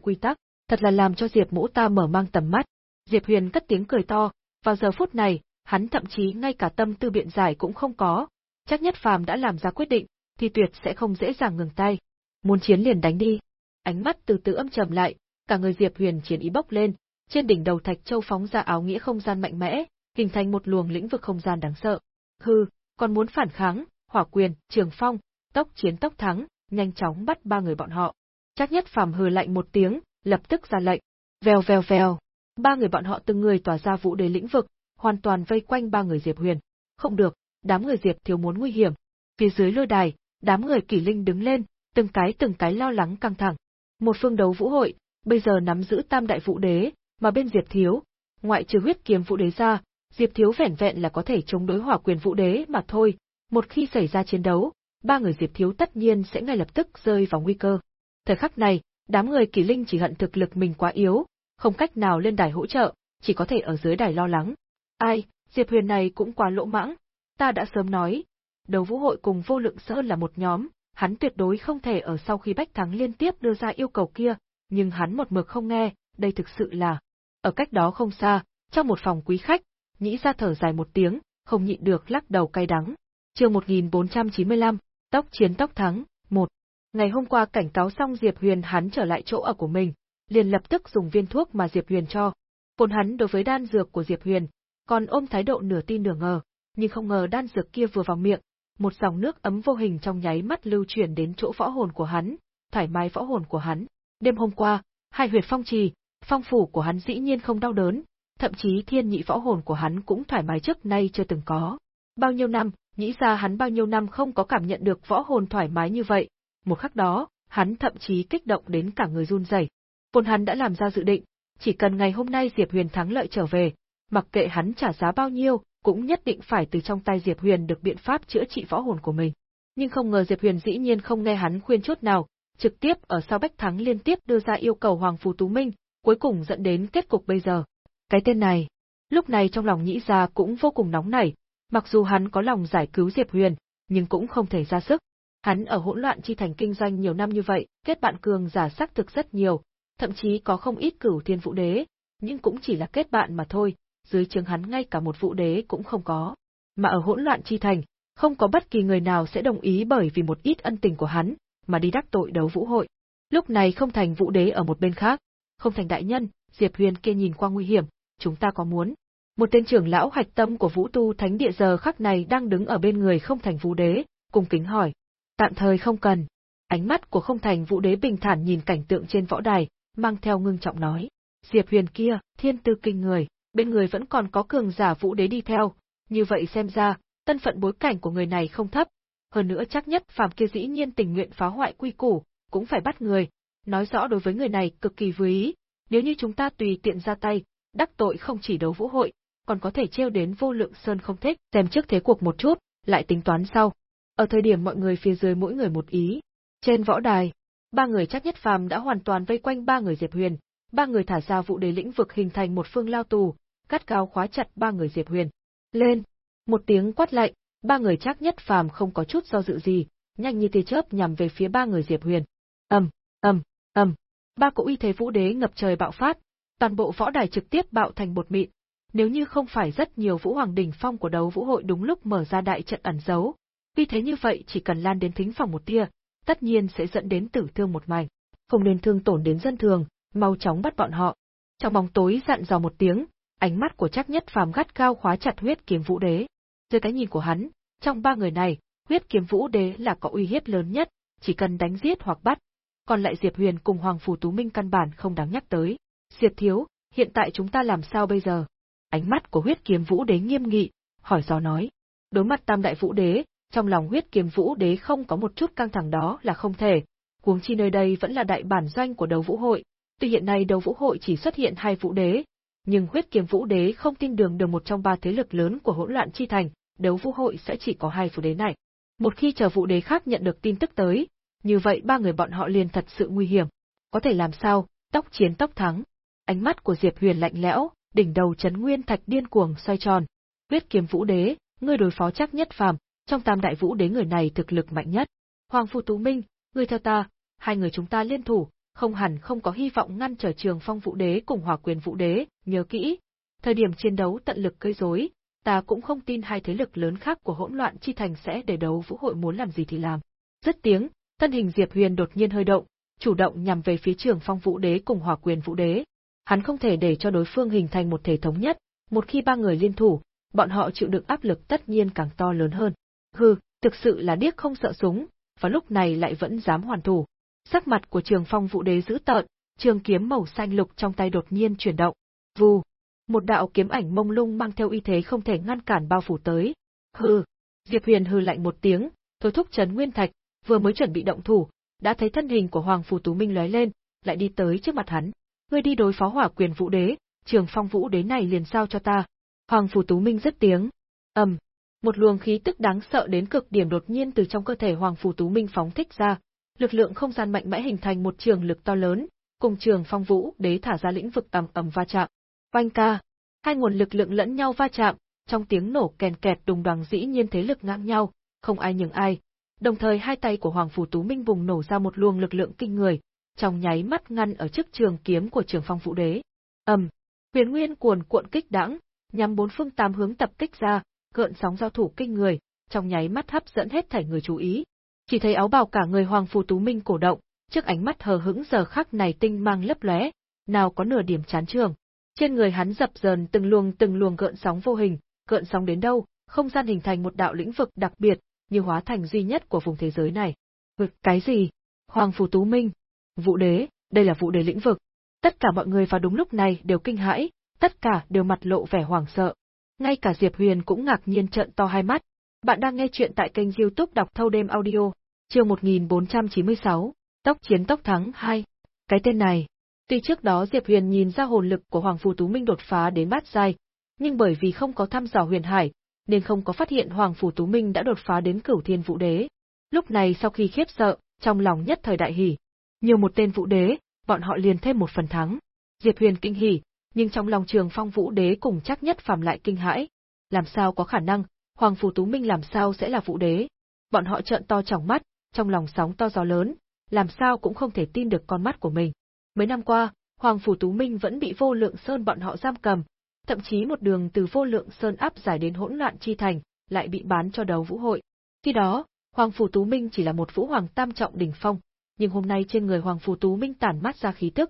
quy tắc, thật là làm cho Diệp Mũ ta mở mang tầm mắt. Diệp Huyền cất tiếng cười to, vào giờ phút này, hắn thậm chí ngay cả tâm tư biện giải cũng không có, chắc nhất phàm đã làm ra quyết định, thì tuyệt sẽ không dễ dàng ngừng tay. Muốn chiến liền đánh đi. Ánh mắt từ từ âm trầm lại, cả người Diệp Huyền chiến ý bốc lên, trên đỉnh đầu Thạch Châu phóng ra áo nghĩa không gian mạnh mẽ, hình thành một luồng lĩnh vực không gian đáng sợ. Hừ, còn muốn phản kháng, Hỏa Quyền, Trường Phong, tốc chiến tốc thắng, nhanh chóng bắt ba người bọn họ. Chắc nhất phàm hừ lạnh một tiếng, lập tức ra lệnh. Vèo vèo vèo. Ba người bọn họ từng người tỏa ra vũ đế lĩnh vực, hoàn toàn vây quanh ba người Diệp Huyền. Không được, đám người Diệp thiếu muốn nguy hiểm. Phía dưới lôi đài, đám người kỷ linh đứng lên, từng cái từng cái lo lắng căng thẳng. Một phương đấu vũ hội, bây giờ nắm giữ tam đại vũ đế, mà bên Diệp thiếu, ngoại trừ huyết kiếm vũ đế ra, Diệp thiếu vẻn vẹn là có thể chống đối hỏa quyền vũ đế mà thôi. Một khi xảy ra chiến đấu, ba người Diệp thiếu tất nhiên sẽ ngay lập tức rơi vào nguy cơ. Thời khắc này, đám người kỳ linh chỉ hận thực lực mình quá yếu, không cách nào lên đài hỗ trợ, chỉ có thể ở dưới đài lo lắng. Ai, Diệp Huyền này cũng quá lỗ mãng, ta đã sớm nói, đấu vũ hội cùng vô lượng sơn là một nhóm, hắn tuyệt đối không thể ở sau khi Bách Thắng liên tiếp đưa ra yêu cầu kia, nhưng hắn một mực không nghe, đây thực sự là. Ở cách đó không xa, trong một phòng quý khách, nhĩ ra thở dài một tiếng, không nhịn được lắc đầu cay đắng. Chương 1495, tóc chiến tóc thắng, 1. Ngày hôm qua cảnh cáo xong Diệp Huyền hắn trở lại chỗ ở của mình, liền lập tức dùng viên thuốc mà Diệp Huyền cho. Vốn hắn đối với đan dược của Diệp Huyền, còn ôm thái độ nửa tin nửa ngờ, nhưng không ngờ đan dược kia vừa vào miệng, một dòng nước ấm vô hình trong nháy mắt lưu chuyển đến chỗ võ hồn của hắn, thoải mái võ hồn của hắn. Đêm hôm qua, hai huyệt phong trì, phong phủ của hắn dĩ nhiên không đau đớn, thậm chí thiên nhị võ hồn của hắn cũng thoải mái trước nay chưa từng có. Bao nhiêu năm, nghĩ ra hắn bao nhiêu năm không có cảm nhận được võ hồn thoải mái như vậy, một khắc đó, hắn thậm chí kích động đến cả người run rẩy. Vốn hắn đã làm ra dự định, chỉ cần ngày hôm nay Diệp Huyền thắng lợi trở về, mặc kệ hắn trả giá bao nhiêu, cũng nhất định phải từ trong tay Diệp Huyền được biện pháp chữa trị võ hồn của mình. Nhưng không ngờ Diệp Huyền dĩ nhiên không nghe hắn khuyên chút nào, trực tiếp ở sau Bách Thắng liên tiếp đưa ra yêu cầu Hoàng Phù Tú Minh, cuối cùng dẫn đến kết cục bây giờ. Cái tên này, lúc này trong lòng nhĩ ra cũng vô cùng nóng nảy, mặc dù hắn có lòng giải cứu Diệp Huyền, nhưng cũng không thể ra sức. Hắn ở hỗn loạn chi thành kinh doanh nhiều năm như vậy, kết bạn cường giả sắc thực rất nhiều, thậm chí có không ít cửu thiên vũ đế, nhưng cũng chỉ là kết bạn mà thôi, dưới trường hắn ngay cả một vũ đế cũng không có. Mà ở hỗn loạn chi thành, không có bất kỳ người nào sẽ đồng ý bởi vì một ít ân tình của hắn, mà đi đắc tội đấu vũ hội. Lúc này không thành vũ đế ở một bên khác, không thành đại nhân, Diệp Huyền kia nhìn qua nguy hiểm, chúng ta có muốn. Một tên trưởng lão hạch tâm của vũ tu thánh địa giờ khắc này đang đứng ở bên người không thành vũ đế, cùng kính hỏi. Tạm thời không cần. Ánh mắt của không thành vũ đế bình thản nhìn cảnh tượng trên võ đài, mang theo ngưng trọng nói. Diệp Huyền kia, thiên tư kinh người, bên người vẫn còn có cường giả vũ đế đi theo, như vậy xem ra, tân phận bối cảnh của người này không thấp, hơn nữa chắc nhất phàm kia dĩ nhiên tình nguyện phá hoại quy củ, cũng phải bắt người, nói rõ đối với người này cực kỳ vừa ý, nếu như chúng ta tùy tiện ra tay, đắc tội không chỉ đấu vũ hội, còn có thể trêu đến vô lượng sơn không thích, xem trước thế cuộc một chút, lại tính toán sau. Ở thời điểm mọi người phía dưới mỗi người một ý, trên võ đài, ba người chắc nhất phàm đã hoàn toàn vây quanh ba người Diệp Huyền, ba người thả ra vụ đế lĩnh vực hình thành một phương lao tù, cắt cao khóa chặt ba người Diệp Huyền. Lên! Một tiếng quát lạnh, ba người chắc nhất phàm không có chút do dự gì, nhanh như tia chớp nhằm về phía ba người Diệp Huyền. Ầm, ầm, ầm. Ba cỗ uy thế vũ đế ngập trời bạo phát, toàn bộ võ đài trực tiếp bạo thành bột mịn. Nếu như không phải rất nhiều vũ hoàng đỉnh phong của đấu vũ hội đúng lúc mở ra đại trận ẩn giấu, vì thế như vậy chỉ cần lan đến thính phòng một tia, tất nhiên sẽ dẫn đến tử thương một mảnh. Không nên thương tổn đến dân thường, mau chóng bắt bọn họ. Trong bóng tối dặn dò một tiếng, ánh mắt của chắc nhất phàm gắt cao khóa chặt huyết kiếm vũ đế. Dưới cái nhìn của hắn, trong ba người này, huyết kiếm vũ đế là có uy hiếp lớn nhất, chỉ cần đánh giết hoặc bắt. Còn lại Diệp Huyền cùng Hoàng Phù Tú Minh căn bản không đáng nhắc tới. Diệp Thiếu, hiện tại chúng ta làm sao bây giờ? Ánh mắt của huyết kiếm vũ đế nghiêm nghị, hỏi gió nói. Đối mặt tam đại vũ đế, trong lòng huyết kiếm vũ đế không có một chút căng thẳng đó là không thể. Huống chi nơi đây vẫn là đại bản doanh của đấu vũ hội, tuy hiện nay đấu vũ hội chỉ xuất hiện hai vũ đế, nhưng huyết kiếm vũ đế không tin đường được một trong ba thế lực lớn của hỗn loạn chi thành, đấu vũ hội sẽ chỉ có hai vũ đế này. Một khi chờ vũ đế khác nhận được tin tức tới, như vậy ba người bọn họ liền thật sự nguy hiểm. Có thể làm sao, tóc chiến tóc thắng. Ánh mắt của Diệp Huyền lạnh lẽo, đỉnh đầu chấn nguyên thạch điên cuồng xoay tròn. Huyết kiếm vũ đế, ngươi đối phó chắc nhất phàm, trong tam đại vũ đế người này thực lực mạnh nhất. Hoàng Phu Tú Minh, ngươi theo ta, hai người chúng ta liên thủ, không hẳn không có hy vọng ngăn trở trường phong vũ đế cùng hỏa quyền vũ đế, nhớ kỹ. Thời điểm chiến đấu tận lực gây rối, ta cũng không tin hai thế lực lớn khác của hỗn loạn chi thành sẽ để đấu vũ hội muốn làm gì thì làm. Rất tiếng, thân hình Diệp Huyền đột nhiên hơi động, chủ động nhằm về phía trường phong vũ đế cùng hỏa quyền vũ đế. Hắn không thể để cho đối phương hình thành một thể thống nhất, một khi ba người liên thủ, bọn họ chịu đựng áp lực tất nhiên càng to lớn hơn. Hừ, thực sự là điếc không sợ súng, và lúc này lại vẫn dám hoàn thủ. Sắc mặt của trường phong vũ đế dữ tợn, trường kiếm màu xanh lục trong tay đột nhiên chuyển động. Vù, một đạo kiếm ảnh mông lung mang theo uy thế không thể ngăn cản bao phủ tới. Hừ, Diệp Huyền hừ lạnh một tiếng, thôi thúc trấn nguyên thạch, vừa mới chuẩn bị động thủ, đã thấy thân hình của Hoàng Phù Tú Minh lóe lên, lại đi tới trước mặt hắn. Ngươi đi đối phó hỏa quyền vũ đế, trường phong vũ đế này liền sao cho ta. Hoàng Phù Tú Minh rất tiếng. ầm, một luồng khí tức đáng sợ đến cực điểm đột nhiên từ trong cơ thể Hoàng Phù Tú Minh phóng thích ra, lực lượng không gian mạnh mẽ hình thành một trường lực to lớn, cùng trường phong vũ đế thả ra lĩnh vực ầm ầm va chạm. Oanh ca, hai nguồn lực lượng lẫn nhau va chạm, trong tiếng nổ kèn kẹt đùng đoàng dĩ nhiên thế lực ngang nhau, không ai nhường ai. Đồng thời hai tay của Hoàng Phù Tú Minh bùng nổ ra một luồng lực lượng kinh người, trong nháy mắt ngăn ở trước trường kiếm của trường phong vũ đế. ầm, huyền nguyên cuồn cuộn kích đãng, nhằm bốn phương tám hướng tập kích ra, gợn sóng giao thủ kinh người, trong nháy mắt hấp dẫn hết thảy người chú ý. Chỉ thấy áo bào cả người Hoàng Phù Tú Minh cổ động, trước ánh mắt hờ hững giờ khắc này tinh mang lấp lóe, nào có nửa điểm chán trường. Trên người hắn dập dờn từng luồng từng luồng gợn sóng vô hình, gợn sóng đến đâu, không gian hình thành một đạo lĩnh vực đặc biệt, như hóa thành duy nhất của vùng thế giới này. Vực cái gì? Hoàng Phù Tú Minh, Vũ Đế, đây là Vũ Đế lĩnh vực. Tất cả mọi người vào đúng lúc này đều kinh hãi, tất cả đều mặt lộ vẻ hoảng sợ. Ngay cả Diệp Huyền cũng ngạc nhiên trợn to hai mắt. Bạn đang nghe chuyện tại kênh youtube đọc thâu đêm audio, chương 1496, Tốc chiến tốc thắng 2. Cái tên này, tuy trước đó Diệp Huyền nhìn ra hồn lực của Hoàng Phù Tú Minh đột phá đến bát giai, nhưng bởi vì không có thăm dò huyền hải, nên không có phát hiện Hoàng Phù Tú Minh đã đột phá đến cửu thiên vũ đế. Lúc này sau khi khiếp sợ, trong lòng nhất thời đại hỉ. Nhiều một tên vũ đế, bọn họ liền thêm một phần thắng. Diệp Huyền kinh hỉ, nhưng trong lòng trường phong vũ đế cùng chắc nhất phàm lại kinh hãi. Làm sao có khả năng, Hoàng Phù Tú Minh làm sao sẽ là vũ đế? Bọn họ trợn to tròng mắt, trong lòng sóng to gió lớn, làm sao cũng không thể tin được con mắt của mình. Mấy năm qua, Hoàng Phủ Tú Minh vẫn bị vô lượng sơn bọn họ giam cầm, thậm chí một đường từ vô lượng sơn áp giải đến hỗn loạn chi thành, lại bị bán cho đấu vũ hội. Khi đó, Hoàng Phủ Tú Minh chỉ là một vũ hoàng tam trọng đỉnh phong, nhưng hôm nay trên người Hoàng Phủ Tú Minh tản mát ra khí tức.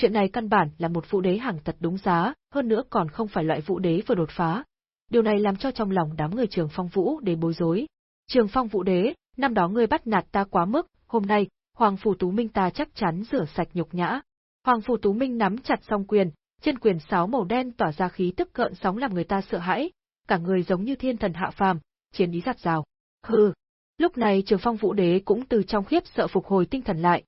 Chuyện này căn bản là một vũ đế hàng thật đúng giá, hơn nữa còn không phải loại vũ đế vừa đột phá. Điều này làm cho trong lòng đám người trường phong vũ đế bối rối. Trường phong vũ đế, năm đó ngươi bắt nạt ta quá mức, hôm nay, Hoàng Phủ Tú Minh ta chắc chắn rửa sạch nhục nhã. Hoàng Phủ Tú Minh nắm chặt song quyền, trên quyền sáo màu đen tỏa ra khí tức cợn sóng làm người ta sợ hãi, cả người giống như thiên thần hạ phàm, chiến ý giặt rào. Hừ. Lúc này Trường Phong Vũ Đế cũng từ trong khiếp sợ phục hồi tinh thần lại.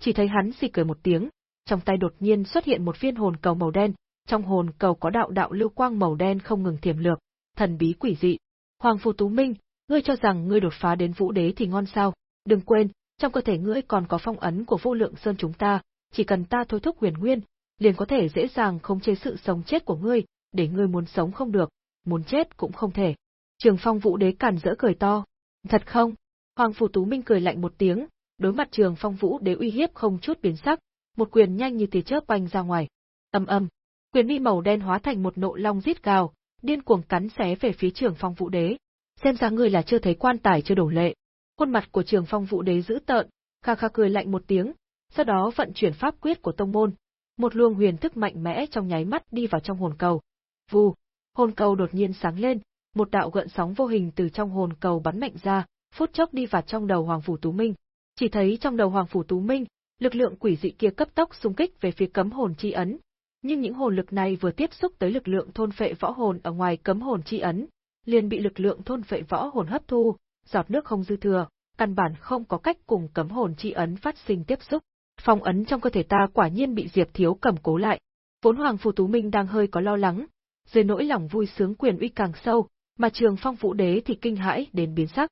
Chỉ thấy hắn xì cười một tiếng, trong tay đột nhiên xuất hiện một viên hồn cầu màu đen, trong hồn cầu có đạo đạo lưu quang màu đen không ngừng tiềm lược, thần bí quỷ dị. Hoàng Phù Tú Minh, ngươi cho rằng ngươi đột phá đến vũ đế thì ngon sao? Đừng quên, trong cơ thể ngươi còn có phong ấn của vô lượng sơn chúng ta, chỉ cần ta thôi thúc huyền nguyên, liền có thể dễ dàng khống chế sự sống chết của ngươi, để ngươi muốn sống không được, muốn chết cũng không thể. Trường Phong Vũ Đế cản rỡ cười to. Thật không? Hoàng Phù Tú Minh cười lạnh một tiếng, đối mặt Trường Phong Vũ Đế uy hiếp không chút biến sắc, một quyền nhanh như tia chớp bành ra ngoài. Âm âm, quyền mi màu đen hóa thành một nộ long rít gào, điên cuồng cắn xé về phía Trường Phong Vũ Đế. Xem ra ngươi là chưa thấy quan tài chưa đổ lệ. Khuôn mặt của Trường Phong Vũ Đế giữ tợn, kha kha cười lạnh một tiếng, sau đó vận chuyển pháp quyết của tông môn, một luồng huyền thức mạnh mẽ trong nháy mắt đi vào trong hồn cầu. Vù, hồn cầu đột nhiên sáng lên, một đạo gợn sóng vô hình từ trong hồn cầu bắn mạnh ra, phút chốc đi vào trong đầu Hoàng phủ Tú Minh. Chỉ thấy trong đầu Hoàng phủ Tú Minh, lực lượng quỷ dị kia cấp tốc xung kích về phía cấm hồn chi ấn. Nhưng những hồn lực này vừa tiếp xúc tới lực lượng thôn phệ võ hồn ở ngoài cấm hồn chi ấn, liền bị lực lượng thôn phệ võ hồn hấp thu, giọt nước không dư thừa, căn bản không có cách cùng cấm hồn chi ấn phát sinh tiếp xúc. Phong ấn trong cơ thể ta quả nhiên bị Diệp Thiếu cầm cố lại. Vốn Hoàng Phù Tú Minh đang hơi có lo lắng, dưới nỗi lòng vui sướng quyền uy càng sâu, mà Trường Phong Vũ Đế thì kinh hãi đến biến sắc.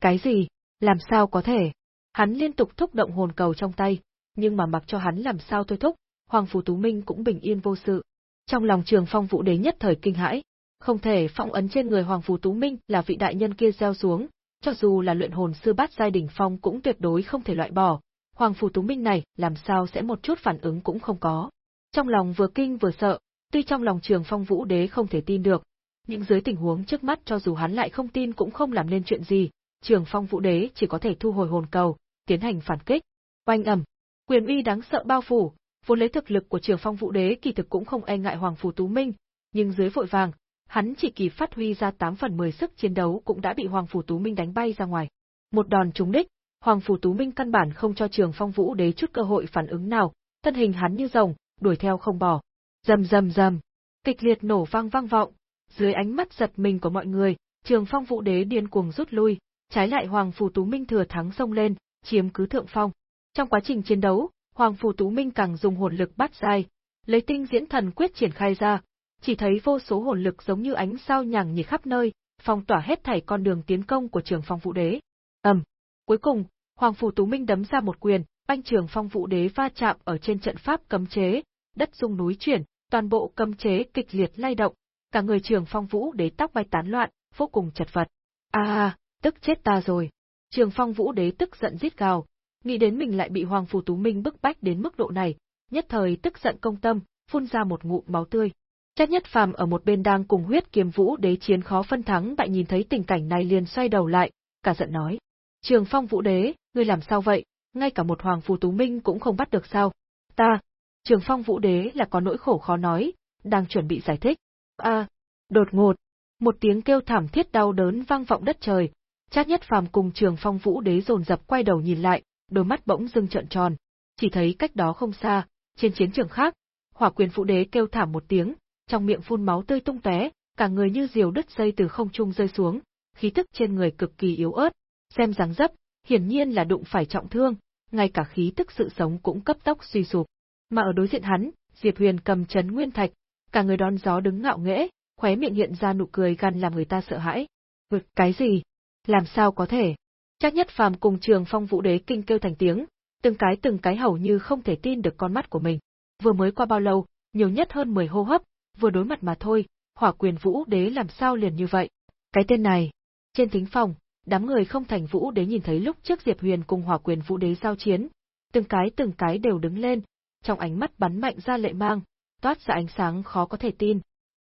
Cái gì? Làm sao có thể? Hắn liên tục thúc động hồn cầu trong tay, nhưng mà mặc cho hắn làm sao thôi thúc, Hoàng Phù Tú Minh cũng bình yên vô sự. Trong lòng Trường Phong Vũ Đế nhất thời kinh hãi, không thể phong ấn trên người Hoàng Phù Tú Minh là vị đại nhân kia gieo xuống, cho dù là luyện hồn sư bát giai đỉnh phong cũng tuyệt đối không thể loại bỏ, Hoàng Phù Tú Minh này làm sao sẽ một chút phản ứng cũng không có. Trong lòng vừa kinh vừa sợ, tuy trong lòng trường phong vũ đế không thể tin được, nhưng dưới tình huống trước mắt cho dù hắn lại không tin cũng không làm nên chuyện gì, trường phong vũ đế chỉ có thể thu hồi hồn cầu, tiến hành phản kích. Oanh ầm, quyền uy đáng sợ bao phủ, vốn lấy thực lực của trường phong vũ đế kỳ thực cũng không e ngại Hoàng Phù Tú Minh, nhưng dưới vội vàng, hắn chỉ kỳ phát huy ra 8 phần 10 sức chiến đấu cũng đã bị Hoàng Phù Tú Minh đánh bay ra ngoài. Một đòn trúng đích, Hoàng Phủ Tú Minh căn bản không cho Trường Phong Vũ Đế chút cơ hội phản ứng nào, thân hình hắn như rồng, đuổi theo không bỏ. Rầm rầm rầm, kịch liệt nổ vang vang vọng, dưới ánh mắt giật mình của mọi người, Trường Phong Vũ Đế điên cuồng rút lui, trái lại Hoàng phù Tú Minh thừa thắng xông lên, chiếm cứ thượng phong. Trong quá trình chiến đấu, Hoàng phù Tú Minh càng dùng hồn lực bắt dai, lấy tinh diễn thần quyết triển khai ra, chỉ thấy vô số hồn lực giống như ánh sao nhàng nhỉ khắp nơi, phong tỏa hết thảy con đường tiến công của Trường Phong Vũ Đế. Ầm, Cuối cùng, Hoàng phù Tú Minh đấm ra một quyền, banh trường phong vũ đế va chạm ở trên trận pháp cấm chế, đất rung núi chuyển, toàn bộ cấm chế kịch liệt lay động, cả người trường phong vũ đế tóc bay tán loạn, vô cùng chật vật. À, tức chết ta rồi. Trường phong vũ đế tức giận rít gào, nghĩ đến mình lại bị Hoàng Phủ Tú Minh bức bách đến mức độ này, nhất thời tức giận công tâm, phun ra một ngụm máu tươi. Chắc nhất phàm ở một bên đang cùng huyết kiếm vũ đế chiến khó phân thắng bại nhìn thấy tình cảnh này liền xoay đầu lại, cả giận nói. Trường phong vũ đế, ngươi làm sao vậy, ngay cả một hoàng phù tú minh cũng không bắt được sao? Ta, trường phong vũ đế là có nỗi khổ khó nói, đang chuẩn bị giải thích. A, đột ngột, một tiếng kêu thảm thiết đau đớn vang vọng đất trời. Trác Nhất Phàm cùng Trường Phong Vũ Đế dồn dập quay đầu nhìn lại, đôi mắt bỗng dưng trợn tròn, chỉ thấy cách đó không xa, trên chiến trường khác, Hỏa Quyền Vũ Đế kêu thảm một tiếng, trong miệng phun máu tươi tung tóe, cả người như diều đứt dây từ không trung rơi xuống, khí tức trên người cực kỳ yếu ớt, xem dáng dấp, hiển nhiên là đụng phải trọng thương, ngay cả khí tức sự sống cũng cấp tốc suy sụp. Mà ở đối diện hắn, Diệp Huyền cầm chấn nguyên thạch, cả người đón gió đứng ngạo nghễ, khóe miệng hiện ra nụ cười gần làm người ta sợ hãi. Vực cái gì? Làm sao có thể? Chắc nhất phàm cùng trường phong vũ đế kinh kêu thành tiếng, từng cái từng cái hầu như không thể tin được con mắt của mình. Vừa mới qua bao lâu, nhiều nhất hơn 10 hô hấp, vừa đối mặt mà thôi, hỏa quyền vũ đế làm sao liền như vậy? Cái tên này. Trên thính phòng, đám người không thành vũ đế nhìn thấy lúc trước Diệp Huyền cùng hỏa quyền vũ đế giao chiến, từng cái từng cái đều đứng lên, trong ánh mắt bắn mạnh ra lệ mang, toát ra ánh sáng khó có thể tin.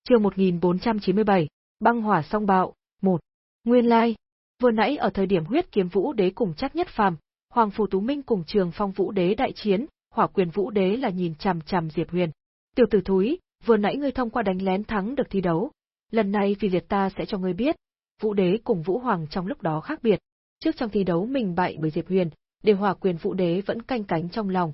Chương 1497, băng hỏa song bạo, 1. Nguyên lai, vừa nãy ở thời điểm huyết kiếm vũ đế cùng chắc nhất phàm, Hoàng Phù Tú Minh cùng Trường Phong Vũ Đế đại chiến, Hỏa Quyền Vũ Đế là nhìn chằm chằm Diệp Huyền. Tiểu tử thúi, vừa nãy ngươi thông qua đánh lén thắng được thi đấu, lần này vì liệt ta sẽ cho ngươi biết, Vũ Đế cùng Vũ Hoàng trong lúc đó khác biệt. Trước trong thi đấu mình bại bởi Diệp Huyền, để Hỏa Quyền Vũ Đế vẫn canh cánh trong lòng.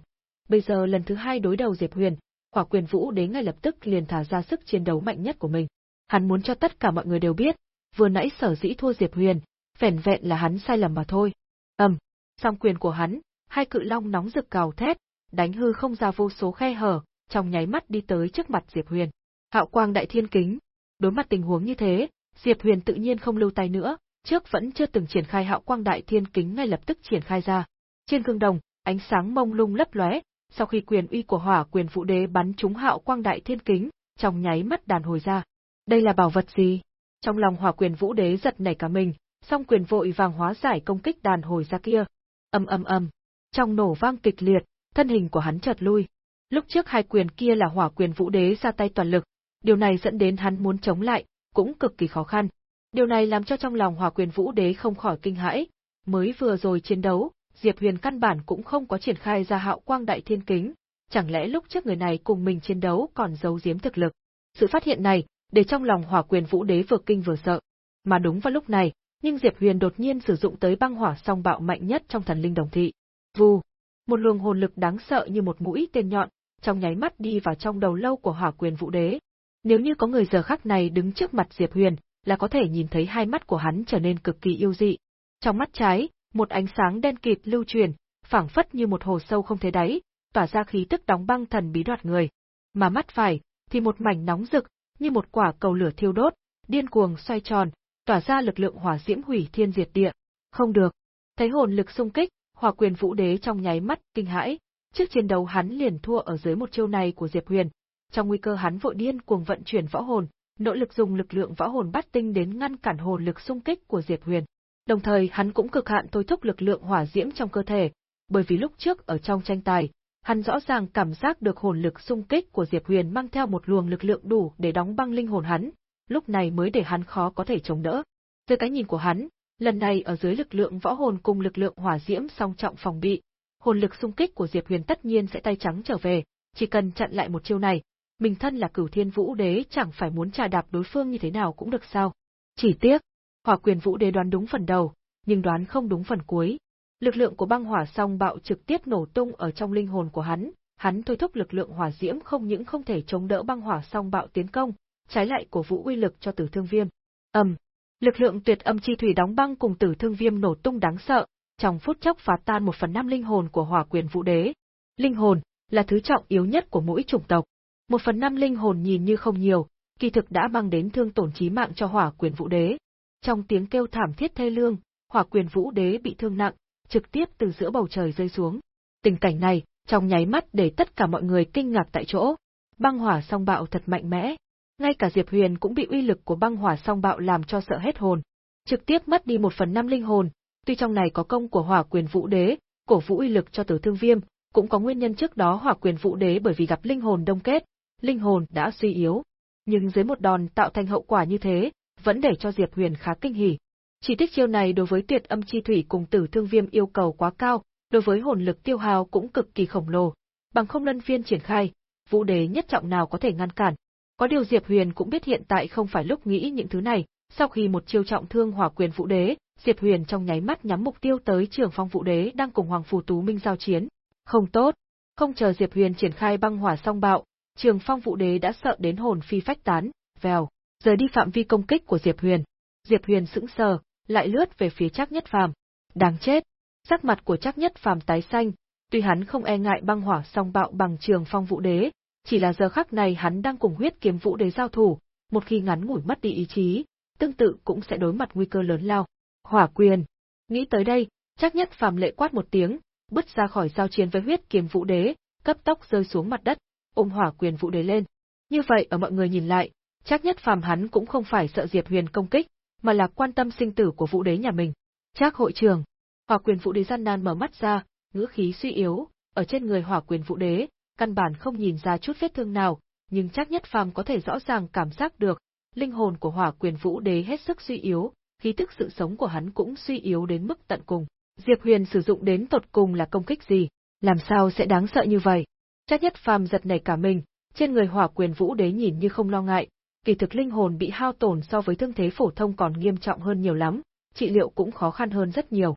Bây giờ lần thứ hai đối đầu Diệp Huyền, Hỏa Quyền Vũ Đế ngay lập tức liền thả ra sức chiến đấu mạnh nhất của mình. Hắn muốn cho tất cả mọi người đều biết, vừa nãy sở dĩ thua Diệp Huyền, vẻn vẹn là hắn sai lầm mà thôi. Ầm, um, song quyền của hắn, hai cự long nóng rực cào thét, đánh hư không ra vô số khe hở, trong nháy mắt đi tới trước mặt Diệp Huyền. Hạo quang đại thiên kính. Đối mặt tình huống như thế, Diệp Huyền tự nhiên không lưu tay nữa, trước vẫn chưa từng triển khai hạo quang đại thiên kính ngay lập tức triển khai ra. Trên gương đồng, ánh sáng mông lung lấp lóe, sau khi quyền uy của hỏa quyền vũ đế bắn trúng hạo quang đại thiên kính, trong nháy mắt đàn hồi ra. Đây là bảo vật gì? Trong lòng hỏa quyền vũ đế giật nảy cả mình, song quyền vội vàng hóa giải công kích đàn hồi ra kia. ầm ầm ầm, Trong nổ vang kịch liệt, thân hình của hắn chợt lui. Lúc trước hai quyền kia là hỏa quyền vũ đế ra tay toàn lực, điều này dẫn đến hắn muốn chống lại, cũng cực kỳ khó khăn. Điều này làm cho trong lòng hỏa quyền vũ đế không khỏi kinh hãi, mới vừa rồi chiến đấu, Diệp Huyền căn bản cũng không có triển khai ra hạo quang đại thiên kính, chẳng lẽ lúc trước người này cùng mình chiến đấu còn giấu giếm thực lực. Sự phát hiện này, để trong lòng hỏa quyền vũ đế vừa kinh vừa sợ. Mà đúng vào lúc này, nhưng Diệp Huyền đột nhiên sử dụng tới băng hỏa song bạo mạnh nhất trong thần linh đồng thị. Vù, một luồng hồn lực đáng sợ như một mũi tên nhọn, trong nháy mắt đi vào trong đầu lâu của hỏa quyền vũ đế. Nếu như có người giờ khắc này đứng trước mặt Diệp Huyền, là có thể nhìn thấy hai mắt của hắn trở nên cực kỳ yêu dị. Trong mắt trái, một ánh sáng đen kịt lưu truyền, phảng phất như một hồ sâu không thấy đáy, tỏa ra khí tức đóng băng thần bí đoạt người. Mà mắt phải, thì một mảnh nóng rực, như một quả cầu lửa thiêu đốt, điên cuồng xoay tròn, tỏa ra lực lượng hỏa diễm hủy thiên diệt địa. Không được. Thấy hồn lực xung kích, Hỏa Quyền Vũ Đế trong nháy mắt kinh hãi, trước chiến đấu hắn liền thua ở dưới một chiêu này của Diệp Huyền. Trong nguy cơ hắn vội điên cuồng vận chuyển võ hồn, nỗ lực dùng lực lượng võ hồn bắt tinh đến ngăn cản hồn lực xung kích của Diệp Huyền. Đồng thời hắn cũng cực hạn thôi thúc lực lượng hỏa diễm trong cơ thể, bởi vì lúc trước ở trong tranh tài, hắn rõ ràng cảm giác được hồn lực xung kích của Diệp Huyền mang theo một luồng lực lượng đủ để đóng băng linh hồn hắn, lúc này mới để hắn khó có thể chống đỡ. Từ cái nhìn của hắn, lần này ở dưới lực lượng võ hồn cùng lực lượng hỏa diễm song trọng phòng bị, hồn lực xung kích của Diệp Huyền tất nhiên sẽ tay trắng trở về, chỉ cần chặn lại một chiêu này, mình thân là Cửu Thiên Vũ Đế chẳng phải muốn trà đạp đối phương như thế nào cũng được sao? Chỉ tiếc, Hỏa Quyền Vũ Đế đoán đúng phần đầu, nhưng đoán không đúng phần cuối. Lực lượng của băng hỏa song bạo trực tiếp nổ tung ở trong linh hồn của hắn, hắn thôi thúc lực lượng hỏa diễm không những không thể chống đỡ băng hỏa song bạo tiến công, trái lại cổ vũ uy lực cho Tử Thương Viêm. Ầm, lực lượng tuyệt âm chi thủy đóng băng cùng Tử Thương Viêm nổ tung đáng sợ, trong phút chốc phá tan một phần năm linh hồn của Hỏa Quyền Vũ Đế. Linh hồn là thứ trọng yếu nhất của mỗi chủng tộc. Một phần năm linh hồn nhìn như không nhiều, kỳ thực đã mang đến thương tổn chí mạng cho Hỏa Quyền Vũ Đế. Trong tiếng kêu thảm thiết thê lương, Hỏa Quyền Vũ Đế bị thương nặng, trực tiếp từ giữa bầu trời rơi xuống. Tình cảnh này, trong nháy mắt để tất cả mọi người kinh ngạc tại chỗ. Băng hỏa song bạo thật mạnh mẽ, ngay cả Diệp Huyền cũng bị uy lực của băng hỏa song bạo làm cho sợ hết hồn, trực tiếp mất đi một phần năm linh hồn. Tuy trong này có công của Hỏa Quyền Vũ Đế, cổ vũ uy lực cho Tử Thương Viêm, cũng có nguyên nhân trước đó Hỏa Quyền Vũ Đế bởi vì gặp linh hồn đông kết, linh hồn đã suy yếu. Nhưng dưới một đòn tạo thành hậu quả như thế, vẫn để cho Diệp Huyền khá kinh hỉ. Chỉ tích chiêu này đối với tuyệt âm chi thủy cùng tử thương viêm yêu cầu quá cao, đối với hồn lực tiêu hao cũng cực kỳ khổng lồ. Bằng không lân phiên triển khai, vũ đế nhất trọng nào có thể ngăn cản. Có điều Diệp Huyền cũng biết hiện tại không phải lúc nghĩ những thứ này, sau khi một chiêu trọng thương hỏa quyền vũ đế, Diệp Huyền trong nháy mắt nhắm mục tiêu tới trường phong vũ đế đang cùng Hoàng Phù Tú Minh giao chiến. Không tốt, không chờ Diệp Huyền triển khai băng hỏa song bạo, trường phong vũ đế đã sợ đến hồn phi phách tán, vèo, rời đi phạm vi công kích của Diệp Huyền. Diệp Huyền sững sờ, lại lướt về phía Trác Nhất Phàm. Đáng chết! Sắc mặt của Trác Nhất Phàm tái xanh, tuy hắn không e ngại băng hỏa song bạo bằng trường phong vũ đế, chỉ là giờ khắc này hắn đang cùng huyết kiếm vũ đế giao thủ, một khi ngắn ngủi mất đi ý chí, tương tự cũng sẽ đối mặt nguy cơ lớn lao. Hỏa quyền! Nghĩ tới đây, chắc Nhất Phàm lệ quát một tiếng, bứt ra khỏi giao chiến với huyết kiếm vũ đế, cấp tốc rơi xuống mặt đất, ôm hỏa quyền vũ đế lên. Như vậy ở mọi người nhìn lại, chắc nhất phàm hắn cũng không phải sợ Diệp Huyền công kích, mà là quan tâm sinh tử của vũ đế nhà mình. chắc hội trường, hỏa quyền vũ đế gian nan mở mắt ra, ngữ khí suy yếu, ở trên người hỏa quyền vũ đế, căn bản không nhìn ra chút vết thương nào, nhưng chắc nhất phàm có thể rõ ràng cảm giác được, linh hồn của hỏa quyền vũ đế hết sức suy yếu, khí tức sự sống của hắn cũng suy yếu đến mức tận cùng. Diệp Huyền sử dụng đến tột cùng là công kích gì, làm sao sẽ đáng sợ như vậy? Chắc nhất phàm giật nảy cả mình, trên người hỏa quyền vũ đế nhìn như không lo ngại, kỳ thực linh hồn bị hao tổn so với thương thế phổ thông còn nghiêm trọng hơn nhiều lắm, trị liệu cũng khó khăn hơn rất nhiều.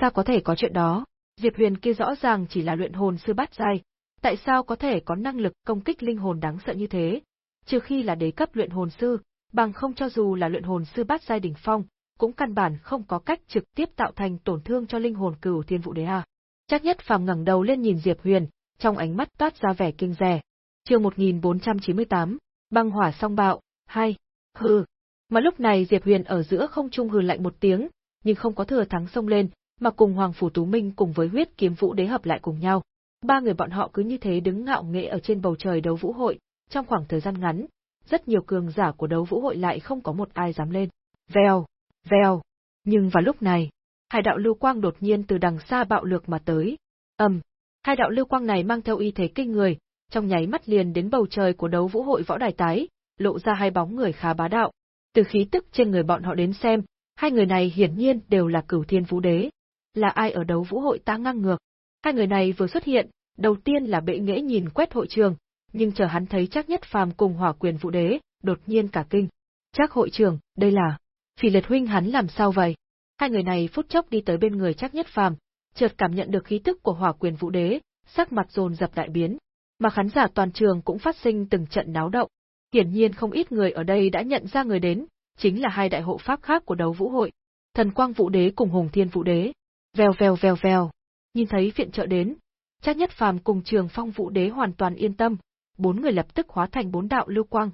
Sao có thể có chuyện đó? Diệp Huyền kia rõ ràng chỉ là luyện hồn sư bát giai, tại sao có thể có năng lực công kích linh hồn đáng sợ như thế? Trừ khi là đế cấp luyện hồn sư, bằng không cho dù là luyện hồn sư bát giai đỉnh phong, cũng căn bản không có cách trực tiếp tạo thành tổn thương cho linh hồn cửu thiên vũ đế à? Chắc nhất phàm ngẩng đầu lên nhìn Diệp Huyền, trong ánh mắt toát ra vẻ kinh rẻ. Chương 1498, băng hỏa song bạo, hai, Hừ. Mà lúc này Diệp Huyền ở giữa không trung hừ lạnh một tiếng, nhưng không có thừa thắng xông lên, mà cùng Hoàng Phủ Tú Minh cùng với huyết kiếm vũ đế hợp lại cùng nhau. Ba người bọn họ cứ như thế đứng ngạo nghễ ở trên bầu trời đấu vũ hội, trong khoảng thời gian ngắn, rất nhiều cường giả của đấu vũ hội lại không có một ai dám lên. Vèo, vèo. Nhưng vào lúc này, hai đạo lưu quang đột nhiên từ đằng xa bạo lược mà tới. ầm, hai đạo lưu quang này mang theo y thế kinh người, trong nháy mắt liền đến bầu trời của đấu vũ hội võ đài tái, lộ ra hai bóng người khá bá đạo. Từ khí tức trên người bọn họ đến xem, hai người này hiển nhiên đều là cửu thiên vũ đế. Là ai ở đấu vũ hội ta ngang ngược? Hai người này vừa xuất hiện, đầu tiên là bệ nghệ nhìn quét hội trường, nhưng chờ hắn thấy chắc nhất phàm cùng hỏa quyền vũ đế, đột nhiên cả kinh. Chắc hội trường, đây là... Phỉ liệt huynh hắn làm sao vậy? Hai người này phút chốc đi tới bên người chắc nhất phàm, chợt cảm nhận được khí tức của hỏa quyền vũ đế, sắc mặt dồn dập đại biến. Mà khán giả toàn trường cũng phát sinh từng trận náo động. Hiển nhiên không ít người ở đây đã nhận ra người đến, chính là hai đại hộ pháp khác của đấu vũ hội. Thần quang vũ đế cùng hùng thiên vũ đế. Vèo vèo vèo vèo. Nhìn thấy viện trợ đến, chắc nhất phàm cùng trường phong vũ đế hoàn toàn yên tâm, bốn người lập tức hóa thành bốn đạo lưu quang.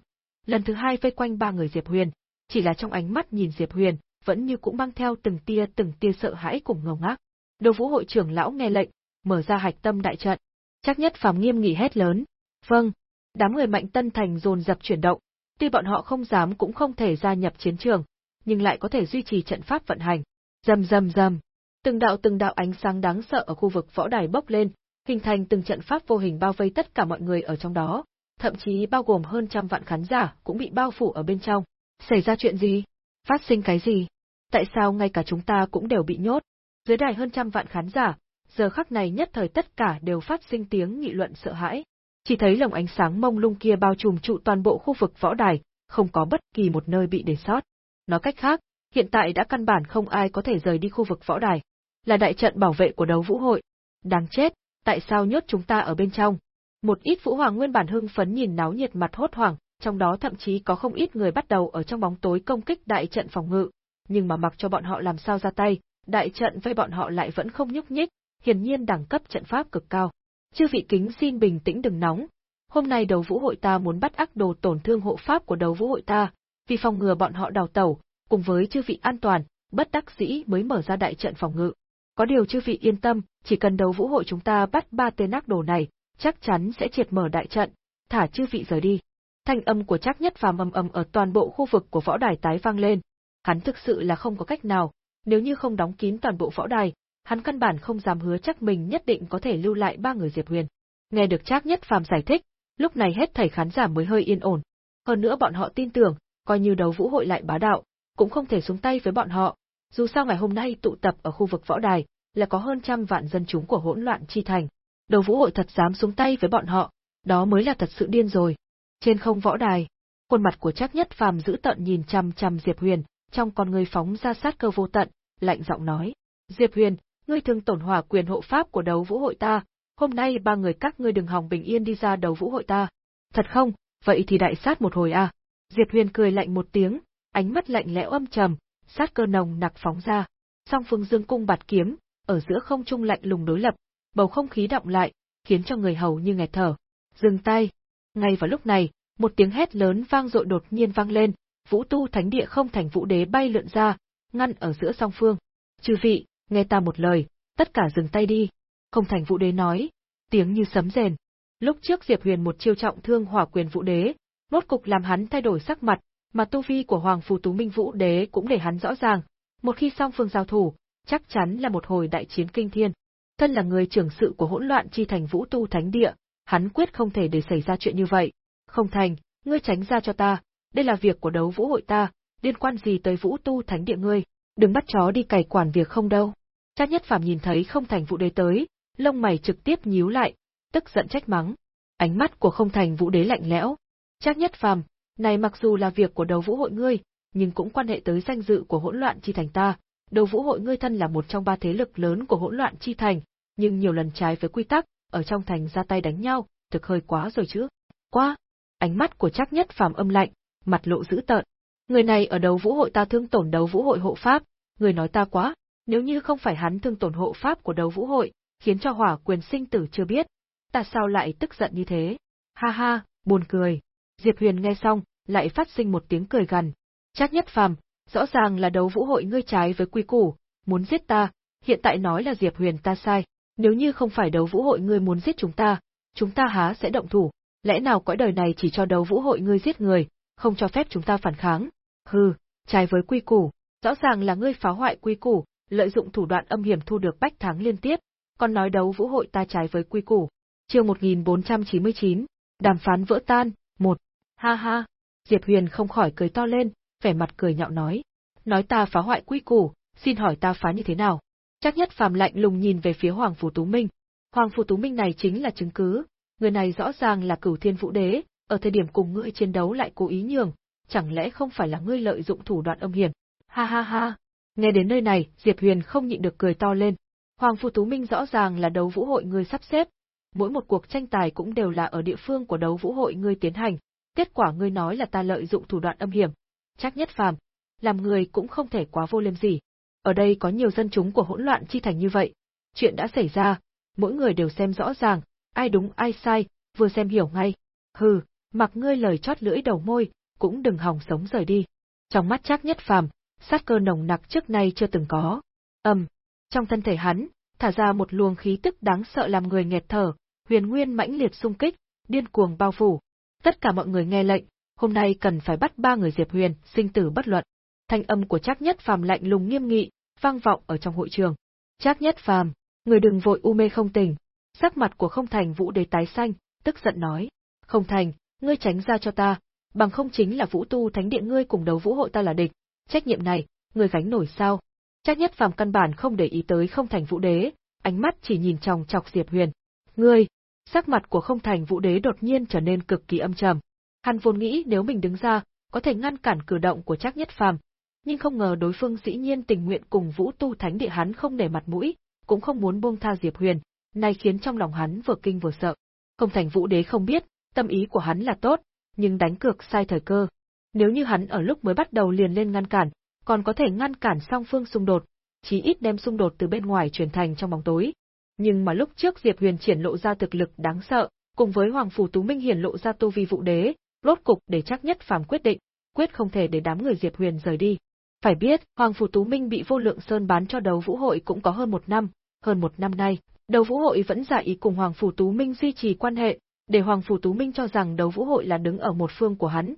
Lần thứ hai vây quanh ba người Diệp Huyền, chỉ là trong ánh mắt nhìn Diệp Huyền, vẫn như cũng mang theo từng tia từng tia sợ hãi cùng ngầu ngác. Đồ vũ hội trưởng lão nghe lệnh, mở ra hạch tâm đại trận. Chắc nhất phàm nghiêm nghị hét lớn. Vâng. Đám người mạnh tân thành dồn dập chuyển động, tuy bọn họ không dám cũng không thể gia nhập chiến trường, nhưng lại có thể duy trì trận pháp vận hành. Rầm rầm rầm. Từng đạo từng đạo ánh sáng đáng sợ ở khu vực võ đài bốc lên, hình thành từng trận pháp vô hình bao vây tất cả mọi người ở trong đó, thậm chí bao gồm hơn trăm vạn khán giả cũng bị bao phủ ở bên trong. Xảy ra chuyện gì? Phát sinh cái gì? Tại sao ngay cả chúng ta cũng đều bị nhốt? Dưới đài hơn trăm vạn khán giả, giờ khắc này nhất thời tất cả đều phát sinh tiếng nghị luận sợ hãi. Chỉ thấy lồng ánh sáng mông lung kia bao trùm trụ toàn bộ khu vực võ đài, không có bất kỳ một nơi bị để sót. Nói cách khác, hiện tại đã căn bản không ai có thể rời đi khu vực võ đài. Là đại trận bảo vệ của đấu vũ hội. Đáng chết, tại sao nhốt chúng ta ở bên trong? Một ít vũ hoàng nguyên bản hưng phấn nhìn náo nhiệt mặt hốt hoảng, trong đó thậm chí có không ít người bắt đầu ở trong bóng tối công kích đại trận phòng ngự, nhưng mà mặc cho bọn họ làm sao ra tay, đại trận với bọn họ lại vẫn không nhúc nhích, hiển nhiên đẳng cấp trận pháp cực cao. Chư vị kính xin bình tĩnh đừng nóng. Hôm nay đấu vũ hội ta muốn bắt ác đồ tổn thương hộ pháp của đấu vũ hội ta, vì phòng ngừa bọn họ đào tẩu, cùng với chư vị an toàn, bất đắc dĩ mới mở ra đại trận phòng ngự. Có điều chư vị yên tâm, chỉ cần đấu vũ hội chúng ta bắt ba tên ác đồ này, chắc chắn sẽ triệt mở đại trận, thả chư vị rời đi. Thanh âm của chắc nhất phàm ầm ầm ở toàn bộ khu vực của võ đài tái vang lên. Hắn thực sự là không có cách nào, nếu như không đóng kín toàn bộ võ đài, hắn căn bản không dám hứa chắc mình nhất định có thể lưu lại ba người Diệp Huyền. Nghe được chắc nhất phàm giải thích, lúc này hết thảy khán giả mới hơi yên ổn. Hơn nữa bọn họ tin tưởng, coi như đấu vũ hội lại bá đạo, cũng không thể xuống tay với bọn họ. Dù sao ngày hôm nay tụ tập ở khu vực võ đài, là có hơn trăm vạn dân chúng của hỗn loạn chi thành. Đấu vũ hội thật dám xuống tay với bọn họ, đó mới là thật sự điên rồi. Trên không võ đài, khuôn mặt của chắc nhất phàm giữ tận nhìn chằm chằm Diệp Huyền, trong con người phóng ra sát cơ vô tận, lạnh giọng nói: "Diệp Huyền, ngươi thương tổn hỏa quyền hộ pháp của đấu vũ hội ta, hôm nay ba người các ngươi đừng hòng bình yên đi ra đấu vũ hội ta." "Thật không? Vậy thì đại sát một hồi à?" Diệp Huyền cười lạnh một tiếng, ánh mắt lạnh lẽo âm trầm, sát cơ nồng nặc phóng ra. Song phương dương cung bạt kiếm, ở giữa không trung lạnh lùng đối lập, bầu không khí động lại, khiến cho người hầu như nghẹt thở. Dừng tay. Ngay vào lúc này, một tiếng hét lớn vang dội đột nhiên vang lên, Vũ Tu Thánh Địa không thành Vũ Đế bay lượn ra, ngăn ở giữa song phương. Chư vị, nghe ta một lời, tất cả dừng tay đi. Không thành Vũ Đế nói, tiếng như sấm rền. Lúc trước Diệp Huyền một chiêu trọng thương hỏa quyền Vũ Đế, nốt cục làm hắn thay đổi sắc mặt, mà tu vi của Hoàng Phù Tú Minh Vũ Đế cũng để hắn rõ ràng, một khi song phương giao thủ, chắc chắn là một hồi đại chiến kinh thiên. Thân là người trưởng sự của hỗn loạn chi thành Vũ Tu Thánh Địa, hắn quyết không thể để xảy ra chuyện như vậy. Không thành, ngươi tránh ra cho ta, đây là việc của đấu vũ hội ta, liên quan gì tới Vũ Tu Thánh Địa ngươi, đừng bắt chó đi cày quản việc không đâu. Trác Nhất Phàm nhìn thấy không thành Vũ Đế tới, lông mày trực tiếp nhíu lại, tức giận trách mắng. Ánh mắt của không thành Vũ Đế lạnh lẽo. Trác Nhất Phàm, này mặc dù là việc của đầu vũ hội ngươi, nhưng cũng quan hệ tới danh dự của hỗn loạn chi thành ta, đầu Vũ hội ngươi thân là một trong ba thế lực lớn của hỗn loạn chi thành, nhưng nhiều lần trái với quy tắc, ở trong thành ra tay đánh nhau, thực hơi quá rồi chứ. Quá! Ánh mắt của chắc nhất phàm âm lạnh, mặt lộ dữ tợn. Người này ở đầu vũ hội ta thương tổn đầu vũ hội hộ pháp, người nói ta quá, nếu như không phải hắn thương tổn hộ pháp của đầu vũ hội, khiến cho hỏa quyền sinh tử chưa biết, ta sao lại tức giận như thế? Ha ha, buồn cười. Diệp Huyền nghe xong, lại phát sinh một tiếng cười gằn. Chắc nhất phàm, rõ ràng là đấu vũ hội ngươi trái với quy củ, muốn giết ta, hiện tại nói là Diệp Huyền ta sai. Nếu như không phải đấu vũ hội ngươi muốn giết chúng ta, chúng ta há sẽ động thủ, lẽ nào cõi đời này chỉ cho đấu vũ hội ngươi giết người, không cho phép chúng ta phản kháng? Hừ, trái với quy củ, rõ ràng là ngươi phá hoại quy củ, lợi dụng thủ đoạn âm hiểm thu được bách thắng liên tiếp, còn nói đấu vũ hội ta trái với quy củ. Chương 1499, đàm phán vỡ tan, một. Ha ha, Diệp Huyền không khỏi cười to lên, vẻ mặt cười nhạo nói, nói ta phá hoại quy củ, xin hỏi ta phá như thế nào? Chắc nhất phàm lạnh lùng nhìn về phía Hoàng Phủ Tú Minh. Hoàng Phủ Tú Minh này chính là chứng cứ, người này rõ ràng là cửu thiên vũ đế, ở thời điểm cùng ngươi chiến đấu lại cố ý nhường, chẳng lẽ không phải là ngươi lợi dụng thủ đoạn âm hiểm? Ha ha ha. Nghe đến nơi này, Diệp Huyền không nhịn được cười to lên. Hoàng Phủ Tú Minh rõ ràng là đấu vũ hội ngươi sắp xếp, mỗi một cuộc tranh tài cũng đều là ở địa phương của đấu vũ hội ngươi tiến hành, kết quả ngươi nói là ta lợi dụng thủ đoạn âm hiểm. Chắc nhất phàm, làm người cũng không thể quá vô liêm gì. Ở đây có nhiều dân chúng của hỗn loạn chi thành như vậy. Chuyện đã xảy ra, mỗi người đều xem rõ ràng, ai đúng ai sai, vừa xem hiểu ngay. Hừ, mặc ngươi lời chót lưỡi đầu môi, cũng đừng hòng sống rời đi. Trong mắt chắc nhất phàm, sát cơ nồng nặc trước nay chưa từng có. Ầm, trong thân thể hắn, thả ra một luồng khí tức đáng sợ làm người nghẹt thở, huyền nguyên mãnh liệt xung kích, điên cuồng bao phủ. Tất cả mọi người nghe lệnh, hôm nay cần phải bắt ba người Diệp Huyền, sinh tử bất luận. Thanh âm của Trác Nhất Phàm lạnh lùng nghiêm nghị, vang vọng ở trong hội trường. Trác Nhất Phàm, người đừng vội u mê không tỉnh. Sắc mặt của Không Thành Vũ Đế tái xanh, tức giận nói: "Không Thành, ngươi tránh ra cho ta, bằng không chính là Vũ Tu Thánh Điện ngươi cùng đấu vũ hội ta là địch, trách nhiệm này, ngươi gánh nổi sao?" Trác Nhất Phàm căn bản không để ý tới Không Thành Vũ Đế, ánh mắt chỉ nhìn chòng chọc Diệp Huyền. "Ngươi, Sắc mặt của không thành vũ đế đột nhiên trở nên cực kỳ âm trầm. Hắn vốn nghĩ nếu mình đứng ra, có thể ngăn cản cử động của Trác Nhất Phàm, nhưng không ngờ đối phương dĩ nhiên tình nguyện cùng Vũ Tu Thánh địa hắn không để mặt mũi, cũng không muốn buông tha Diệp Huyền, này khiến trong lòng hắn vừa kinh vừa sợ. Không thành Vũ Đế không biết, tâm ý của hắn là tốt, nhưng đánh cược sai thời cơ. Nếu như hắn ở lúc mới bắt đầu liền lên ngăn cản, còn có thể ngăn cản song phương xung đột, chí ít đem xung đột từ bên ngoài truyền thành trong bóng tối, nhưng mà lúc trước Diệp Huyền triển lộ ra thực lực đáng sợ, cùng với Hoàng Phủ Tú Minh hiển lộ ra tu vi vụ đế, rốt cục để chắc nhất phàm quyết định, quyết không thể để đám người Diệp Huyền rời đi. Phải biết, Hoàng Phủ Tú Minh bị vô lượng sơn bán cho đấu vũ hội cũng có hơn một năm, hơn một năm nay, đấu vũ hội vẫn giả ý cùng Hoàng Phủ Tú Minh duy trì quan hệ, để Hoàng Phủ Tú Minh cho rằng đấu vũ hội là đứng ở một phương của hắn.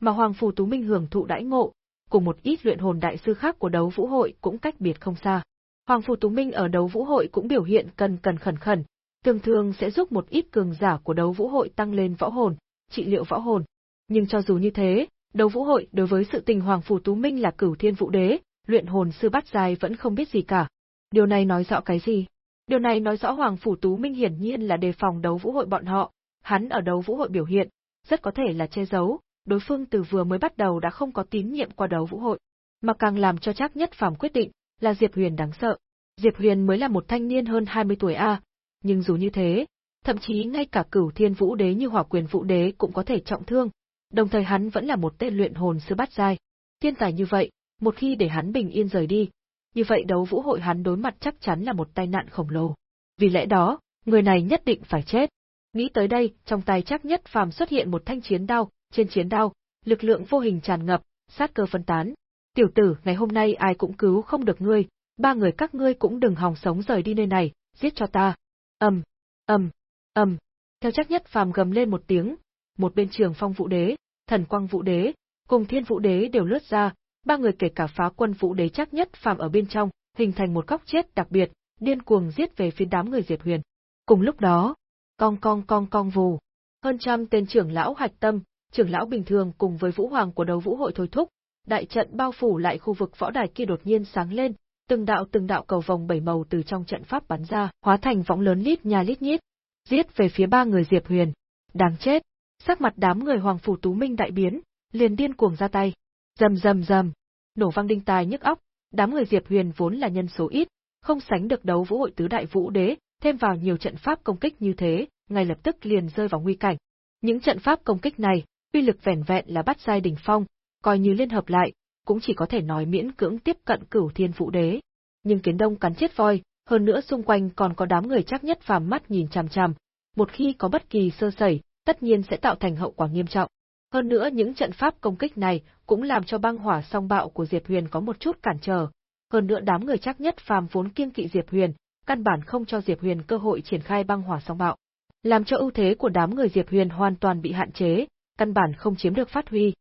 Mà Hoàng Phủ Tú Minh hưởng thụ đãi ngộ, cùng một ít luyện hồn đại sư khác của đấu vũ hội cũng cách biệt không xa. Hoàng Phủ Tú Minh ở đấu vũ hội cũng biểu hiện cần cần khẩn khẩn, thường thường sẽ giúp một ít cường giả của đấu vũ hội tăng lên võ hồn, trị liệu võ hồn. Nhưng cho dù như thế, đấu vũ hội đối với sự tình Hoàng Phủ Tú Minh là cửu thiên vũ đế, luyện hồn sư bắt dài vẫn không biết gì cả. Điều này nói rõ cái gì? Điều này nói rõ Hoàng Phủ Tú Minh hiển nhiên là đề phòng đấu vũ hội bọn họ, hắn ở đấu vũ hội biểu hiện, rất có thể là che giấu, đối phương từ vừa mới bắt đầu đã không có tín nhiệm qua đấu vũ hội. Mà càng làm cho chắc nhất phàm quyết định, là Diệp Huyền đáng sợ. Diệp Huyền mới là một thanh niên hơn 20 tuổi a, nhưng dù như thế, thậm chí ngay cả cửu thiên vũ đế như hỏa quyền vũ đế cũng có thể trọng thương, đồng thời hắn vẫn là một tên luyện hồn sư bát giai. Thiên tài như vậy, một khi để hắn bình yên rời đi, như vậy đấu vũ hội hắn đối mặt chắc chắn là một tai nạn khổng lồ. Vì lẽ đó, người này nhất định phải chết. Nghĩ tới đây, trong tay chắc nhất phàm xuất hiện một thanh chiến đao, trên chiến đao, lực lượng vô hình tràn ngập, sát cơ phân tán, Tiểu tử, ngày hôm nay ai cũng cứu không được ngươi, ba người các ngươi cũng đừng hòng sống rời đi nơi này, giết cho ta. Ầm, ầm, ầm. Theo chắc nhất phàm gầm lên một tiếng, một bên trường phong vũ đế, thần quang vũ đế, cùng thiên vũ đế đều lướt ra, ba người kể cả phá quân vũ đế chắc nhất phàm ở bên trong, hình thành một góc chết đặc biệt, điên cuồng giết về phía đám người Diệp Huyền. Cùng lúc đó, cong cong cong cong vù, hơn trăm tên trưởng lão hạch tâm, trưởng lão bình thường cùng với vũ hoàng của đấu vũ hội thôi thúc, đại trận bao phủ lại khu vực võ đài kia đột nhiên sáng lên, từng đạo từng đạo cầu vòng bảy màu từ trong trận pháp bắn ra, hóa thành võng lớn lít nhà lít nhít, giết về phía ba người Diệp Huyền. Đáng chết! Sắc mặt đám người Hoàng phủ Tú Minh đại biến, liền điên cuồng ra tay. Rầm rầm rầm, nổ vang đinh tai nhức óc, đám người Diệp Huyền vốn là nhân số ít, không sánh được đấu vũ hội tứ đại vũ đế, thêm vào nhiều trận pháp công kích như thế, ngay lập tức liền rơi vào nguy cảnh. Những trận pháp công kích này, uy lực vẻn vẹn là bắt giai đỉnh phong, coi như liên hợp lại, cũng chỉ có thể nói miễn cưỡng tiếp cận cửu thiên vũ đế. Nhưng kiến đông cắn chết voi, hơn nữa xung quanh còn có đám người chắc nhất phàm mắt nhìn chằm chằm, một khi có bất kỳ sơ sẩy, tất nhiên sẽ tạo thành hậu quả nghiêm trọng. Hơn nữa những trận pháp công kích này cũng làm cho băng hỏa song bạo của Diệp Huyền có một chút cản trở. Hơn nữa đám người chắc nhất phàm vốn kiêng kỵ Diệp Huyền, căn bản không cho Diệp Huyền cơ hội triển khai băng hỏa song bạo. Làm cho ưu thế của đám người Diệp Huyền hoàn toàn bị hạn chế, căn bản không chiếm được phát huy.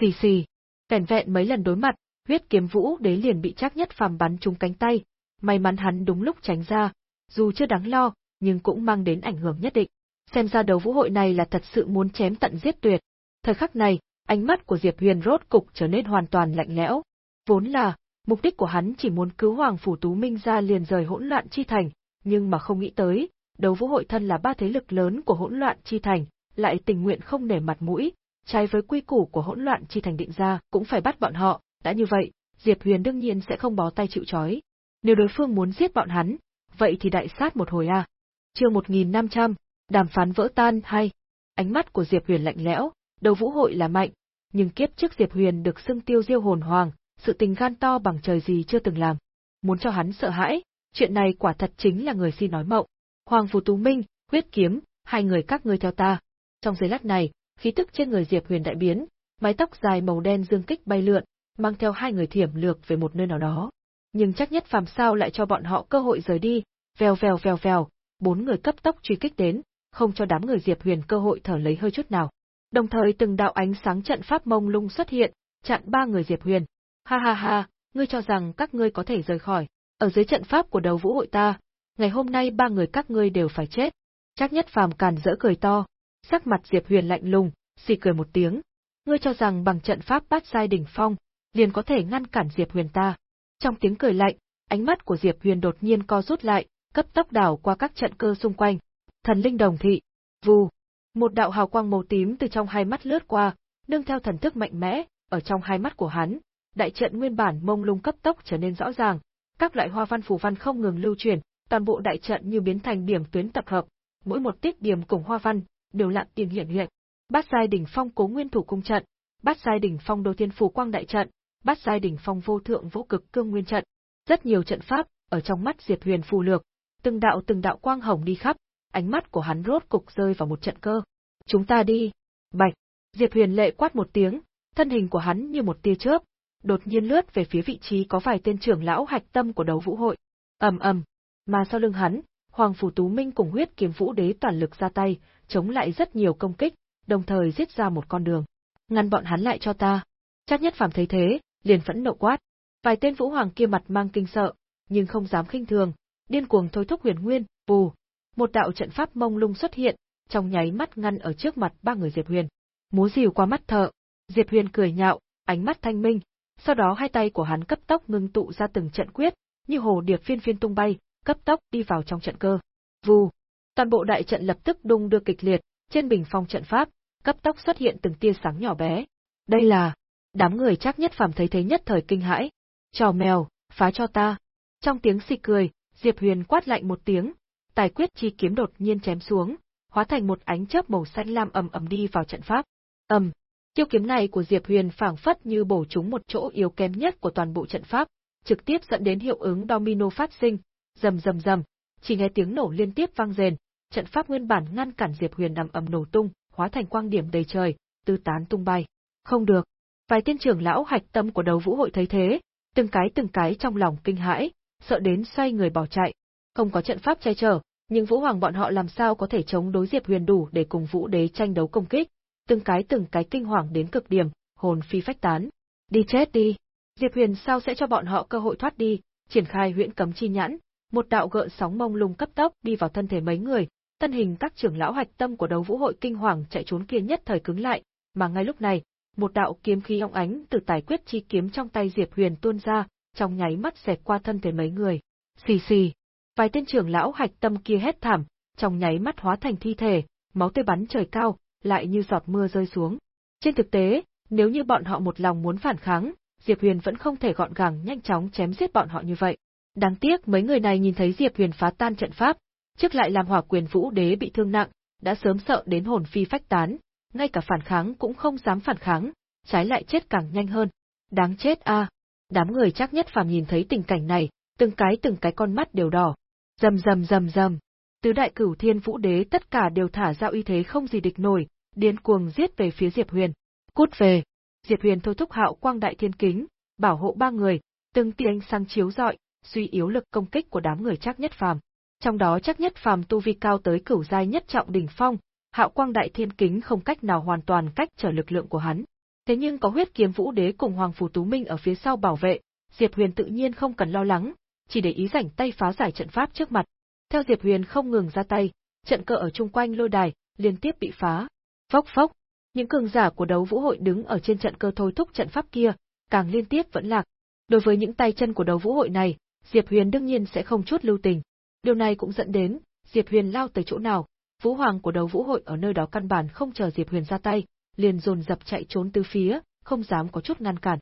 Xì xì. Kèn vẹn mấy lần đối mặt, huyết kiếm vũ đế liền bị chắc nhất phàm bắn trúng cánh tay. May mắn hắn đúng lúc tránh ra, dù chưa đáng lo, nhưng cũng mang đến ảnh hưởng nhất định. Xem ra đấu vũ hội này là thật sự muốn chém tận giết tuyệt. Thời khắc này, ánh mắt của Diệp Huyền rốt cục trở nên hoàn toàn lạnh lẽo. Vốn là, mục đích của hắn chỉ muốn cứu Hoàng Phủ Tú Minh ra liền rời hỗn loạn chi thành, nhưng mà không nghĩ tới, đấu vũ hội thân là ba thế lực lớn của hỗn loạn chi thành, lại tình nguyện không nể mặt mũi, trái với quy củ của hỗn loạn chi thành định ra, cũng phải bắt bọn họ, đã như vậy, Diệp Huyền đương nhiên sẽ không bó tay chịu trói. Nếu đối phương muốn giết bọn hắn, vậy thì đại sát một hồi a. À. Chương 1500, đàm phán vỡ tan hay. Ánh mắt của Diệp Huyền lạnh lẽo, đầu vũ hội là mạnh, nhưng kiếp trước Diệp Huyền được xưng tiêu diêu hồn hoàng, sự tình gan to bằng trời gì chưa từng làm. Muốn cho hắn sợ hãi, chuyện này quả thật chính là người xin nói mộng. Hoàng Phù Tú Minh, huyết kiếm, hai người các ngươi theo ta. Trong giây lát này, khí tức trên người Diệp Huyền đại biến, mái tóc dài màu đen dương kích bay lượn, mang theo hai người thiểm lược về một nơi nào đó. Nhưng chắc nhất phàm sao lại cho bọn họ cơ hội rời đi, vèo vèo vèo vèo, bốn người cấp tốc truy kích đến, không cho đám người Diệp Huyền cơ hội thở lấy hơi chút nào. Đồng thời từng đạo ánh sáng trận pháp mông lung xuất hiện, chặn ba người Diệp Huyền. Ha ha ha, ngươi cho rằng các ngươi có thể rời khỏi, ở dưới trận pháp của đầu vũ hội ta, ngày hôm nay ba người các ngươi đều phải chết. Chắc nhất phàm càn rỡ cười to, sắc mặt Diệp Huyền lạnh lùng, xì cười một tiếng. Ngươi cho rằng bằng trận pháp bát giai đỉnh phong, liền có thể ngăn cản Diệp Huyền ta. Trong tiếng cười lạnh, ánh mắt của Diệp Huyền đột nhiên co rút lại, cấp tốc đảo qua các trận cơ xung quanh. Thần linh đồng thị, vù, một đạo hào quang màu tím từ trong hai mắt lướt qua, nương theo thần thức mạnh mẽ, ở trong hai mắt của hắn, đại trận nguyên bản mông lung cấp tốc trở nên rõ ràng, các loại hoa văn phù văn không ngừng lưu truyền, toàn bộ đại trận như biến thành điểm tuyến tập hợp, mỗi một tiết điểm cùng hoa văn đều lặng tiền hiện hiện. Bát giai đỉnh phong Cố Nguyên thủ cung trận, Bát giai đỉnh phong Đô Thiên phủ quang đại trận, Bát giai đỉnh phong Vô thượng vũ cực cương nguyên trận. Rất nhiều trận pháp ở trong mắt Diệp Huyền phù lược, từng đạo từng đạo quang hồng đi khắp, ánh mắt của hắn rốt cục rơi vào một trận cơ. Chúng ta đi. Bạch. Diệp Huyền lệ quát một tiếng, thân hình của hắn như một tia chớp, đột nhiên lướt về phía vị trí có vài tên trưởng lão hạch tâm của đấu vũ hội. ầm ầm, mà sau lưng hắn, Hoàng phủ Tú Minh cùng huyết kiếm vũ đế toàn lực ra tay, chống lại rất nhiều công kích, đồng thời giết ra một con đường. Ngăn bọn hắn lại cho ta. Chắc nhất phàm thấy thế, liền phẫn nộ quát. Vài tên vũ hoàng kia mặt mang kinh sợ, nhưng không dám khinh thường, điên cuồng thôi thúc huyền nguyên, bù. Một đạo trận pháp mông lung xuất hiện, trong nháy mắt ngăn ở trước mặt ba người Diệp Huyền. Múa rìu qua mắt thợ, Diệp Huyền cười nhạo, ánh mắt thanh minh, sau đó hai tay của hắn cấp tốc ngưng tụ ra từng trận quyết, như hồ điệp phiên phiên tung bay, cấp tốc đi vào trong trận cơ. Vù, toàn bộ đại trận lập tức đung đưa kịch liệt, trên bình phong trận pháp, cấp tốc xuất hiện từng tia sáng nhỏ bé. Đây là, đám người chắc nhất phàm thấy thế nhất thời kinh hãi. Trò mèo, phá cho ta. Trong tiếng xì cười, Diệp Huyền quát lạnh một tiếng, tài quyết chi kiếm đột nhiên chém xuống, hóa thành một ánh chớp màu xanh lam ầm ầm đi vào trận pháp. Ầm, tiêu kiếm này của Diệp Huyền phảng phất như bổ trúng một chỗ yếu kém nhất của toàn bộ trận pháp, trực tiếp dẫn đến hiệu ứng domino phát sinh, rầm rầm rầm, chỉ nghe tiếng nổ liên tiếp vang rền, trận pháp nguyên bản ngăn cản Diệp Huyền nằm ầm nổ tung, hóa thành quang điểm đầy trời, tứ tán tung bay. Không được. Vài tiên trưởng lão hạch tâm của đấu vũ hội thấy thế, từng cái từng cái trong lòng kinh hãi, sợ đến xoay người bỏ chạy. Không có trận pháp che chở, nhưng Vũ Hoàng bọn họ làm sao có thể chống đối Diệp Huyền đủ để cùng Vũ Đế tranh đấu công kích, từng cái từng cái kinh hoàng đến cực điểm, hồn phi phách tán. Đi chết đi. Diệp Huyền sao sẽ cho bọn họ cơ hội thoát đi, triển khai huyễn cấm chi nhãn, một đạo gợn sóng mông lung cấp tốc đi vào thân thể mấy người, thân hình các trưởng lão hạch tâm của đấu vũ hội kinh hoàng chạy trốn kia nhất thời cứng lại, mà ngay lúc này, một đạo kiếm khí óng ánh từ tài quyết chi kiếm trong tay Diệp Huyền tuôn ra, trong nháy mắt xẹt qua thân thể mấy người. Xì xì, vài tên trưởng lão hạch tâm kia hét thảm, trong nháy mắt hóa thành thi thể, máu tươi bắn trời cao, lại như giọt mưa rơi xuống. Trên thực tế, nếu như bọn họ một lòng muốn phản kháng, Diệp Huyền vẫn không thể gọn gàng nhanh chóng chém giết bọn họ như vậy. Đáng tiếc mấy người này nhìn thấy Diệp Huyền phá tan trận pháp, trước lại làm hỏa quyền vũ đế bị thương nặng, đã sớm sợ đến hồn phi phách tán, ngay cả phản kháng cũng không dám phản kháng, trái lại chết càng nhanh hơn. Đáng chết a! Đám người chắc nhất phàm nhìn thấy tình cảnh này, từng cái từng cái con mắt đều đỏ. Rầm rầm rầm rầm. Tứ đại cửu thiên vũ đế tất cả đều thả ra uy thế không gì địch nổi, điên cuồng giết về phía Diệp Huyền. Cút về! Diệp Huyền thôi thúc hạo quang đại thiên kính, bảo hộ ba người, từng tia ánh sáng chiếu rọi, suy yếu lực công kích của đám người chắc nhất phàm. Trong đó chắc nhất phàm tu vi cao tới cửu giai nhất trọng đỉnh phong, hạo quang đại thiên kính không cách nào hoàn toàn cách trở lực lượng của hắn. Thế nhưng có huyết kiếm vũ đế cùng Hoàng Phù Tú Minh ở phía sau bảo vệ, Diệp Huyền tự nhiên không cần lo lắng, chỉ để ý rảnh tay phá giải trận pháp trước mặt. Theo Diệp Huyền không ngừng ra tay, trận cờ ở chung quanh lôi đài liên tiếp bị phá. Phốc phốc, những cường giả của đấu vũ hội đứng ở trên trận cơ thôi thúc trận pháp kia, càng liên tiếp vẫn lạc. Đối với những tay chân của đấu vũ hội này, Diệp Huyền đương nhiên sẽ không chút lưu tình. Điều này cũng dẫn đến, Diệp Huyền lao tới chỗ nào, vũ hoàng của đấu vũ hội ở nơi đó căn bản không chờ Diệp Huyền ra tay, liền dồn dập chạy trốn từ phía, không dám có chút ngăn cản.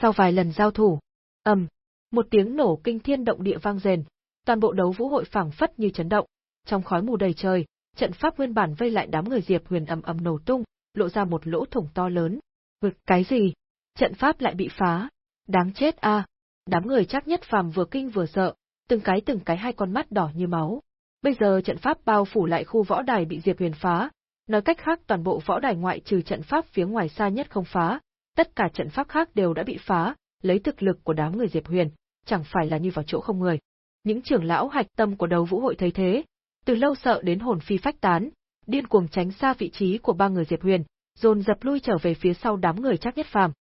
Sau vài lần giao thủ, ầm, một tiếng nổ kinh thiên động địa vang rền, toàn bộ đấu vũ hội phảng phất như chấn động, trong khói mù đầy trời, trận pháp nguyên bản vây lại đám người Diệp Huyền ầm ầm nổ tung, lộ ra một lỗ thủng to lớn. Vực cái gì? Trận pháp lại bị phá. Đáng chết a! Đám người chắc nhất phàm vừa kinh vừa sợ, từng cái từng cái hai con mắt đỏ như máu. Bây giờ trận pháp bao phủ lại khu võ đài bị Diệp Huyền phá, nói cách khác toàn bộ võ đài ngoại trừ trận pháp phía ngoài xa nhất không phá, tất cả trận pháp khác đều đã bị phá, lấy thực lực của đám người Diệp Huyền, chẳng phải là như vào chỗ không người. Những trưởng lão hạch tâm của đấu vũ hội thấy thế, từ lâu sợ đến hồn phi phách tán, điên cuồng tránh xa vị trí của ba người Diệp Huyền, dồn dập lui trở về phía sau đám người chắc nhất phàm.